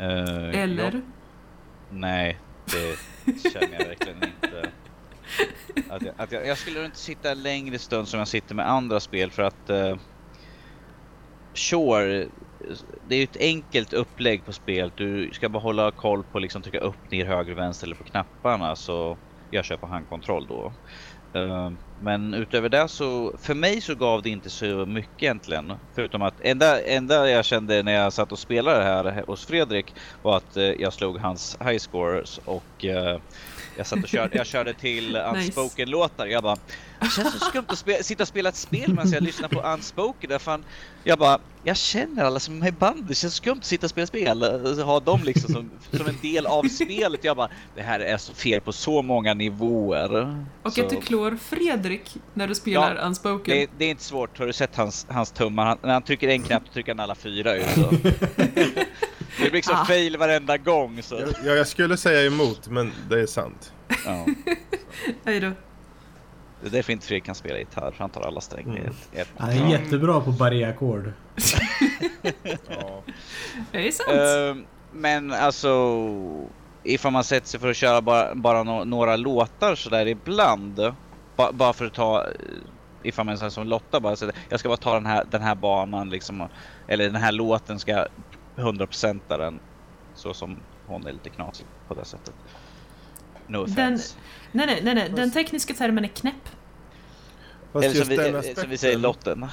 Uh, Eller? Jag, nej, det känner jag verkligen inte. Att jag, att jag, jag, skulle inte sitta en längre stund som jag sitter med andra spel för att uh, Sure, det är ett enkelt upplägg på spel. Du ska bara hålla koll på liksom trycka upp, ner, höger, vänster eller på knapparna så jag kör på handkontroll då. Uh, men utöver det så, för mig så gav det inte så mycket egentligen. Förutom att enda, enda jag kände när jag satt och spelade här hos Fredrik var att eh, jag slog hans high scores och och uh, jag satt och körde, jag körde till unspoken-låtar. Jag bara, det känns så skumt att sitta och spela ett spel medan jag lyssnar på unspoken. Där fan, jag bara, jag känner alla som är med i bandet. Det känns skumt att sitta och spela spel. Ha dem liksom som, som en del av spelet. Jag bara, det här är så fel på så många nivåer. Och så. att du klår Fredrik när du spelar ja, unspoken. Det, det, är inte svårt. Har du sett hans, hans tummar? Han, när han trycker en knapp trycker han alla fyra ut. Det blir liksom ah. fail varenda gång. Så. Ja, jag skulle säga emot, men det är sant. Ja. Hej då. Det är därför inte Fredrik kan spela gitarr, för han tar alla strängar mm. Han är jättebra på barréackord. ja. Det är sant. Uh, men alltså, ifall man sätter sig för att köra bara, bara no några låtar sådär ibland, ba bara för att ta eh, ifall man är som Lotta bara säger jag ska bara ta den här, den här banan liksom, eller den här låten ska jag 100%-aren så som hon är lite knasig på det sättet. No offense. Den, nej, nej, nej, den tekniska termen är knäpp. Fast Eller som eh, vi, aspekten, som vi, säger, lotten.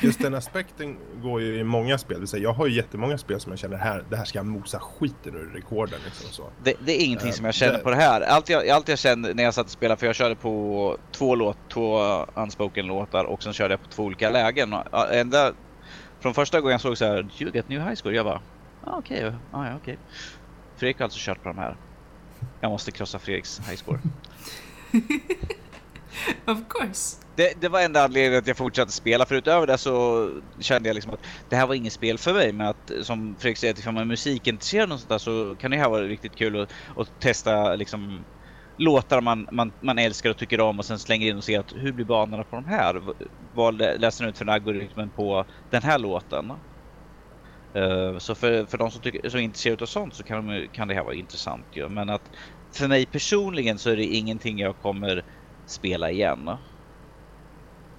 Just den aspekten går ju i många spel. Jag har ju jättemånga spel som jag känner här, det här ska jag mosa skiten ur rekorden. Liksom, så. Det, det är ingenting uh, som jag känner det... på det här. Allt jag, allt jag kände när jag satt och spelade, för jag körde på två, låt, två unspoken-låtar och sen körde jag på två olika lägen. Enda från första gången jag såg så här, you get new high score, jag bara, ah, okej, okay, ah, ja okej. Okay. Fredrik har alltså kört på de här. Jag måste krossa Fredriks high score. of course. Det, det var enda anledningen att jag fortsatte spela. För utöver det så kände jag liksom att det här var inget spel för mig. Men att som Fredrik säger, att om man är musikintresserad och sånt där så kan det här vara riktigt kul att, att testa liksom låtar man, man, man älskar och tycker om och sen slänger in och ser att hur blir banorna på de här? Vad läser den ut för algoritmen på den här låten? Uh, så för, för de som, tycker, som är intresserade av sånt så kan, de, kan det här vara intressant ju. Men att för mig personligen så är det ingenting jag kommer spela igen.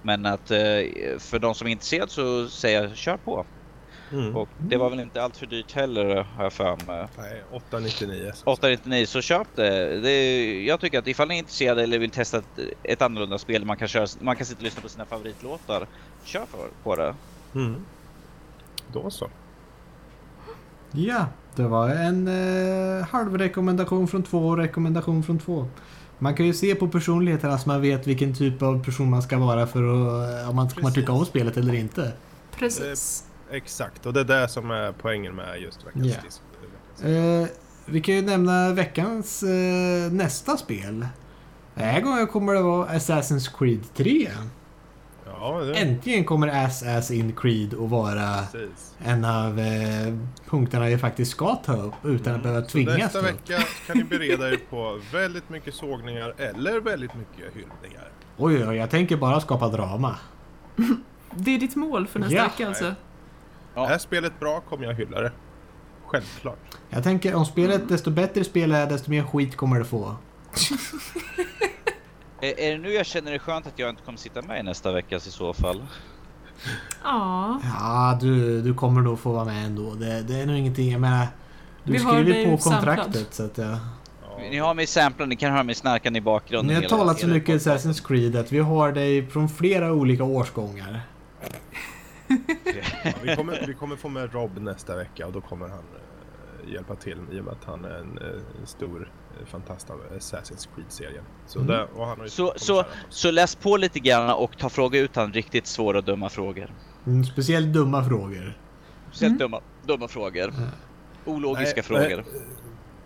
Men att uh, för de som är intresserade så säger jag kör på. Mm. Och det var väl inte allt för dyrt heller har jag för mig. Nej, 899. 899 så köp det. det. Jag tycker att ifall ni är intresserade eller vill testa ett, ett annorlunda spel man kan, köra, man kan sitta och lyssna på sina favoritlåtar. Kör för, på det. Mm. Då så. Ja, det var en eh, halv rekommendation från två och rekommendation från två. Man kan ju se på personligheterna så man vet vilken typ av person man ska vara för att, om man ska tycka om spelet eller inte. Precis. Exakt, och det är det som är poängen med just veckans yeah. disk. Eh, vi kan ju nämna veckans eh, nästa spel. Den här gången kommer det vara Assassin's Creed 3. Ja, det... Äntligen kommer Ass Ass in Creed att vara Precis. en av eh, punkterna vi faktiskt ska ta upp utan mm. att behöva tvingas Nästa vecka kan ni bereda er på väldigt mycket sågningar eller väldigt mycket hyllningar. Oj, oj, jag tänker bara skapa drama. det är ditt mål för nästa ja. vecka alltså? Ja. Är spelet bra kommer jag hylla det. Självklart. Jag tänker om spelet, desto bättre spel är desto mer skit kommer det få. Är, är det nu jag känner det skönt att jag inte kommer sitta med nästa vecka i så fall? Ja. Ja, du, du kommer nog få vara med ändå. Det, det är nog ingenting, jag menar... Du Vi skriver på kontraktet så att jag... Ni har mig samplad, ni kan höra mig snarkande i bakgrunden. Ni har talat så mycket Assassin's Creed att vi har dig från flera olika årsgångar. Ja, vi, kommer, vi kommer få med Rob nästa vecka och då kommer han uh, hjälpa till i och med att han är en uh, stor fantast av Assassin's Creed-serien. Så, mm. så, så, så, läs på lite grann och ta fråga ut han riktigt svåra och dumma frågor. Mm, speciellt dumma frågor. Speciellt mm. dumma, dumma frågor. Mm. Ologiska nej, frågor. Nej,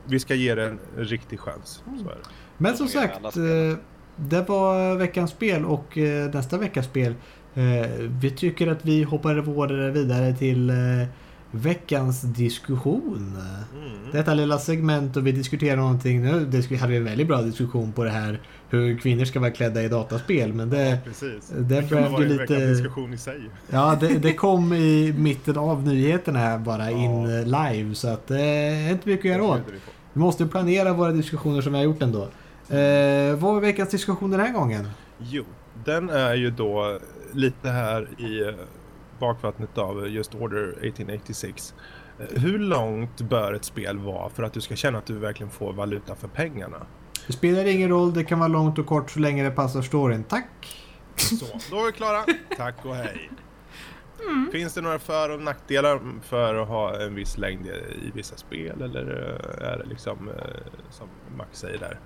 vi ska ge det en riktig chans. Det. Men som sagt, eh, det var veckans spel och eh, nästa veckas spel. Eh, vi tycker att vi hoppar vidare till veckans diskussion. Mm. Detta lilla segment och vi diskuterar någonting. Nu det hade vi en väldigt bra diskussion på det här hur kvinnor ska vara klädda i dataspel. Men det, ja, det, det blev lite... diskussion i sig. Ja, det, det, kom i mitten av nyheterna här bara ja. in live. Så att det är inte mycket att göra åt. Vi måste planera våra diskussioner som vi har gjort ändå. Eh, vad är veckans diskussion den här gången? Jo, den är ju då lite här i bakvattnet av just Order 1886. Eh, hur långt bör ett spel vara för att du ska känna att du verkligen får valuta för pengarna? Det spelar ingen roll, det kan vara långt och kort så länge det passar storyn. Tack! Så, då är vi klara. Tack och hej. Mm. Finns det några för och nackdelar för att ha en viss längd i vissa spel eller eh, är det liksom eh, som Max säger där?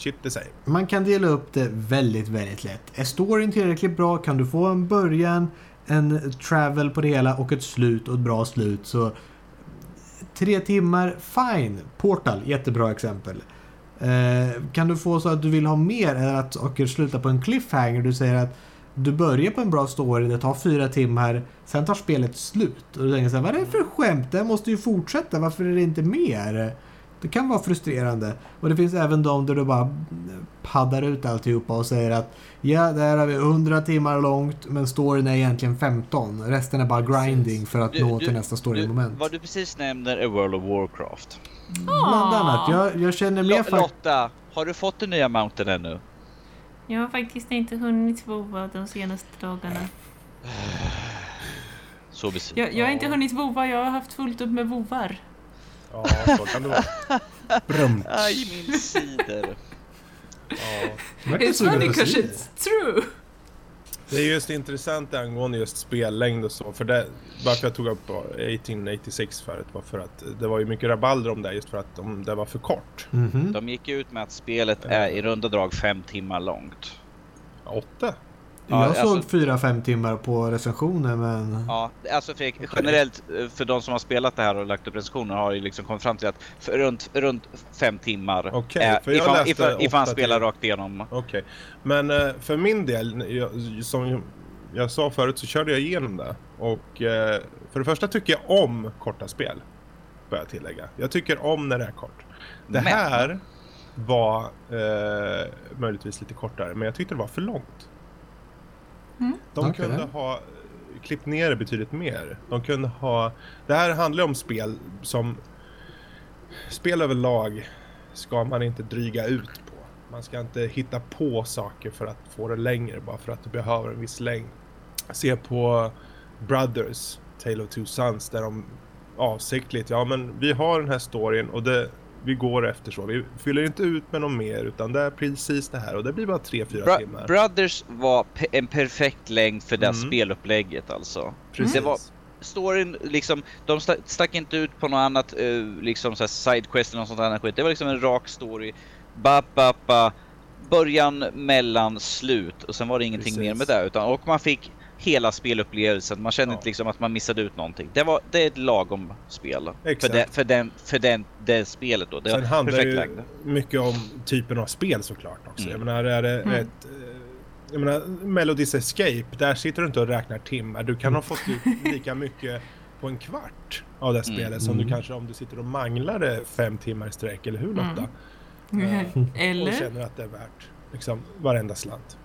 Shit det säger. Man kan dela upp det väldigt, väldigt lätt. Är storyn tillräckligt bra kan du få en början, en travel på det hela och ett slut och ett bra slut så tre timmar, fine. Portal, jättebra exempel. Eh, kan du få så att du vill ha mer eller att saker slutar på en cliffhanger? Du säger att du börjar på en bra story, det tar fyra timmar, sen tar spelet slut. Och du tänker så här, vad är det för skämt? Det måste ju fortsätta, varför är det inte mer? Det kan vara frustrerande. Och det finns även de där du bara paddar ut alltihopa och säger att ja, det här har vi 100 timmar långt men storyn är egentligen 15. Resten är bara grinding för att du, nå till nästa story-moment. Vad du precis nämner är World of Warcraft. Bland annat. Jag, jag känner mer... L Lotta, har du fått den nya mountain ännu? Jag har faktiskt inte hunnit vova de senaste dagarna. Så besviken. Jag, jag har inte hunnit vova, jag har haft fullt upp med vovar. Ja, så kan det vara. Brumt. Aj, min cider. ja. It's funny because it's true. Det är just intressant angående just spellängd och så. För det, varför jag tog upp 1886 förut var för att det var ju mycket rabalder om det just för att de, det var för kort. Mm -hmm. De gick ut med att spelet är i runda drag fem timmar långt. Åtta? Ja, jag såg alltså, 4-5 timmar på recensionen men... Ja, alltså Fredrik, generellt eh, för de som har spelat det här och lagt upp recensioner har ju liksom kommit fram till att för runt, runt 5 timmar okay, är, för ifall, ifall, ifall han spelar rakt igenom. Okej, okay. men uh, för min del, jag, som jag sa förut så körde jag igenom det. Och uh, för det första tycker jag om korta spel. Bör jag tillägga. Jag tycker om när det är kort. Det men. här var uh, möjligtvis lite kortare men jag tyckte det var för långt. Mm. De okay. kunde ha klippt ner det betydligt mer. De kunde ha... Det här handlar om spel som... Spel överlag ska man inte dryga ut på. Man ska inte hitta på saker för att få det längre bara för att du behöver en viss längd. Se på Brothers, Tale of Two Sons, där de avsiktligt, ja men vi har den här storyn och det, vi går efter så. Vi fyller inte ut med något mer utan det är precis det här och det blir bara 3-4 Bro timmar. Brothers var pe en perfekt längd för det mm. spelupplägget alltså. Precis. Det var storyn liksom, de stack inte ut på något annat uh, liksom så sidequest eller något sånt annat skit. Det var liksom en rak story. Ba, ba, ba. Början, mellan, slut och sen var det ingenting Precis. mer med det utan och man fick hela spelupplevelsen. Man känner ja. inte liksom att man missade ut någonting. Det, var, det är ett lagom spel. Exakt. För, det, för, den, för den, det spelet då. Det Sen handlar det ju längd. mycket om typen av spel såklart också. Mm. Jag menar, är det mm. ett... Eh, jag menar, Melodies Escape, där sitter du inte och räknar timmar. Du kan ha fått ut lika mycket på en kvart av det spelet mm. som du mm. kanske om du sitter och manglar det fem timmar i sträck, eller hur Lotta? Mm. Uh, eller? Och känner att det är värt liksom varenda slant.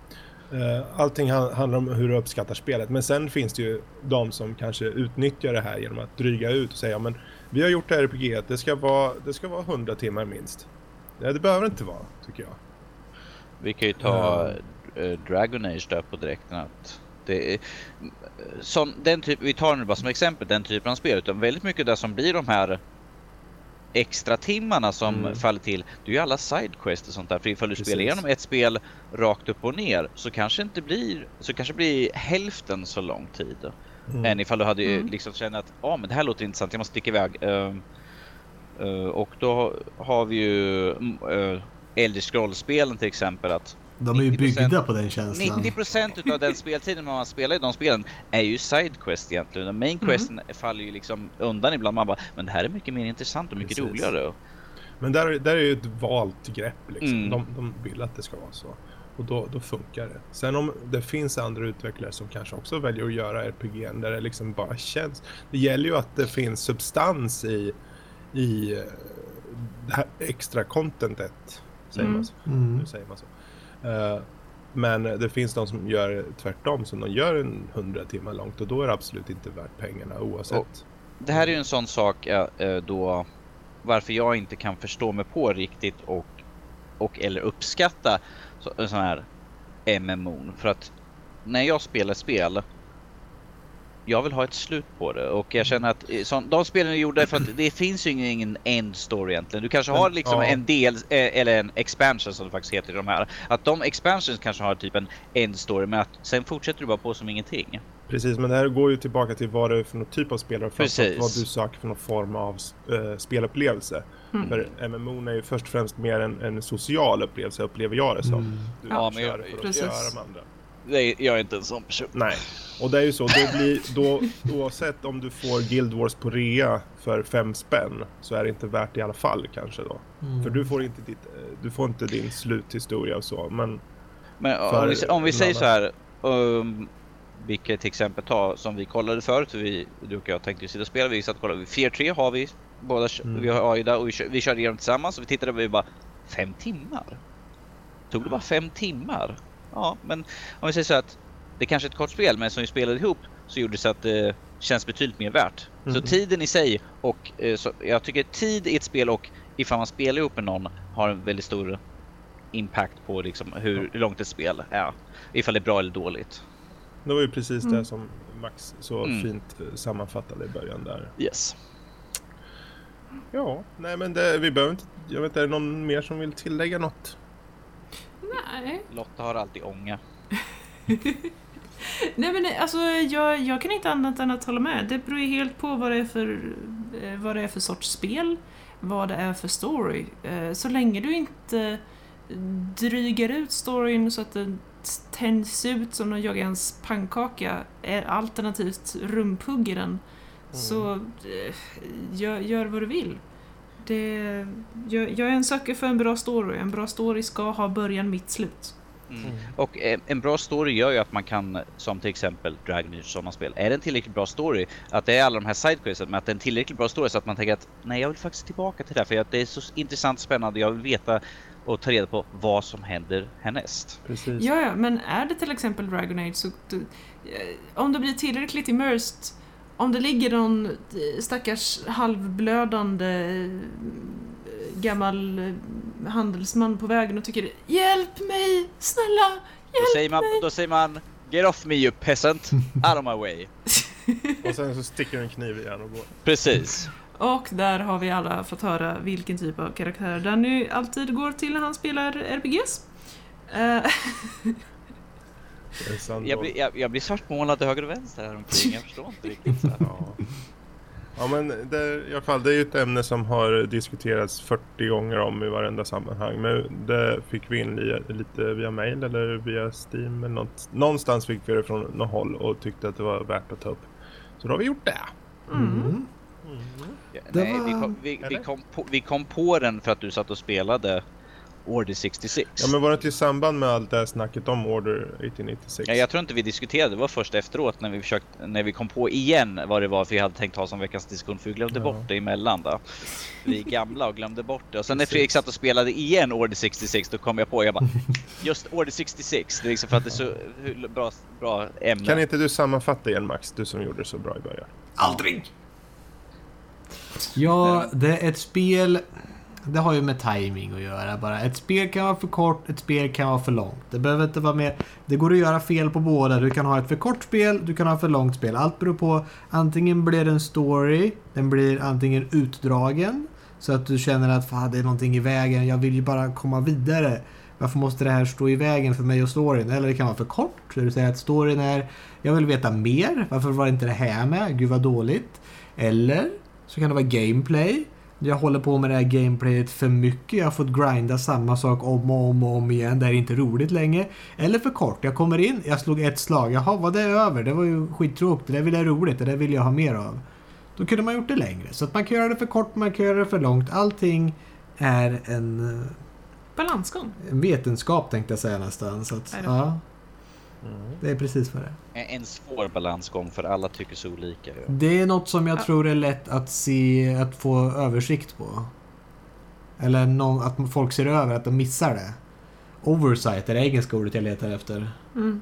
Eh, allting handlar om hur du uppskattar spelet. Men sen finns det ju de som kanske utnyttjar det här genom att dryga ut och säga men vi har gjort det här RPG, det ska vara, det ska vara 100 timmar minst. Nej, det behöver inte vara, tycker jag. Vi kan ju ta uh, Dragon Age där på direkten att det är, som den typ, vi tar nu bara som exempel den typen av spel, utan väldigt mycket det som blir de här extra timmarna som mm. faller till, det är ju alla sidequests och sånt där. För ifall du Precis. spelar igenom ett spel rakt upp och ner så kanske inte blir, så kanske blir hälften så lång tid. Mm. Än ifall du hade mm. liksom känner att, ja ah, men det här låter intressant, jag måste sticka iväg. Uh, uh, och då har vi ju uh, Elder Scrolls-spelen till exempel att de är ju byggda på den känslan. 90% utav den speltiden man spelar i de spelen är ju sidequest egentligen. Den main questen mm. faller ju liksom undan ibland. Man bara, men det här är mycket mer intressant och mycket Precis. roligare. Men där, där är ju ett valt grepp liksom. Mm. De, de vill att det ska vara så. Och då, då funkar det. Sen om det finns andra utvecklare som kanske också väljer att göra RPG där det liksom bara känns. Det gäller ju att det finns substans i, i eh, det här extra contentet. Säger mm. man så? Mm. Nu säger man så. Eh, men det finns de som gör tvärtom, som de gör en 100 timmar långt och då är det absolut inte värt pengarna oavsett. Och det här är ju en sån sak eh, eh, då varför jag inte kan förstå mig på riktigt och, och eller uppskatta så, sån här MMO. För att när jag spelar spel jag vill ha ett slut på det och jag känner att så, de spelen är gjorda för att det finns ju ingen end story egentligen. Du kanske har liksom ja. en del eh, eller en expansion som det faktiskt heter i de här. Att de expansions kanske har typ en end story men att sen fortsätter du bara på som ingenting. Precis, men det här går ju tillbaka till vad det är för någon typ av spelare och vad du söker för någon form av uh, spelupplevelse. Mm. För MMO är ju först och främst mer en, en social upplevelse, upplever jag det som. Mm. Du ja, men jag, för precis. att göra med andra. Nej, jag är inte en sån person. Nej, och det är ju så. Då blir, då, oavsett om du får Guild Wars på rea för fem spänn så är det inte värt det i alla fall kanske då. Mm. För du får, inte ditt, du får inte din sluthistoria och så. Men, men om vi, om vi säger så här. Um, vilket exempel ta som vi kollade förut. Vi, du och jag tänkte sitta och spela. Vi satt och kollade. Fear 3 har vi. Båda, mm. Vi har Aida och vi, vi körde igenom tillsammans. Och vi tittade och vi bara, fem timmar? Tog det bara fem timmar? Ja, men om vi säger så att det kanske är ett kort spel, men som vi spelade ihop så gjorde det så att det känns betydligt mer värt. Mm. Så tiden i sig och eh, så, jag tycker tid i ett spel och ifall man spelar ihop med någon har en väldigt stor impact på liksom hur, hur långt ett spel är. Ifall det är bra eller dåligt. Det var ju precis mm. det som Max så mm. fint eh, sammanfattade i början där. Yes. Ja, nej men det, vi behöver inte... Jag vet inte, är det någon mer som vill tillägga något? Nej. Lotta har alltid ånga. Nej men alltså jag, jag kan inte annat än att hålla med. Det beror ju helt på vad det är för, eh, vad det är för sorts spel, vad det är för story. Eh, så länge du inte drygar ut storyn så att den tänds ut som någon jagans pannkaka, alternativt rumpugger den, mm. så eh, gör, gör vad du vill. Det, jag, jag är en söker för en bra story. En bra story ska ha början, mitt, slut. Mm. mm. Och en, en, bra story gör ju att man kan, som till exempel Dragon Age sådana spel, är det en tillräckligt bra story, att det är alla de här sidequesten, men att det är en tillräckligt bra story så att man tänker att nej, jag vill faktiskt tillbaka till det här, för att det är så intressant och spännande, jag vill veta och ta reda på vad som händer härnäst. Precis. Ja, ja, men är det till exempel Dragon Age så du, eh, om du blir tillräckligt immersed om det ligger någon eh, stackars halvblödande eh, gammal eh, handelsman på vägen och tycker Hjälp mig! Snälla! Hjälp då säger man, mig! Då säger man Get off me you peasant! Out of my way! och sen så sticker en kniv i och går. Precis. Och där har vi alla fått höra vilken typ av karaktär Danny alltid går till när han spelar RPGs. Jag blir, jag, jag blir svartmålad höger och vänster här omkring. Jag förstår inte riktigt. Så ja. ja men det, i alla fall, det är ju ett ämne som har diskuterats 40 gånger om i varenda sammanhang. Men det fick vi in lite via mail eller via Steam eller något. Någonstans fick vi det från något håll och tyckte att det var värt att ta upp. Så då har vi gjort det. Mm. Mm. Ja, nej, var... vi, kom, vi, vi, kom på, vi kom på den för att du satt och spelade Order 66. Ja men var det inte i samband med allt det här snacket om Order 1886? Ja, jag tror inte vi diskuterade, det var först efteråt när vi, försökte, när vi kom på igen vad det var för vi hade tänkt ha som veckans diskussion för vi glömde ja. bort det emellan då. Vi är gamla och glömde bort det och sen när Fredrik satt och spelade igen Order 66 då kom jag på, jag bara just Order 66, det är liksom för att det är så bra, bra ämne. Kan inte du sammanfatta igen Max, du som gjorde det så bra i början? Aldrig! Ja, det är ett spel det har ju med timing att göra bara. Ett spel kan vara för kort, ett spel kan vara för långt. Det behöver inte vara mer... Det går att göra fel på båda. Du kan ha ett för kort spel, du kan ha ett för långt spel. Allt beror på... Antingen blir det en story, den blir antingen utdragen. Så att du känner att fan, det är någonting i vägen, jag vill ju bara komma vidare. Varför måste det här stå i vägen för mig och storyn? Eller det kan vara för kort. Så du säger att storyn är... Jag vill veta mer. Varför var inte det här med? Gud vad dåligt. Eller så kan det vara gameplay. Jag håller på med det här gameplayet för mycket. Jag har fått grinda samma sak om och om och om igen. Det är inte roligt längre. Eller för kort. Jag kommer in, jag slog ett slag. Jaha, var det över? Det var ju skittråkigt. Det där vill jag roligt. Det där vill jag ha mer av. Då kunde man gjort det längre. Så att man kan göra det för kort, man kan göra det för långt. Allting är en... Eh, Balansgång. En vetenskap tänkte jag säga nästan. Så att, ja. Mm. Det är precis vad det är. En svår balansgång för alla tycker så olika. Ja. Det är något som jag ja. tror är lätt att se, att få översikt på. Eller någon, att folk ser över, att de missar det. Oversight är det engelska ordet jag letar efter. Mm.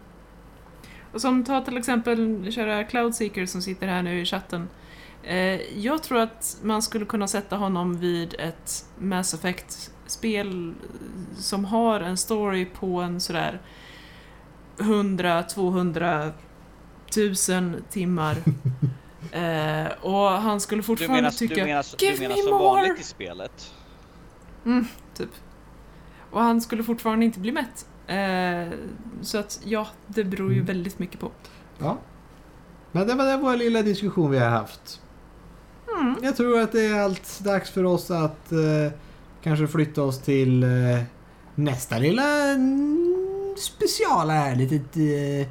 Och som ta till exempel köra Cloudseeker som sitter här nu i chatten. Eh, jag tror att man skulle kunna sätta honom vid ett Mass Effect-spel som har en story på en sådär 100, 200 tusen timmar. eh, och han skulle fortfarande du menar, tycka du menar, Give du menar me som more! vanligt i spelet? Mm, typ. Och han skulle fortfarande inte bli mätt. Eh, så att ja, det beror ju mm. väldigt mycket på. Ja. Men det var den vår lilla diskussion vi har haft. Mm. Jag tror att det är allt dags för oss att eh, kanske flytta oss till eh, nästa lilla speciala här. Litet eh,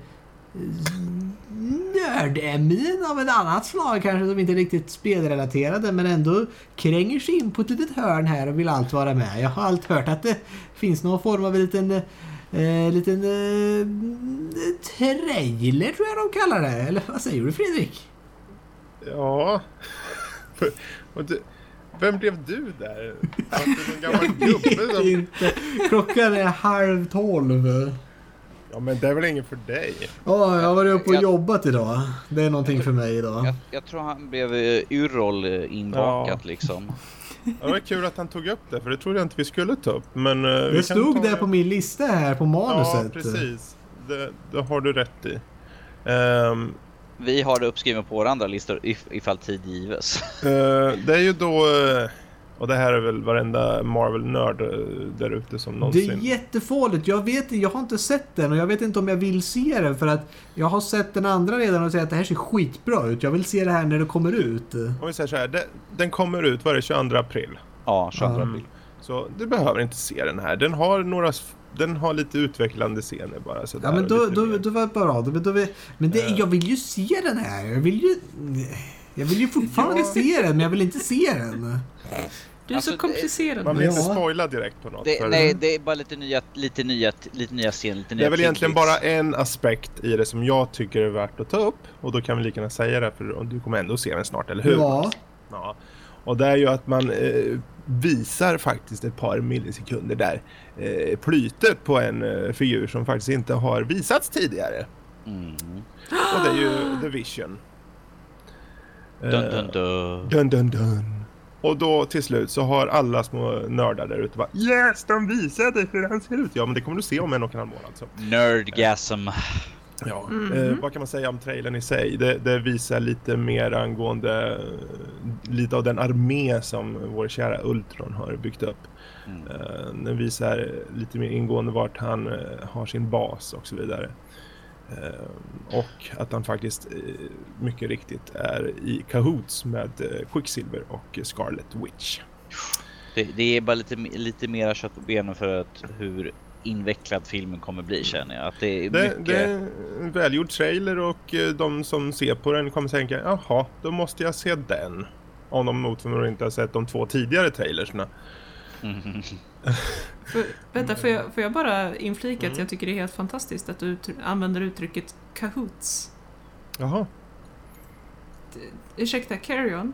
nördämnen av ett annat slag kanske som inte är riktigt spelrelaterade men ändå kränger sig in på ett litet hörn här och vill allt vara med. Jag har allt hört att det finns någon form av en liten eh, liten eh, trailer tror jag de kallar det. Eller vad säger du Fredrik? Ja. Vem blev du där? Var det någon gammal gubbe som... inte. Klockan är halv tolv. Ja men det är väl inget för dig? Ja, jag har varit uppe och jag... jobbat idag. Det är någonting för mig idag. Jag, jag tror han blev uh, Yrrol uh, inbakat ja. liksom. Ja, det var kul att han tog upp det, för det trodde jag inte vi skulle ta upp. Men, uh, det stod där på min lista här på manuset. Ja, precis. Det, det har du rätt i. Um, vi har det uppskrivet på våra andra listor if, ifall tid gives. Uh, det är ju då... Uh, och det här är väl varenda Marvel-nörd uh, där ute som någonsin... Det är jättefåligt. Jag vet jag har inte sett den och jag vet inte om jag vill se den för att jag har sett den andra redan och säger att det här ser skitbra ut. Jag vill se det här när det kommer ut. Om vi säger så här, det, den kommer ut, var det 22 april? Ja, 22 april. Så du behöver inte se den här. Den har några den har lite utvecklande scener bara sådär. Ja men då, då, då, då var det bra. Då, då, men det, jag vill ju se den här. Jag vill ju... Jag vill ju fortfarande ja. se den men jag vill inte se den. Du är alltså, så komplicerad. Man vill inte spoila direkt på något. Det, nej, det är bara lite nya, lite nya, lite nya scener, lite nya Det är väl egentligen bara en aspekt i det som jag tycker är värt att ta upp. Och då kan vi lika gärna säga det för du kommer ändå se den snart, eller hur? Ja. ja. Och det är ju att man eh, visar faktiskt ett par millisekunder där eh, plytet på en eh, figur som faktiskt inte har visats tidigare. Mm. Och det är ju The Vision. Dun, dun, dun. dun, dun, dun. Och då till slut så har alla små nördar där ute bara Yes, de visade hur han ser ut. Ja, men det kommer du se om en och en halv månad. Alltså. Nerdgasm. Ja, mm -hmm. eh, vad kan man säga om trailern i sig? Det, det, visar lite mer angående lite av den armé som vår kära Ultron har byggt upp. Mm. Eh, den visar lite mer ingående vart han eh, har sin bas och så vidare. Eh, och att han faktiskt eh, mycket riktigt är i kahoots med eh, Quicksilver och Scarlet Witch. Det, det är bara lite, lite mera kött på benen för att hur invecklad filmen kommer bli känner jag. Att det, är det, mycket... det är en välgjord trailer och eh, de som ser på den kommer tänka jaha, då måste jag se den. Om de mot inte har sett de två tidigare trailersna. Mm. för, vänta, får jag, får jag bara inflika mm. att jag tycker det är helt fantastiskt att du använder uttrycket kahoots. Jaha. Ursäkta, carry on?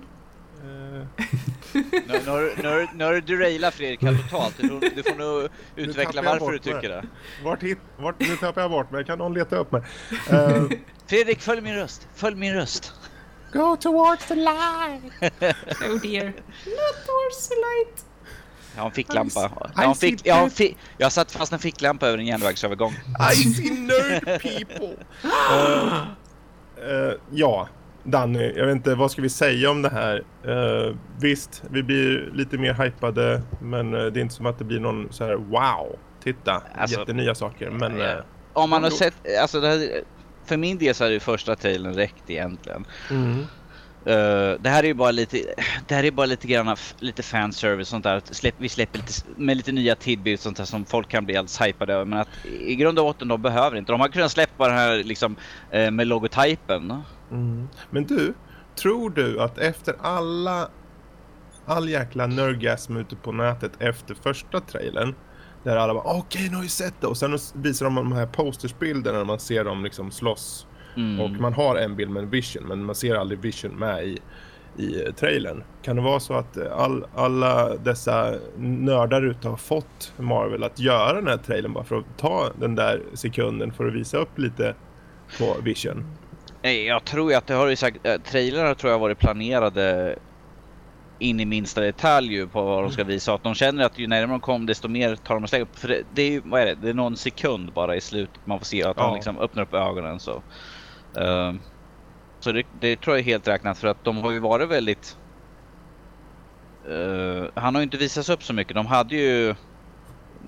Nu, nu, har du derailat Fredrik helt totalt. Du får, du får nog utveckla varför du tycker det. Vart hit, vart, nu tappar jag bort mig. Kan någon leta upp mig? Uh, Fredrik, följ min röst. Följ min röst. Go towards the light. oh dear. Not towards the light. Jag har en ficklampa. Jag har, fick, jag, har fick, jag har satt fast en ficklampa över en järnvägsövergång. I see nerd people! uh, uh, ja, Danny, jag vet inte, vad ska vi säga om det här? Uh, visst, vi blir lite mer hypade, men uh, det är inte som att det blir någon så här wow, titta, alltså, jättenya saker. Men, uh, om man har sett, alltså här, för min del så är det första trailern räckt egentligen. Mm. Uh, det här är ju bara lite, det här är bara lite grann lite fanservice sånt där. Släpp, vi släpper lite med lite nya tidbilder sånt där som folk kan bli alldeles hypade över. Men att i grund och botten de behöver inte. De har kunnat släppa den här liksom uh, med logotypen. Mm. Men du, tror du att efter alla all jäkla nörgasm ute på nätet efter första trailern där alla bara okej okay, nu har vi sett det och sen visar de de här postersbilderna när man ser dem liksom slåss mm. och man har en bild med en vision men man ser aldrig vision med i, i trailern. Kan det vara så att all, alla dessa nördar ute har fått Marvel att göra den här trailern bara för att ta den där sekunden för att visa upp lite på vision? Jag tror att det har ju sagt, äh, trailrar tror jag varit planerade in i minsta detalj på vad de ska visa. Att de känner att ju närmare de kommer desto mer tar de sig upp. För det, det är ju, vad är det? Det är någon sekund bara i slutet man får se att ja. han liksom öppnar upp ögonen så. Uh, så det, det, tror jag är helt räknat för att de har ju varit väldigt... Uh, han har ju inte visats upp så mycket. De hade ju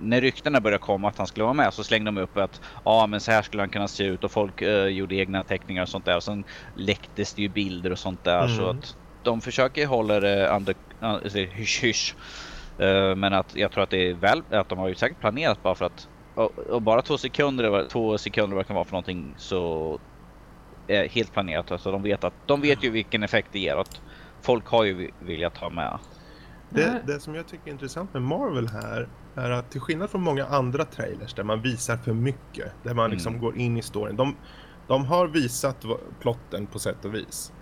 när ryktena började komma att han skulle vara med så slängde de upp att ja men så här skulle han kunna se ut och folk uh, gjorde egna teckningar och sånt där och sen läcktes det ju bilder och sånt där mm. så att de försöker hålla det under, uh, hysch hysch. Uh, men att jag tror att det är väl, att de har ju säkert planerat bara för att och, och bara två sekunder, två sekunder vad det kan vara för någonting så är helt planerat. Alltså de vet att de vet ju vilken effekt det ger. Att folk har ju velat ha med. Det, det som jag tycker är intressant med Marvel här är att till skillnad från många andra trailers där man visar för mycket, där man liksom mm. går in i storyn. De, de har visat plotten på sätt och vis.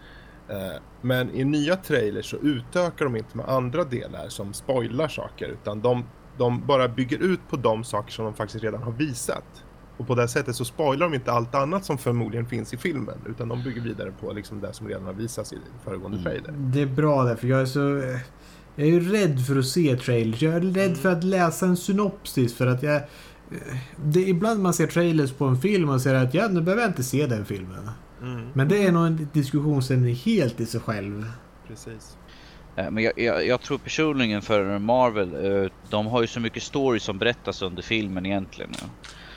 Eh, men i nya trailers så utökar de inte med andra delar som spoilar saker utan de, de bara bygger ut på de saker som de faktiskt redan har visat. Och på det sättet så spoilar de inte allt annat som förmodligen finns i filmen utan de bygger vidare på liksom det som redan har visats i föregående mm. trailer. Det är bra därför jag är så... Jag är ju rädd för att se trailers. Jag är rädd mm. för att läsa en synopsis för att jag... Det är ibland man ser trailers på en film och säger att ja, nu behöver jag inte se den filmen. Mm. Men det är nog en diskussionsämne helt i sig själv. Precis. Eh, men jag, jag, jag, tror personligen för Marvel, eh, de har ju så mycket story som berättas under filmen egentligen.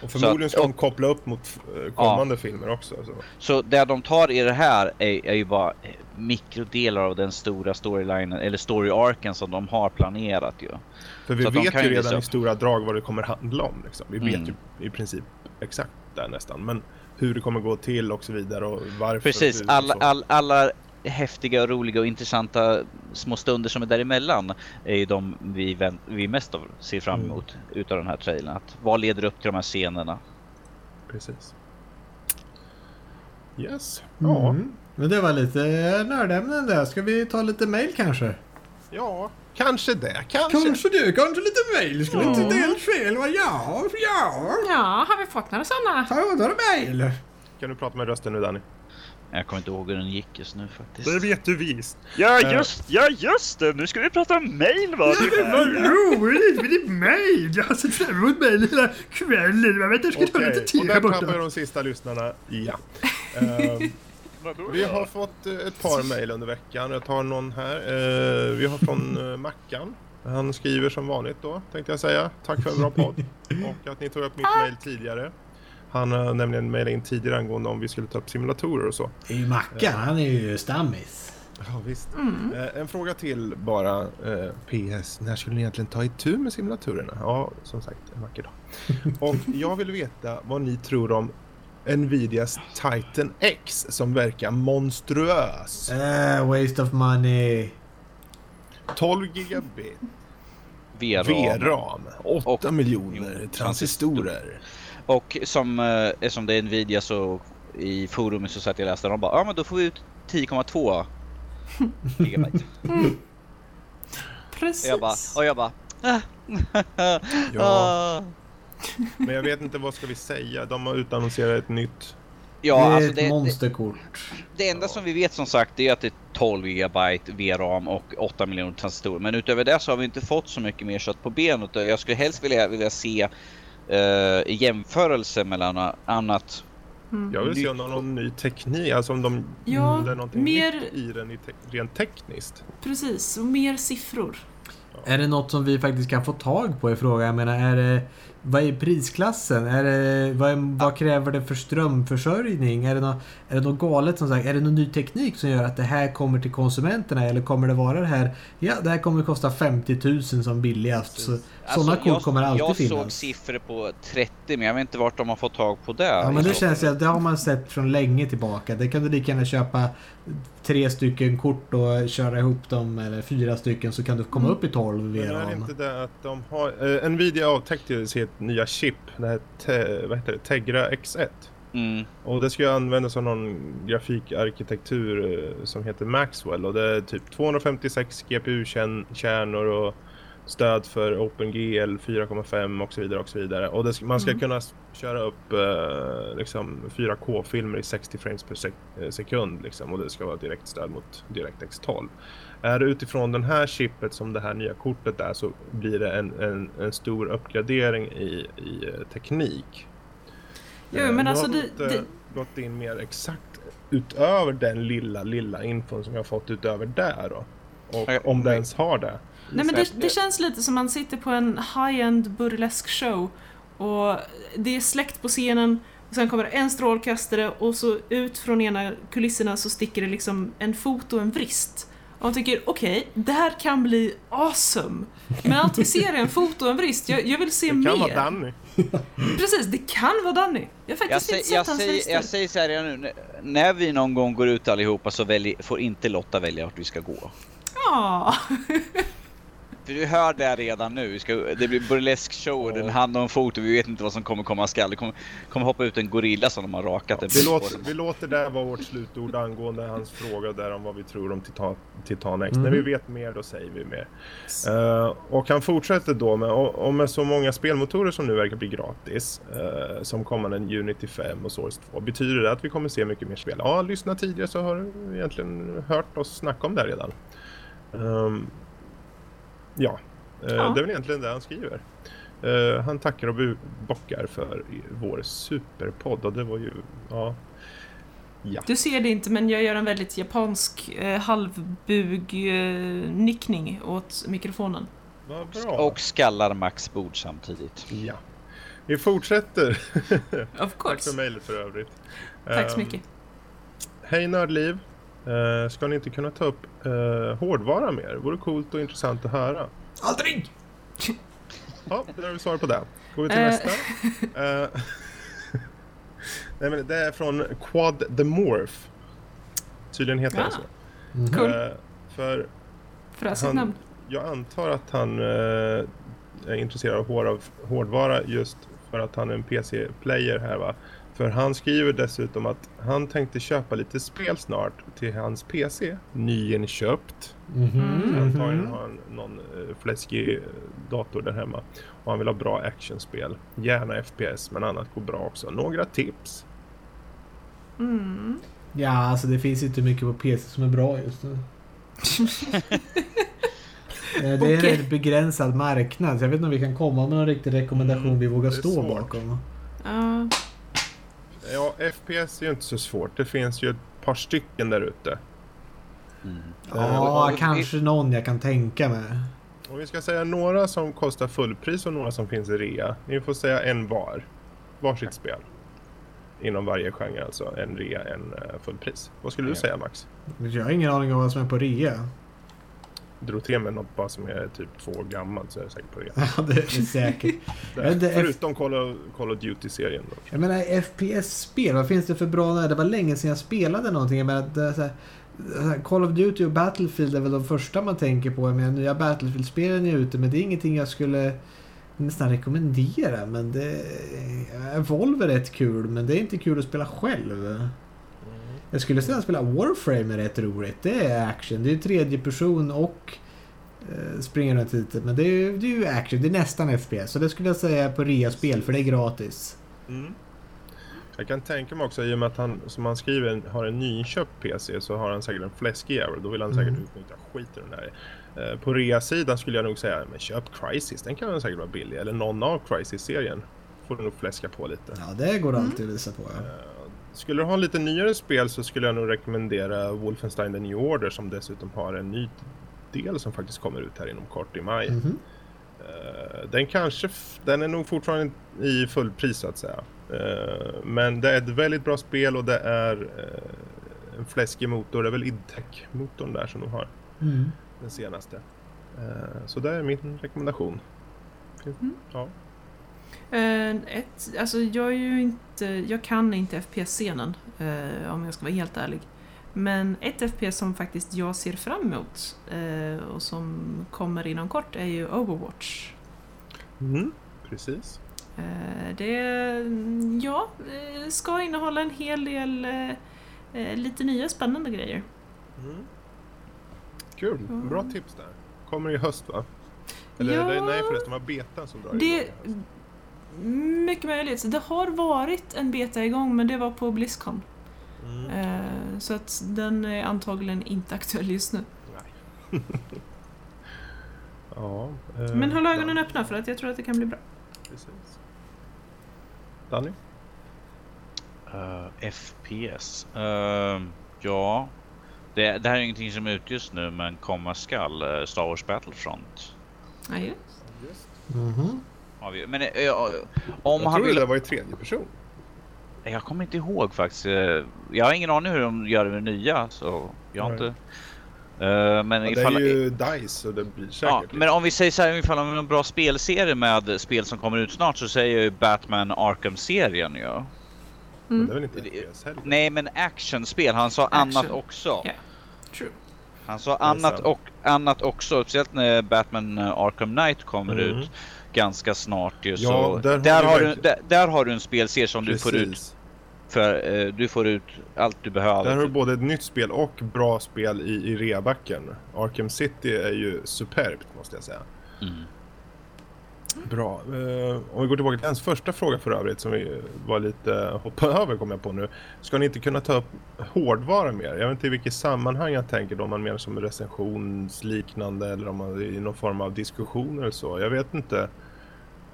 Och förmodligen ska de koppla upp mot eh, kommande ja. filmer också. Så. så det de tar i det här är, är ju bara mikrodelar av den stora storylinen eller story-arken som de har planerat ju. För vi vet ju redan i stora drag vad det kommer handla om. Liksom. Vi vet mm. ju i princip exakt där nästan. Men hur det kommer gå till och så vidare och varför. Precis, alla, all, alla häftiga, roliga och intressanta små stunder som är däremellan är ju de vi, vi mest ser fram mm. emot mm. utav den här trailern. Att vad leder upp till de här scenerna? Precis. Yes. Ja. Mm. Men det var lite nördämnen där. Ska vi ta lite mail kanske? Ja, kanske det. Kanske, kanske det. Kanske lite mail. Skulle ja. inte det helt fel va? Ja, ja. Ja, har vi fått några sådana? Ja, då är det mail. Kan du prata med rösten nu Danny? Jag kommer inte ihåg hur den gick just nu faktiskt. Det vet du visst. Ja eh. just, ja just det, nu ska vi prata om mail va? Ja, vad roligt med ditt mail! Jag har sett fram emot mail hela kvällen. Jag vet jag ska okay. ta lite te här borta. Och där tappar de sista lyssnarna. Ja. uh, vi har fått eh, ett par mail under veckan. Jag tar någon här. Uh, vi har från uh, Mackan. Han skriver som vanligt då, tänkte jag säga. Tack för en bra podd. Och att ni tog upp mitt mail tidigare. Han har nämligen mejlat in tidigare angående om vi skulle ta upp simulatorer och så. Det är ju Mackan, han är ju stammis. Ja visst. Mm. Eh, en fråga till bara. Eh, PS, när skulle ni egentligen ta itu med simulatorerna? Ja, som sagt, en vacker dag. och jag vill veta vad ni tror om Nvidias Titan X som verkar monstruös. Uh, waste of money. 12 gigabit. VRAM. 8 miljoner transistorer. Och som, eh, som det är Nvidia så i forumet så satt jag och läste och de bara, ja men då får vi ut 10,2 gigabyte. Mm. Precis. Och jag bara, och jag bara ah. ja. Ah. Men jag vet inte vad ska vi säga. De har utannonserat ett nytt. Ja, det är alltså ett det, monsterkort. Det, det enda ja. som vi vet som sagt är att det är 12 GB VRAM och 8 miljoner transistorer. Men utöver det så har vi inte fått så mycket mer kött på benet. Jag skulle helst vilja, vilja se uh, jämförelse mellan annat. Mm. Jag vill se om de har någon ny teknik, alltså om de ja, är någonting mer... nytt i den te rent tekniskt. Precis, och mer siffror. Ja. Är det något som vi faktiskt kan få tag på i frågan? Jag menar, är det vad är prisklassen? Är det, vad, är, vad kräver det för strömförsörjning? Är det, något, är det något galet som sagt? Är det någon ny teknik som gör att det här kommer till konsumenterna? Eller kommer det vara det här? Ja, det här kommer kosta 50 000 som billigast. Så, alltså, sådana kort kommer alltid jag finnas. Jag såg siffror på 30 men jag vet inte vart de har fått tag på det. Ja, men det känns ju att det har man sett från länge tillbaka. Det kan du lika gärna köpa tre stycken kort och köra ihop dem eller fyra stycken så kan du komma mm. upp i 12 Men är det inte det att de har... Eh, Nvidia avtäckte sitt nya chip, det här te, vad heter det, Tegra X1. Mm. Och det ska ju användas av någon grafikarkitektur eh, som heter Maxwell och det är typ 256 GPU-kärnor och stöd för OpenGL 4.5 och så vidare och så vidare. Och det, man ska mm. kunna köra upp eh, liksom 4K-filmer i 60 frames per sek eh, sekund liksom, och det ska vara direkt stöd mot DirectX 12. Är det utifrån den här chippet som det här nya kortet är så blir det en, en, en stor uppgradering i, i uh, teknik. Jo, men alltså det, det... Eh, gått in mer exakt utöver den lilla, lilla infon som jag fått utöver där då. Och om det ens har det. Nej men det, det känns lite som man sitter på en high-end burlesk show och det är släckt på scenen och sen kommer det en strålkastare och så ut från ena kulisserna så sticker det liksom en fot och en vrist. Och man tycker okej, okay, det här kan bli awesome. Men allt vi ser är en fot och en vrist. Jag, jag vill se mer. Det kan mer. vara Danny. Precis, det kan vara Danny. Jag har faktiskt jag inte sett jag hans säger, jag säger så här redan nu. När vi någon gång går ut allihopa så välj, får inte Lotta välja vart vi ska gå. Ja. Du hör det redan nu. Ska, det blir burlesk show, oh. en hand och en fot och vi vet inte vad som kommer komma skall. Det kommer, kommer hoppa ut en gorilla som de har rakat. Ja, vi, låter, vi låter det vara vårt slutord angående hans fråga där om vad vi tror om Titan, Titan X. Mm. När vi vet mer då säger vi mer. Uh, och han fortsätter då med, och med så många spelmotorer som nu verkar bli gratis, uh, som kommande Unity 5 och Source 2, betyder det att vi kommer se mycket mer spel? Ja, lyssna tidigare så har du egentligen hört oss snacka om det redan. Um, Ja, eh, ja. det är väl egentligen det han skriver. Uh, han tackar och bockar för vår superpodd och det var ju, ja. ja. Du ser det inte men jag gör en väldigt japansk eh, halvbug-nickning eh, åt mikrofonen. Vad bra. Och skallar Max bord samtidigt. Ja. Vi fortsätter. of course. Tack för mejlet för övrigt. Tack så mycket. Um, Hej Nördliv. Uh, ska ni inte kunna ta upp uh, hårdvara mer? Vore coolt och intressant att höra. Aldrig! Ja, då har vi svar på det. Går vi till uh. nästa. nej, men det är från Quad the Morph. Tydligen heter ja. det så. Mm. Cool. för Fräsigt namn. Jag antar att han är intresserad av hårdvara just för att han är en PC-player här va. För han skriver dessutom att han tänkte köpa lite spel snart till hans PC. Nyinköpt. Mm -hmm. Antagligen har han någon uh, fläskig dator där hemma. Och han vill ha bra actionspel. Gärna FPS men annat går bra också. Några tips? Mm. Ja, alltså det finns inte mycket på PC som är bra just nu. Eh, det är okay. en rätt begränsad marknad. Så jag vet inte om vi kan komma med någon riktig rekommendation mm, vi vågar stå bakom. Ja. Ja, FPS är ju inte så svårt. Det finns ju ett par stycken där ute. Mm. Ja, uh, kanske vi... någon jag kan tänka mig. Om vi ska säga några som kostar fullpris och några som finns i rea. Ni får säga en var. Varsitt spel. Inom varje genre alltså. En rea, en uh, fullpris. Vad skulle du säga Max? Jag har ingen aning om vad som är på rea drog till med något bara som är typ två år gammalt så är jag säker på det. Ja, det är säkert. det, förutom Call of, Call of Duty-serien. Då. Jag menar FPS-spel, vad finns det för bra... Det var länge sedan jag spelade någonting. Jag menar, det, så här, Call of Duty och Battlefield är väl de första man tänker på. Jag menar, nya Battlefield-spelen är ute men det är ingenting jag skulle nästan rekommendera. Men det... Evolve är rätt kul men det är inte kul att spela själv. Jag skulle säga spela Warframe är rätt roligt. Det är action. Det är ju tredje person och eh, springer runt lite. Men det är, ju, det är ju action. Det är nästan FPS. Så det skulle jag säga på rea-spel för det är gratis. Mm. Jag kan tänka mig också i och med att han, som han skriver, har en nyinköpt PC så har han säkert en fläskig jävel. Då vill han säkert mm. utnyttja skiten där. Eh, på rea-sidan skulle jag nog säga, men köp Crisis. Den kan säkert vara billig. Eller någon av Crisis-serien. Får du nog fläska på lite. Ja, det går mm. alltid att visa på. Ja. Eh, skulle du ha lite nyare spel så skulle jag nog rekommendera Wolfenstein The New Order som dessutom har en ny del som faktiskt kommer ut här inom kort i maj. Mm -hmm. Den kanske, den är nog fortfarande i fullpris så att säga. Eh, men det är ett väldigt bra spel och det är eh, en fläskig motor. Det är väl Idtech-motorn där som de har. Mm. Den senaste. Så det är min rekommendation. Mm. Ja. Uh, ett, alltså jag är ju inte, jag kan inte FPS-scenen uh, om jag ska vara helt ärlig. Men ett FPS som faktiskt jag ser fram emot uh, och som kommer inom kort är ju Overwatch. Mm, precis. det ja, ska innehålla en hel del lite nya spännande grejer. Mm. Kul, bra tips där. Kommer i höst va? Eller ja, nej förresten, var betan som drar det, igång? Mycket möjligt. Det har varit en beta igång men det var på Blizzcon. Mm. Eh, så att den är antagligen inte aktuell just nu. Nej. ja, eh, men håll ögonen Dan. öppna för att jag tror att det kan bli bra. Precis. Danny? Uh, FPS? Uh, ja, Det, det här är ingenting som är ute just nu men komma skall. Eh, Star Wars Battlefront. Ja, just. Mm -hmm. Har vi, men äh, om jag han vill... det var i tredje person. Jag kommer inte ihåg faktiskt. Jag har ingen aning hur de gör det med nya. Så jag har inte... Uh, men ja, ifall... Det är ju DICE och det blir säkert. Ja, men om vi säger så här, ifall om en bra spelserie med spel som kommer ut snart så säger jag ju Batman Arkham-serien ju. Ja. Mm. Det är väl inte FPS heller? Nej, men actionspel. Han sa action. annat också. Yeah. True. Han sa annat, och, annat också, speciellt när Batman Arkham Knight kommer mm. ut ganska snart ju. Så ja, där, där, har du, där, där, har du en spelserie som Precis. du får ut för eh, du får ut allt du behöver. Där har du både ett nytt spel och bra spel i, i reabacken. Arkham City är ju superbt måste jag säga. Mm. Bra. Uh, om vi går tillbaka till hans första fråga för övrigt som vi var lite hoppade över kommer jag på nu. Ska ni inte kunna ta upp hårdvara mer? Jag vet inte i vilket sammanhang jag tänker då. Om man menar som recensionsliknande eller om man i någon form av diskussion eller så. Jag vet inte.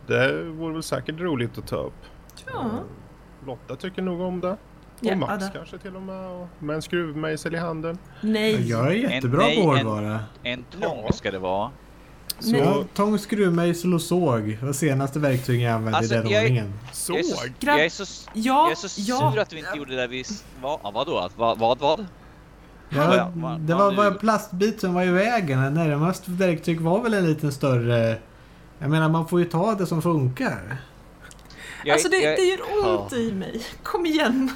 Det vore väl säkert roligt att ta upp. Ja. Uh, Lotta tycker nog om det. Och ja, Max ja, kanske till och med. Och med en skruvmejsel i handen. Nej. Jag är jättebra en, nej, på hårdvara. En, en tång ska det vara. Så... Ja, tång, skruvmejsel och såg var senaste verktygen jag använde alltså, i den jag, ordningen. Såg? Jag är så, ja, jag är så ja. sur att vi inte gjorde det där vi... Vad, ja, vadå? Vad, vad? vad? Ja, ja vad, det var bara en plastbit som var i vägen. Närmast verktyg var väl en liten större... Jag menar, man får ju ta det som funkar. Jag, alltså det, jag, det gör ont ja. i mig. Kom igen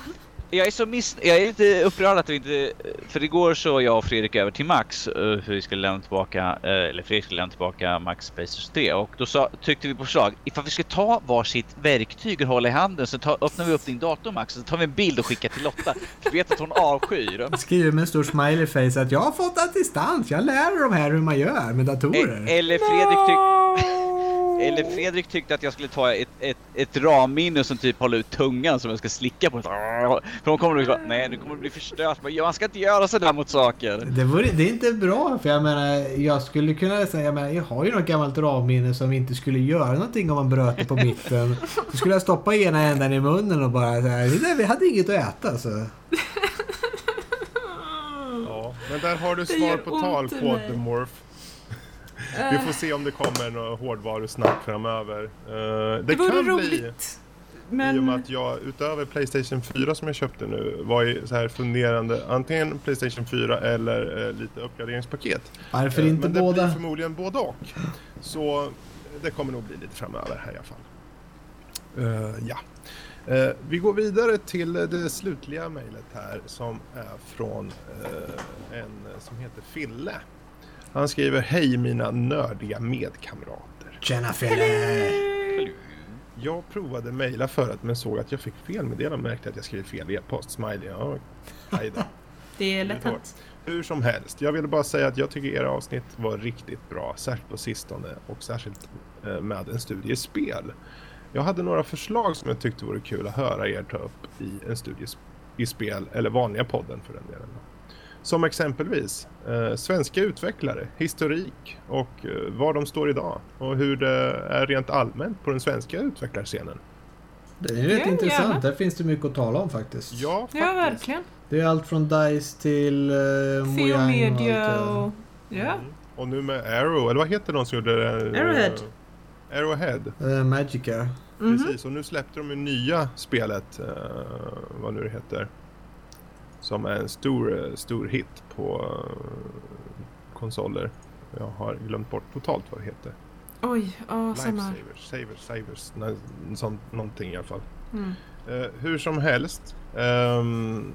jag är så miss... Jag är lite upprörd att vi inte... För igår så jag och Fredrik över till Max uh, för vi skulle lämna tillbaka, uh, eller Fredrik skulle lämna tillbaka Max Space 3 och då sa, tyckte vi på förslag ifall vi ska ta varsitt verktyg och hålla i handen så ta, öppnar vi upp din dator Max så tar vi en bild och skickar till Lotta. För vet att hon avskyr. Skriver med en stor smiley face att jag har fått assistans, jag lär dem här hur man gör med datorer. E eller Fredrik tyckte... Eller Fredrik tyckte att jag skulle ta ett, ett, ett ramminne som typ håller ut tungan som jag ska slicka på. För de kommer att nej det kommer att bli förstört. Men man ska inte göra sådär mot saker. Det, vore, det är inte bra för jag menar, jag skulle kunna säga, jag menar, jag har ju något gammalt ramminne som inte skulle göra någonting om man bröt det på mitten. Då skulle jag stoppa ena ändan i munnen och bara säga, vi hade inget att äta så. Ja, men där har du svar på tal, Quadmorph. Vi får se om det kommer några hårdvarusnack framöver. Uh, det, det kan roligt. bli. Men... I och med att jag utöver Playstation 4 som jag köpte nu var i så här funderande antingen Playstation 4 eller eh, lite uppgraderingspaket. Varför inte Men båda? Men det blir förmodligen både och. Så det kommer nog bli lite framöver här i alla fall. Uh, ja. Uh, vi går vidare till det slutliga mejlet här som är från uh, en som heter Fille. Han skriver Hej mina nördiga medkamrater. Tjena Fille! Jag provade mejla förut men såg att jag fick fel meddelande och märkte att jag skrev fel e-post. Smiley. Ja, Det är lätt hänt. Hur som helst, jag ville bara säga att jag tycker era avsnitt var riktigt bra, särskilt på sistone och särskilt eh, med en studie spel. Jag hade några förslag som jag tyckte vore kul att höra er ta upp i en studie i spel, eller vanliga podden för den delen. Som exempelvis eh, svenska utvecklare, historik och eh, var de står idag och hur det är rent allmänt på den svenska utvecklarscenen. Det är rätt ja, intressant, gärna. där finns det mycket att tala om faktiskt. Ja, faktiskt. ja verkligen. Det är allt från DICE till uh, Mojang Media och... och ja. Mm. Och nu med Arrow, eller vad heter de som gjorde det? Arrowhead. Uh, Arrowhead. Uh, Magica. Mm -hmm. Precis, och nu släppte de ju nya spelet, uh, vad nu det heter. Som är en stor, eh, stor hit på uh, konsoler. Jag har glömt bort totalt vad det heter. Oj, ja samma. Savers, savers, savers. Nej, sånt, någonting i alla fall. Mm. Uh, hur som helst. Um,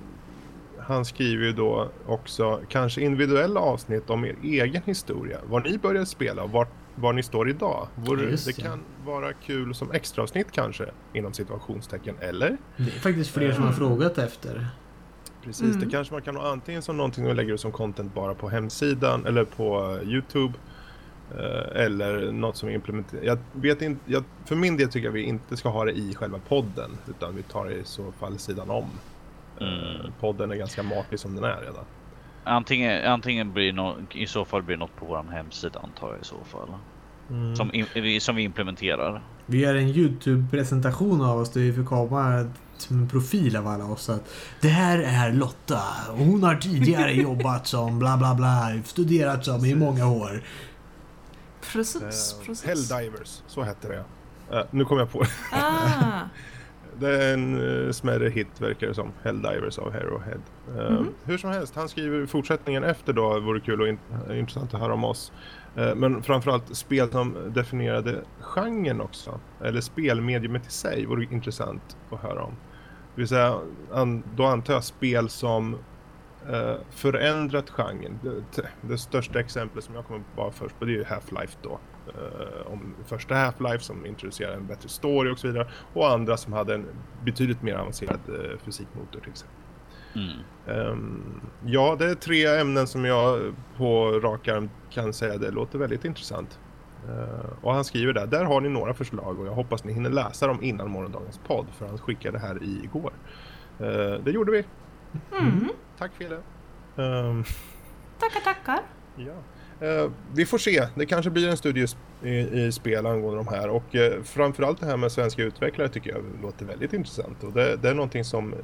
han skriver ju då också kanske individuella avsnitt om er egen historia. Var ni började spela och var, var ni står idag. Vore, det, det kan vara kul som extra avsnitt kanske inom situationstecken, eller? Det är faktiskt fler som har frågat efter. Precis, mm. det kanske man kan ha antingen som någonting man lägger ut som content bara på hemsidan eller på Youtube. Uh, eller något som implementerar. Jag vet inte, jag, för min del tycker jag vi inte ska ha det i själva podden utan vi tar det i så fall sidan om. Mm. Uh, podden är ganska matig som den är redan. Antingen, antingen blir no, i så fall blir något på vår hemsida antar jag i så fall. Mm. Som, som vi implementerar. Vi gör en Youtube-presentation av oss vi får komma profil av alla oss. Att det här är Lotta. Hon har tidigare jobbat som bla bla bla. Studerat som i många år. Precis, Eh, precis. Helldivers, så hette det. Eh, nu kom jag på det. Ah, Det är en uh, smärre hit verkar det som. Helldivers av Head. Uh, Mhm. Hur som helst, han skriver fortsättningen efter då. Vore kul och in, intressant att höra om oss. Men framförallt spel som definierade genren också. Eller spelmediumet i sig vore intressant att höra om. Det vill säga, an, då antar jag spel som eh, förändrat genren. Det, det största exemplet som jag kommer bara först på det är ju Half-Life då. Eh, om första Half-Life som introducerade en bättre story och så vidare. Och andra som hade en betydligt mer avancerad uh, fysikmotor till exempel. Mm. Ehm, ja, det är tre ämnen som jag på rak arm kan säga det låter väldigt intressant. Eh, och han skriver där, där har ni några förslag och jag hoppas ni hinner läsa dem innan morgondagens podd för han skickade det här i igår. Eh, det gjorde vi. mm. Tack Fille. Ehm, Tackar, tackar. Ja. Eh, vi får se. Det kanske blir en studie i, i spel angående de här och eh, framförallt det här med svenska utvecklare tycker jag låter väldigt intressant och det, det är någonting som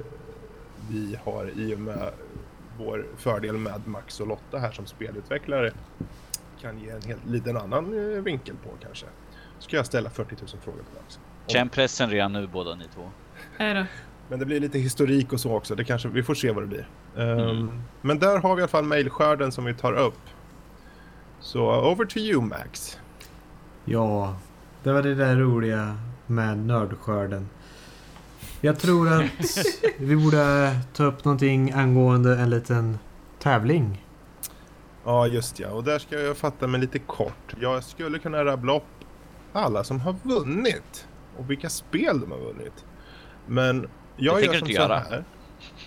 vi har i och med vår fördel med Max och Lotta här som spelutvecklare kan ge en helt liten annan eh, vinkel på kanske. Ska jag ställa 40 000 frågor på dags. Känn pressen redan nu båda ni två. Är det? Men det blir lite historik och så också. Det kanske, vi får se vad det blir. Ehm, Mm. Men där har vi i alla fall mejlskörden som vi tar upp. Så over to you Max. Ja, det var det där roliga med nördskörden. Jag tror att vi borde ta upp någonting angående en liten tävling. Ja, just ja. Och där ska jag fatta mig lite kort. Jag skulle kunna rabbla upp alla som har vunnit och vilka spel de har vunnit. Men jag Det gör som så göra. här.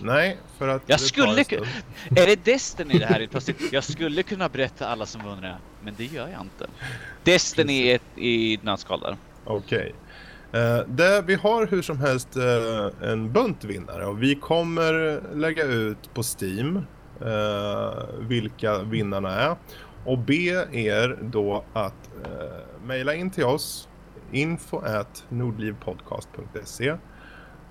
Nej, för att... Jag skulle en ku- stund. Är det Destiny det här plötsligt? Jag skulle kunna berätta alla som vunnit men det gör jag inte. Destiny är i ett nötskal där. Okej. Eh, det, vi har hur som helst eh, en bunt vinnare och vi kommer lägga ut på Steam eh, vilka vinnarna är. Och be er då att eh, mejla in till oss info at nordlivpodcast.se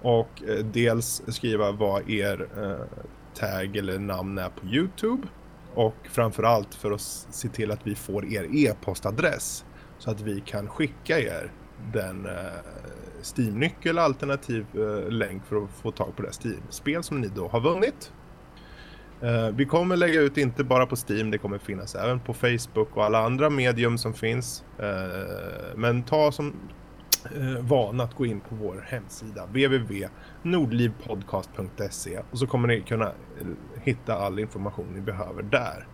och eh, dels skriva vad er eh, tag eller namn är på Youtube. Och framförallt för att se till att vi får er e-postadress. Så att vi kan skicka er den eh, Steam-nyckel alternativ eh, länk för att få tag på det Steam-spel som ni då har vunnit. Eh, vi kommer lägga ut inte bara på Steam, det kommer finnas även på Facebook och alla andra medium som finns. Eh, men ta som eh, vana att gå in på vår hemsida www.nordlivpodcast.se och så kommer ni kunna eh, hitta all information ni behöver där.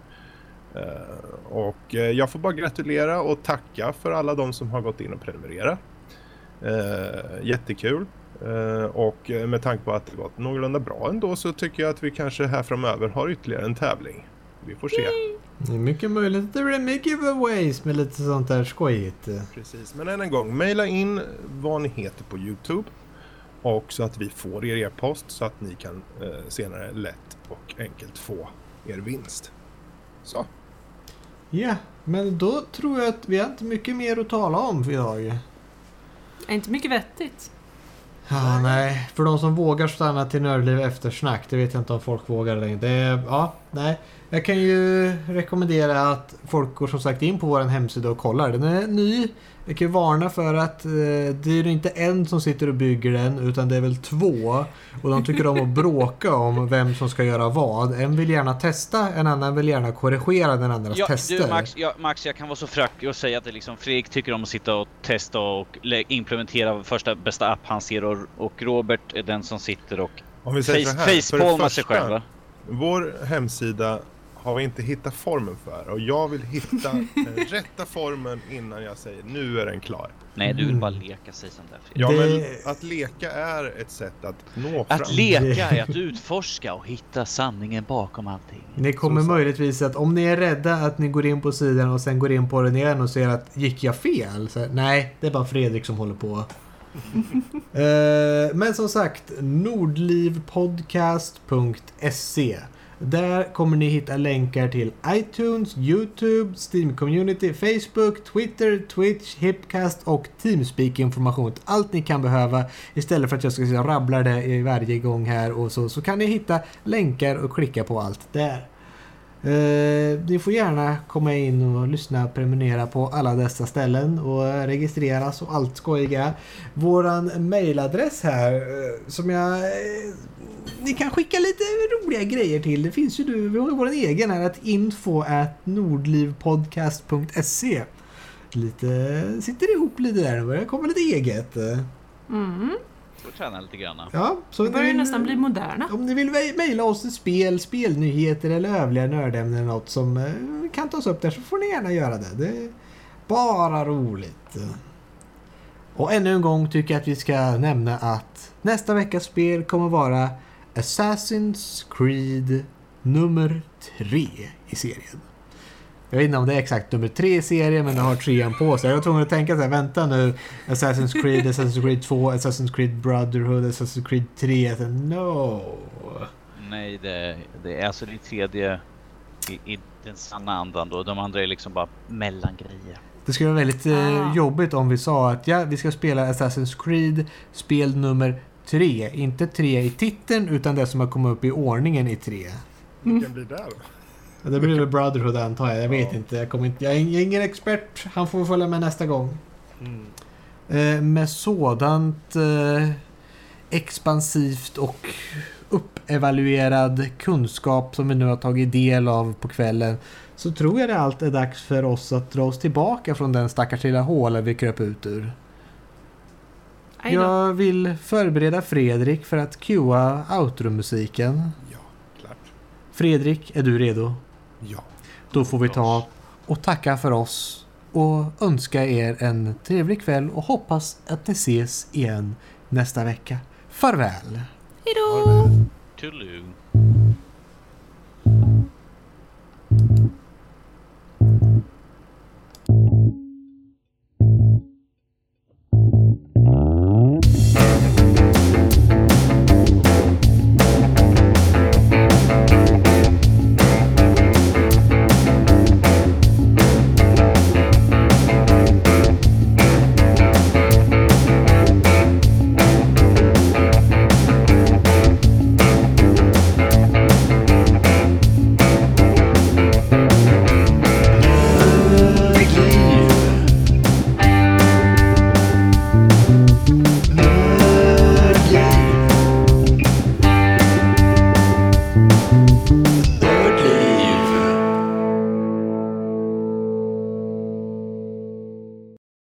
Och jag får bara gratulera och tacka för alla de som har gått in och prenumererat. Jättekul. Eh, och med tanke på att det gått någorlunda bra ändå så tycker jag att vi kanske här framöver har ytterligare en tävling. Vi får se. Det är mycket möjligt att det blir mycket giveaways med lite sånt där skojigt. Precis, men än en gång, mejla in vad ni heter på Youtube. Och så att vi får er e-post så att ni kan eh, senare lätt och enkelt få er vinst. Så. Ja, men då tror jag att vi har inte mycket mer att tala om för idag. Är inte mycket vettigt? Ja, nej. För de som vågar stanna till Nördliv eftersnack, det vet jag inte om folk vågar längre. Det är, ja, nej. Jag kan ju rekommendera att folk går som sagt in på vår hemsida och kollar. Den är ny. Jag kan ju varna för att eh, det är inte en som sitter och bygger den, utan det är väl två. Och de tycker om att bråka om vem som ska göra vad. En vill gärna testa, en annan vill gärna korrigera den andras Ja, tester. du Max, ja, Max, jag kan vara så fräck och säga att det liksom, Fredrik tycker om att sitta och testa och implementera första bästa app han ser och, och Robert är den som sitter och Om vi säger så face, här. för det facepalmar sig första, själva. Vår hemsida har vi inte hittat formen för och jag vill hitta den rätta formen innan jag säger nu är den klar. Nej, du vill Mm. bara leka sig sånt där Fredrik. Ja, Det- men att leka är ett sätt att nå fram. Att leka är att utforska och hitta sanningen bakom allting. Ni kommer möjligtvis att om ni är rädda att ni går in på sidan och sen går in på den igen och ser att gick jag fel? Så, nej, det är bara Fredrik som håller på. Eh, men som sagt, nordlivpodcast.se Där kommer ni hitta länkar till iTunes, Youtube, Steam Community, Facebook, Twitter, Twitch, Hipcast och Teamspeak-information. Allt ni kan behöva istället för att jag ska rabbla det varje gång här och så, så kan ni hitta länkar och klicka på allt där. Eh, ni får gärna komma in och lyssna och prenumerera på alla dessa ställen och registreras och allt skojiga. Våran mailadress här eh, som jag... Eh, ni kan skicka lite roliga grejer till. Det finns ju du vi har vår egen här, att info at nordlivpodcast.se. Lite, sitter ihop lite där, det börjar komma lite eget. Mm får träna lite grann. Ja, så Vi börjar vill, nästan bli moderna. Om ni vill mejla oss spel, spelnyheter eller övriga nördämnen eller något som eh, kan tas upp där så får ni gärna göra det. Det är bara roligt. Och ännu en gång tycker jag att vi ska nämna att nästa veckas spel kommer vara Assassin's Creed nummer tre i serien. Jag vet inte om det är exakt nummer tre i serien men det har trean på sig. Jag var tvungen att tänka så här, vänta nu. Assassin's Creed, Assassin's Creed 2, Assassin's Creed Brotherhood, Assassin's Creed 3. Så, no! Nej, det, det är alltså det tredje i, i den sanna andan då. De andra är liksom bara mellangrejer. Det skulle vara väldigt eh, ah. jobbigt om vi sa att ja, vi ska spela Assassin's Creed spel nummer tre. Inte tre i titeln utan det som har kommit upp i ordningen i tre. Vilken blir det då? Det blir väl Brotherhood antar jag. Jag vet ja. inte. Jag, kommer inte. jag är ingen expert. Han får följa med nästa gång. Mm. Eh, med sådant eh, expansivt och uppevaluerad kunskap som vi nu har tagit del av på kvällen så tror jag det allt är dags för oss att dra oss tillbaka från den stackars lilla håla vi kröp ut ur. Jag vill förbereda Fredrik för att cuea outro-musiken. Ja, klart. Fredrik, är du redo? Ja. Då får vi ta och tacka för oss och önska er en trevlig kväll och hoppas att ni ses igen nästa vecka. Farväl! Hejdå! Toodaloo.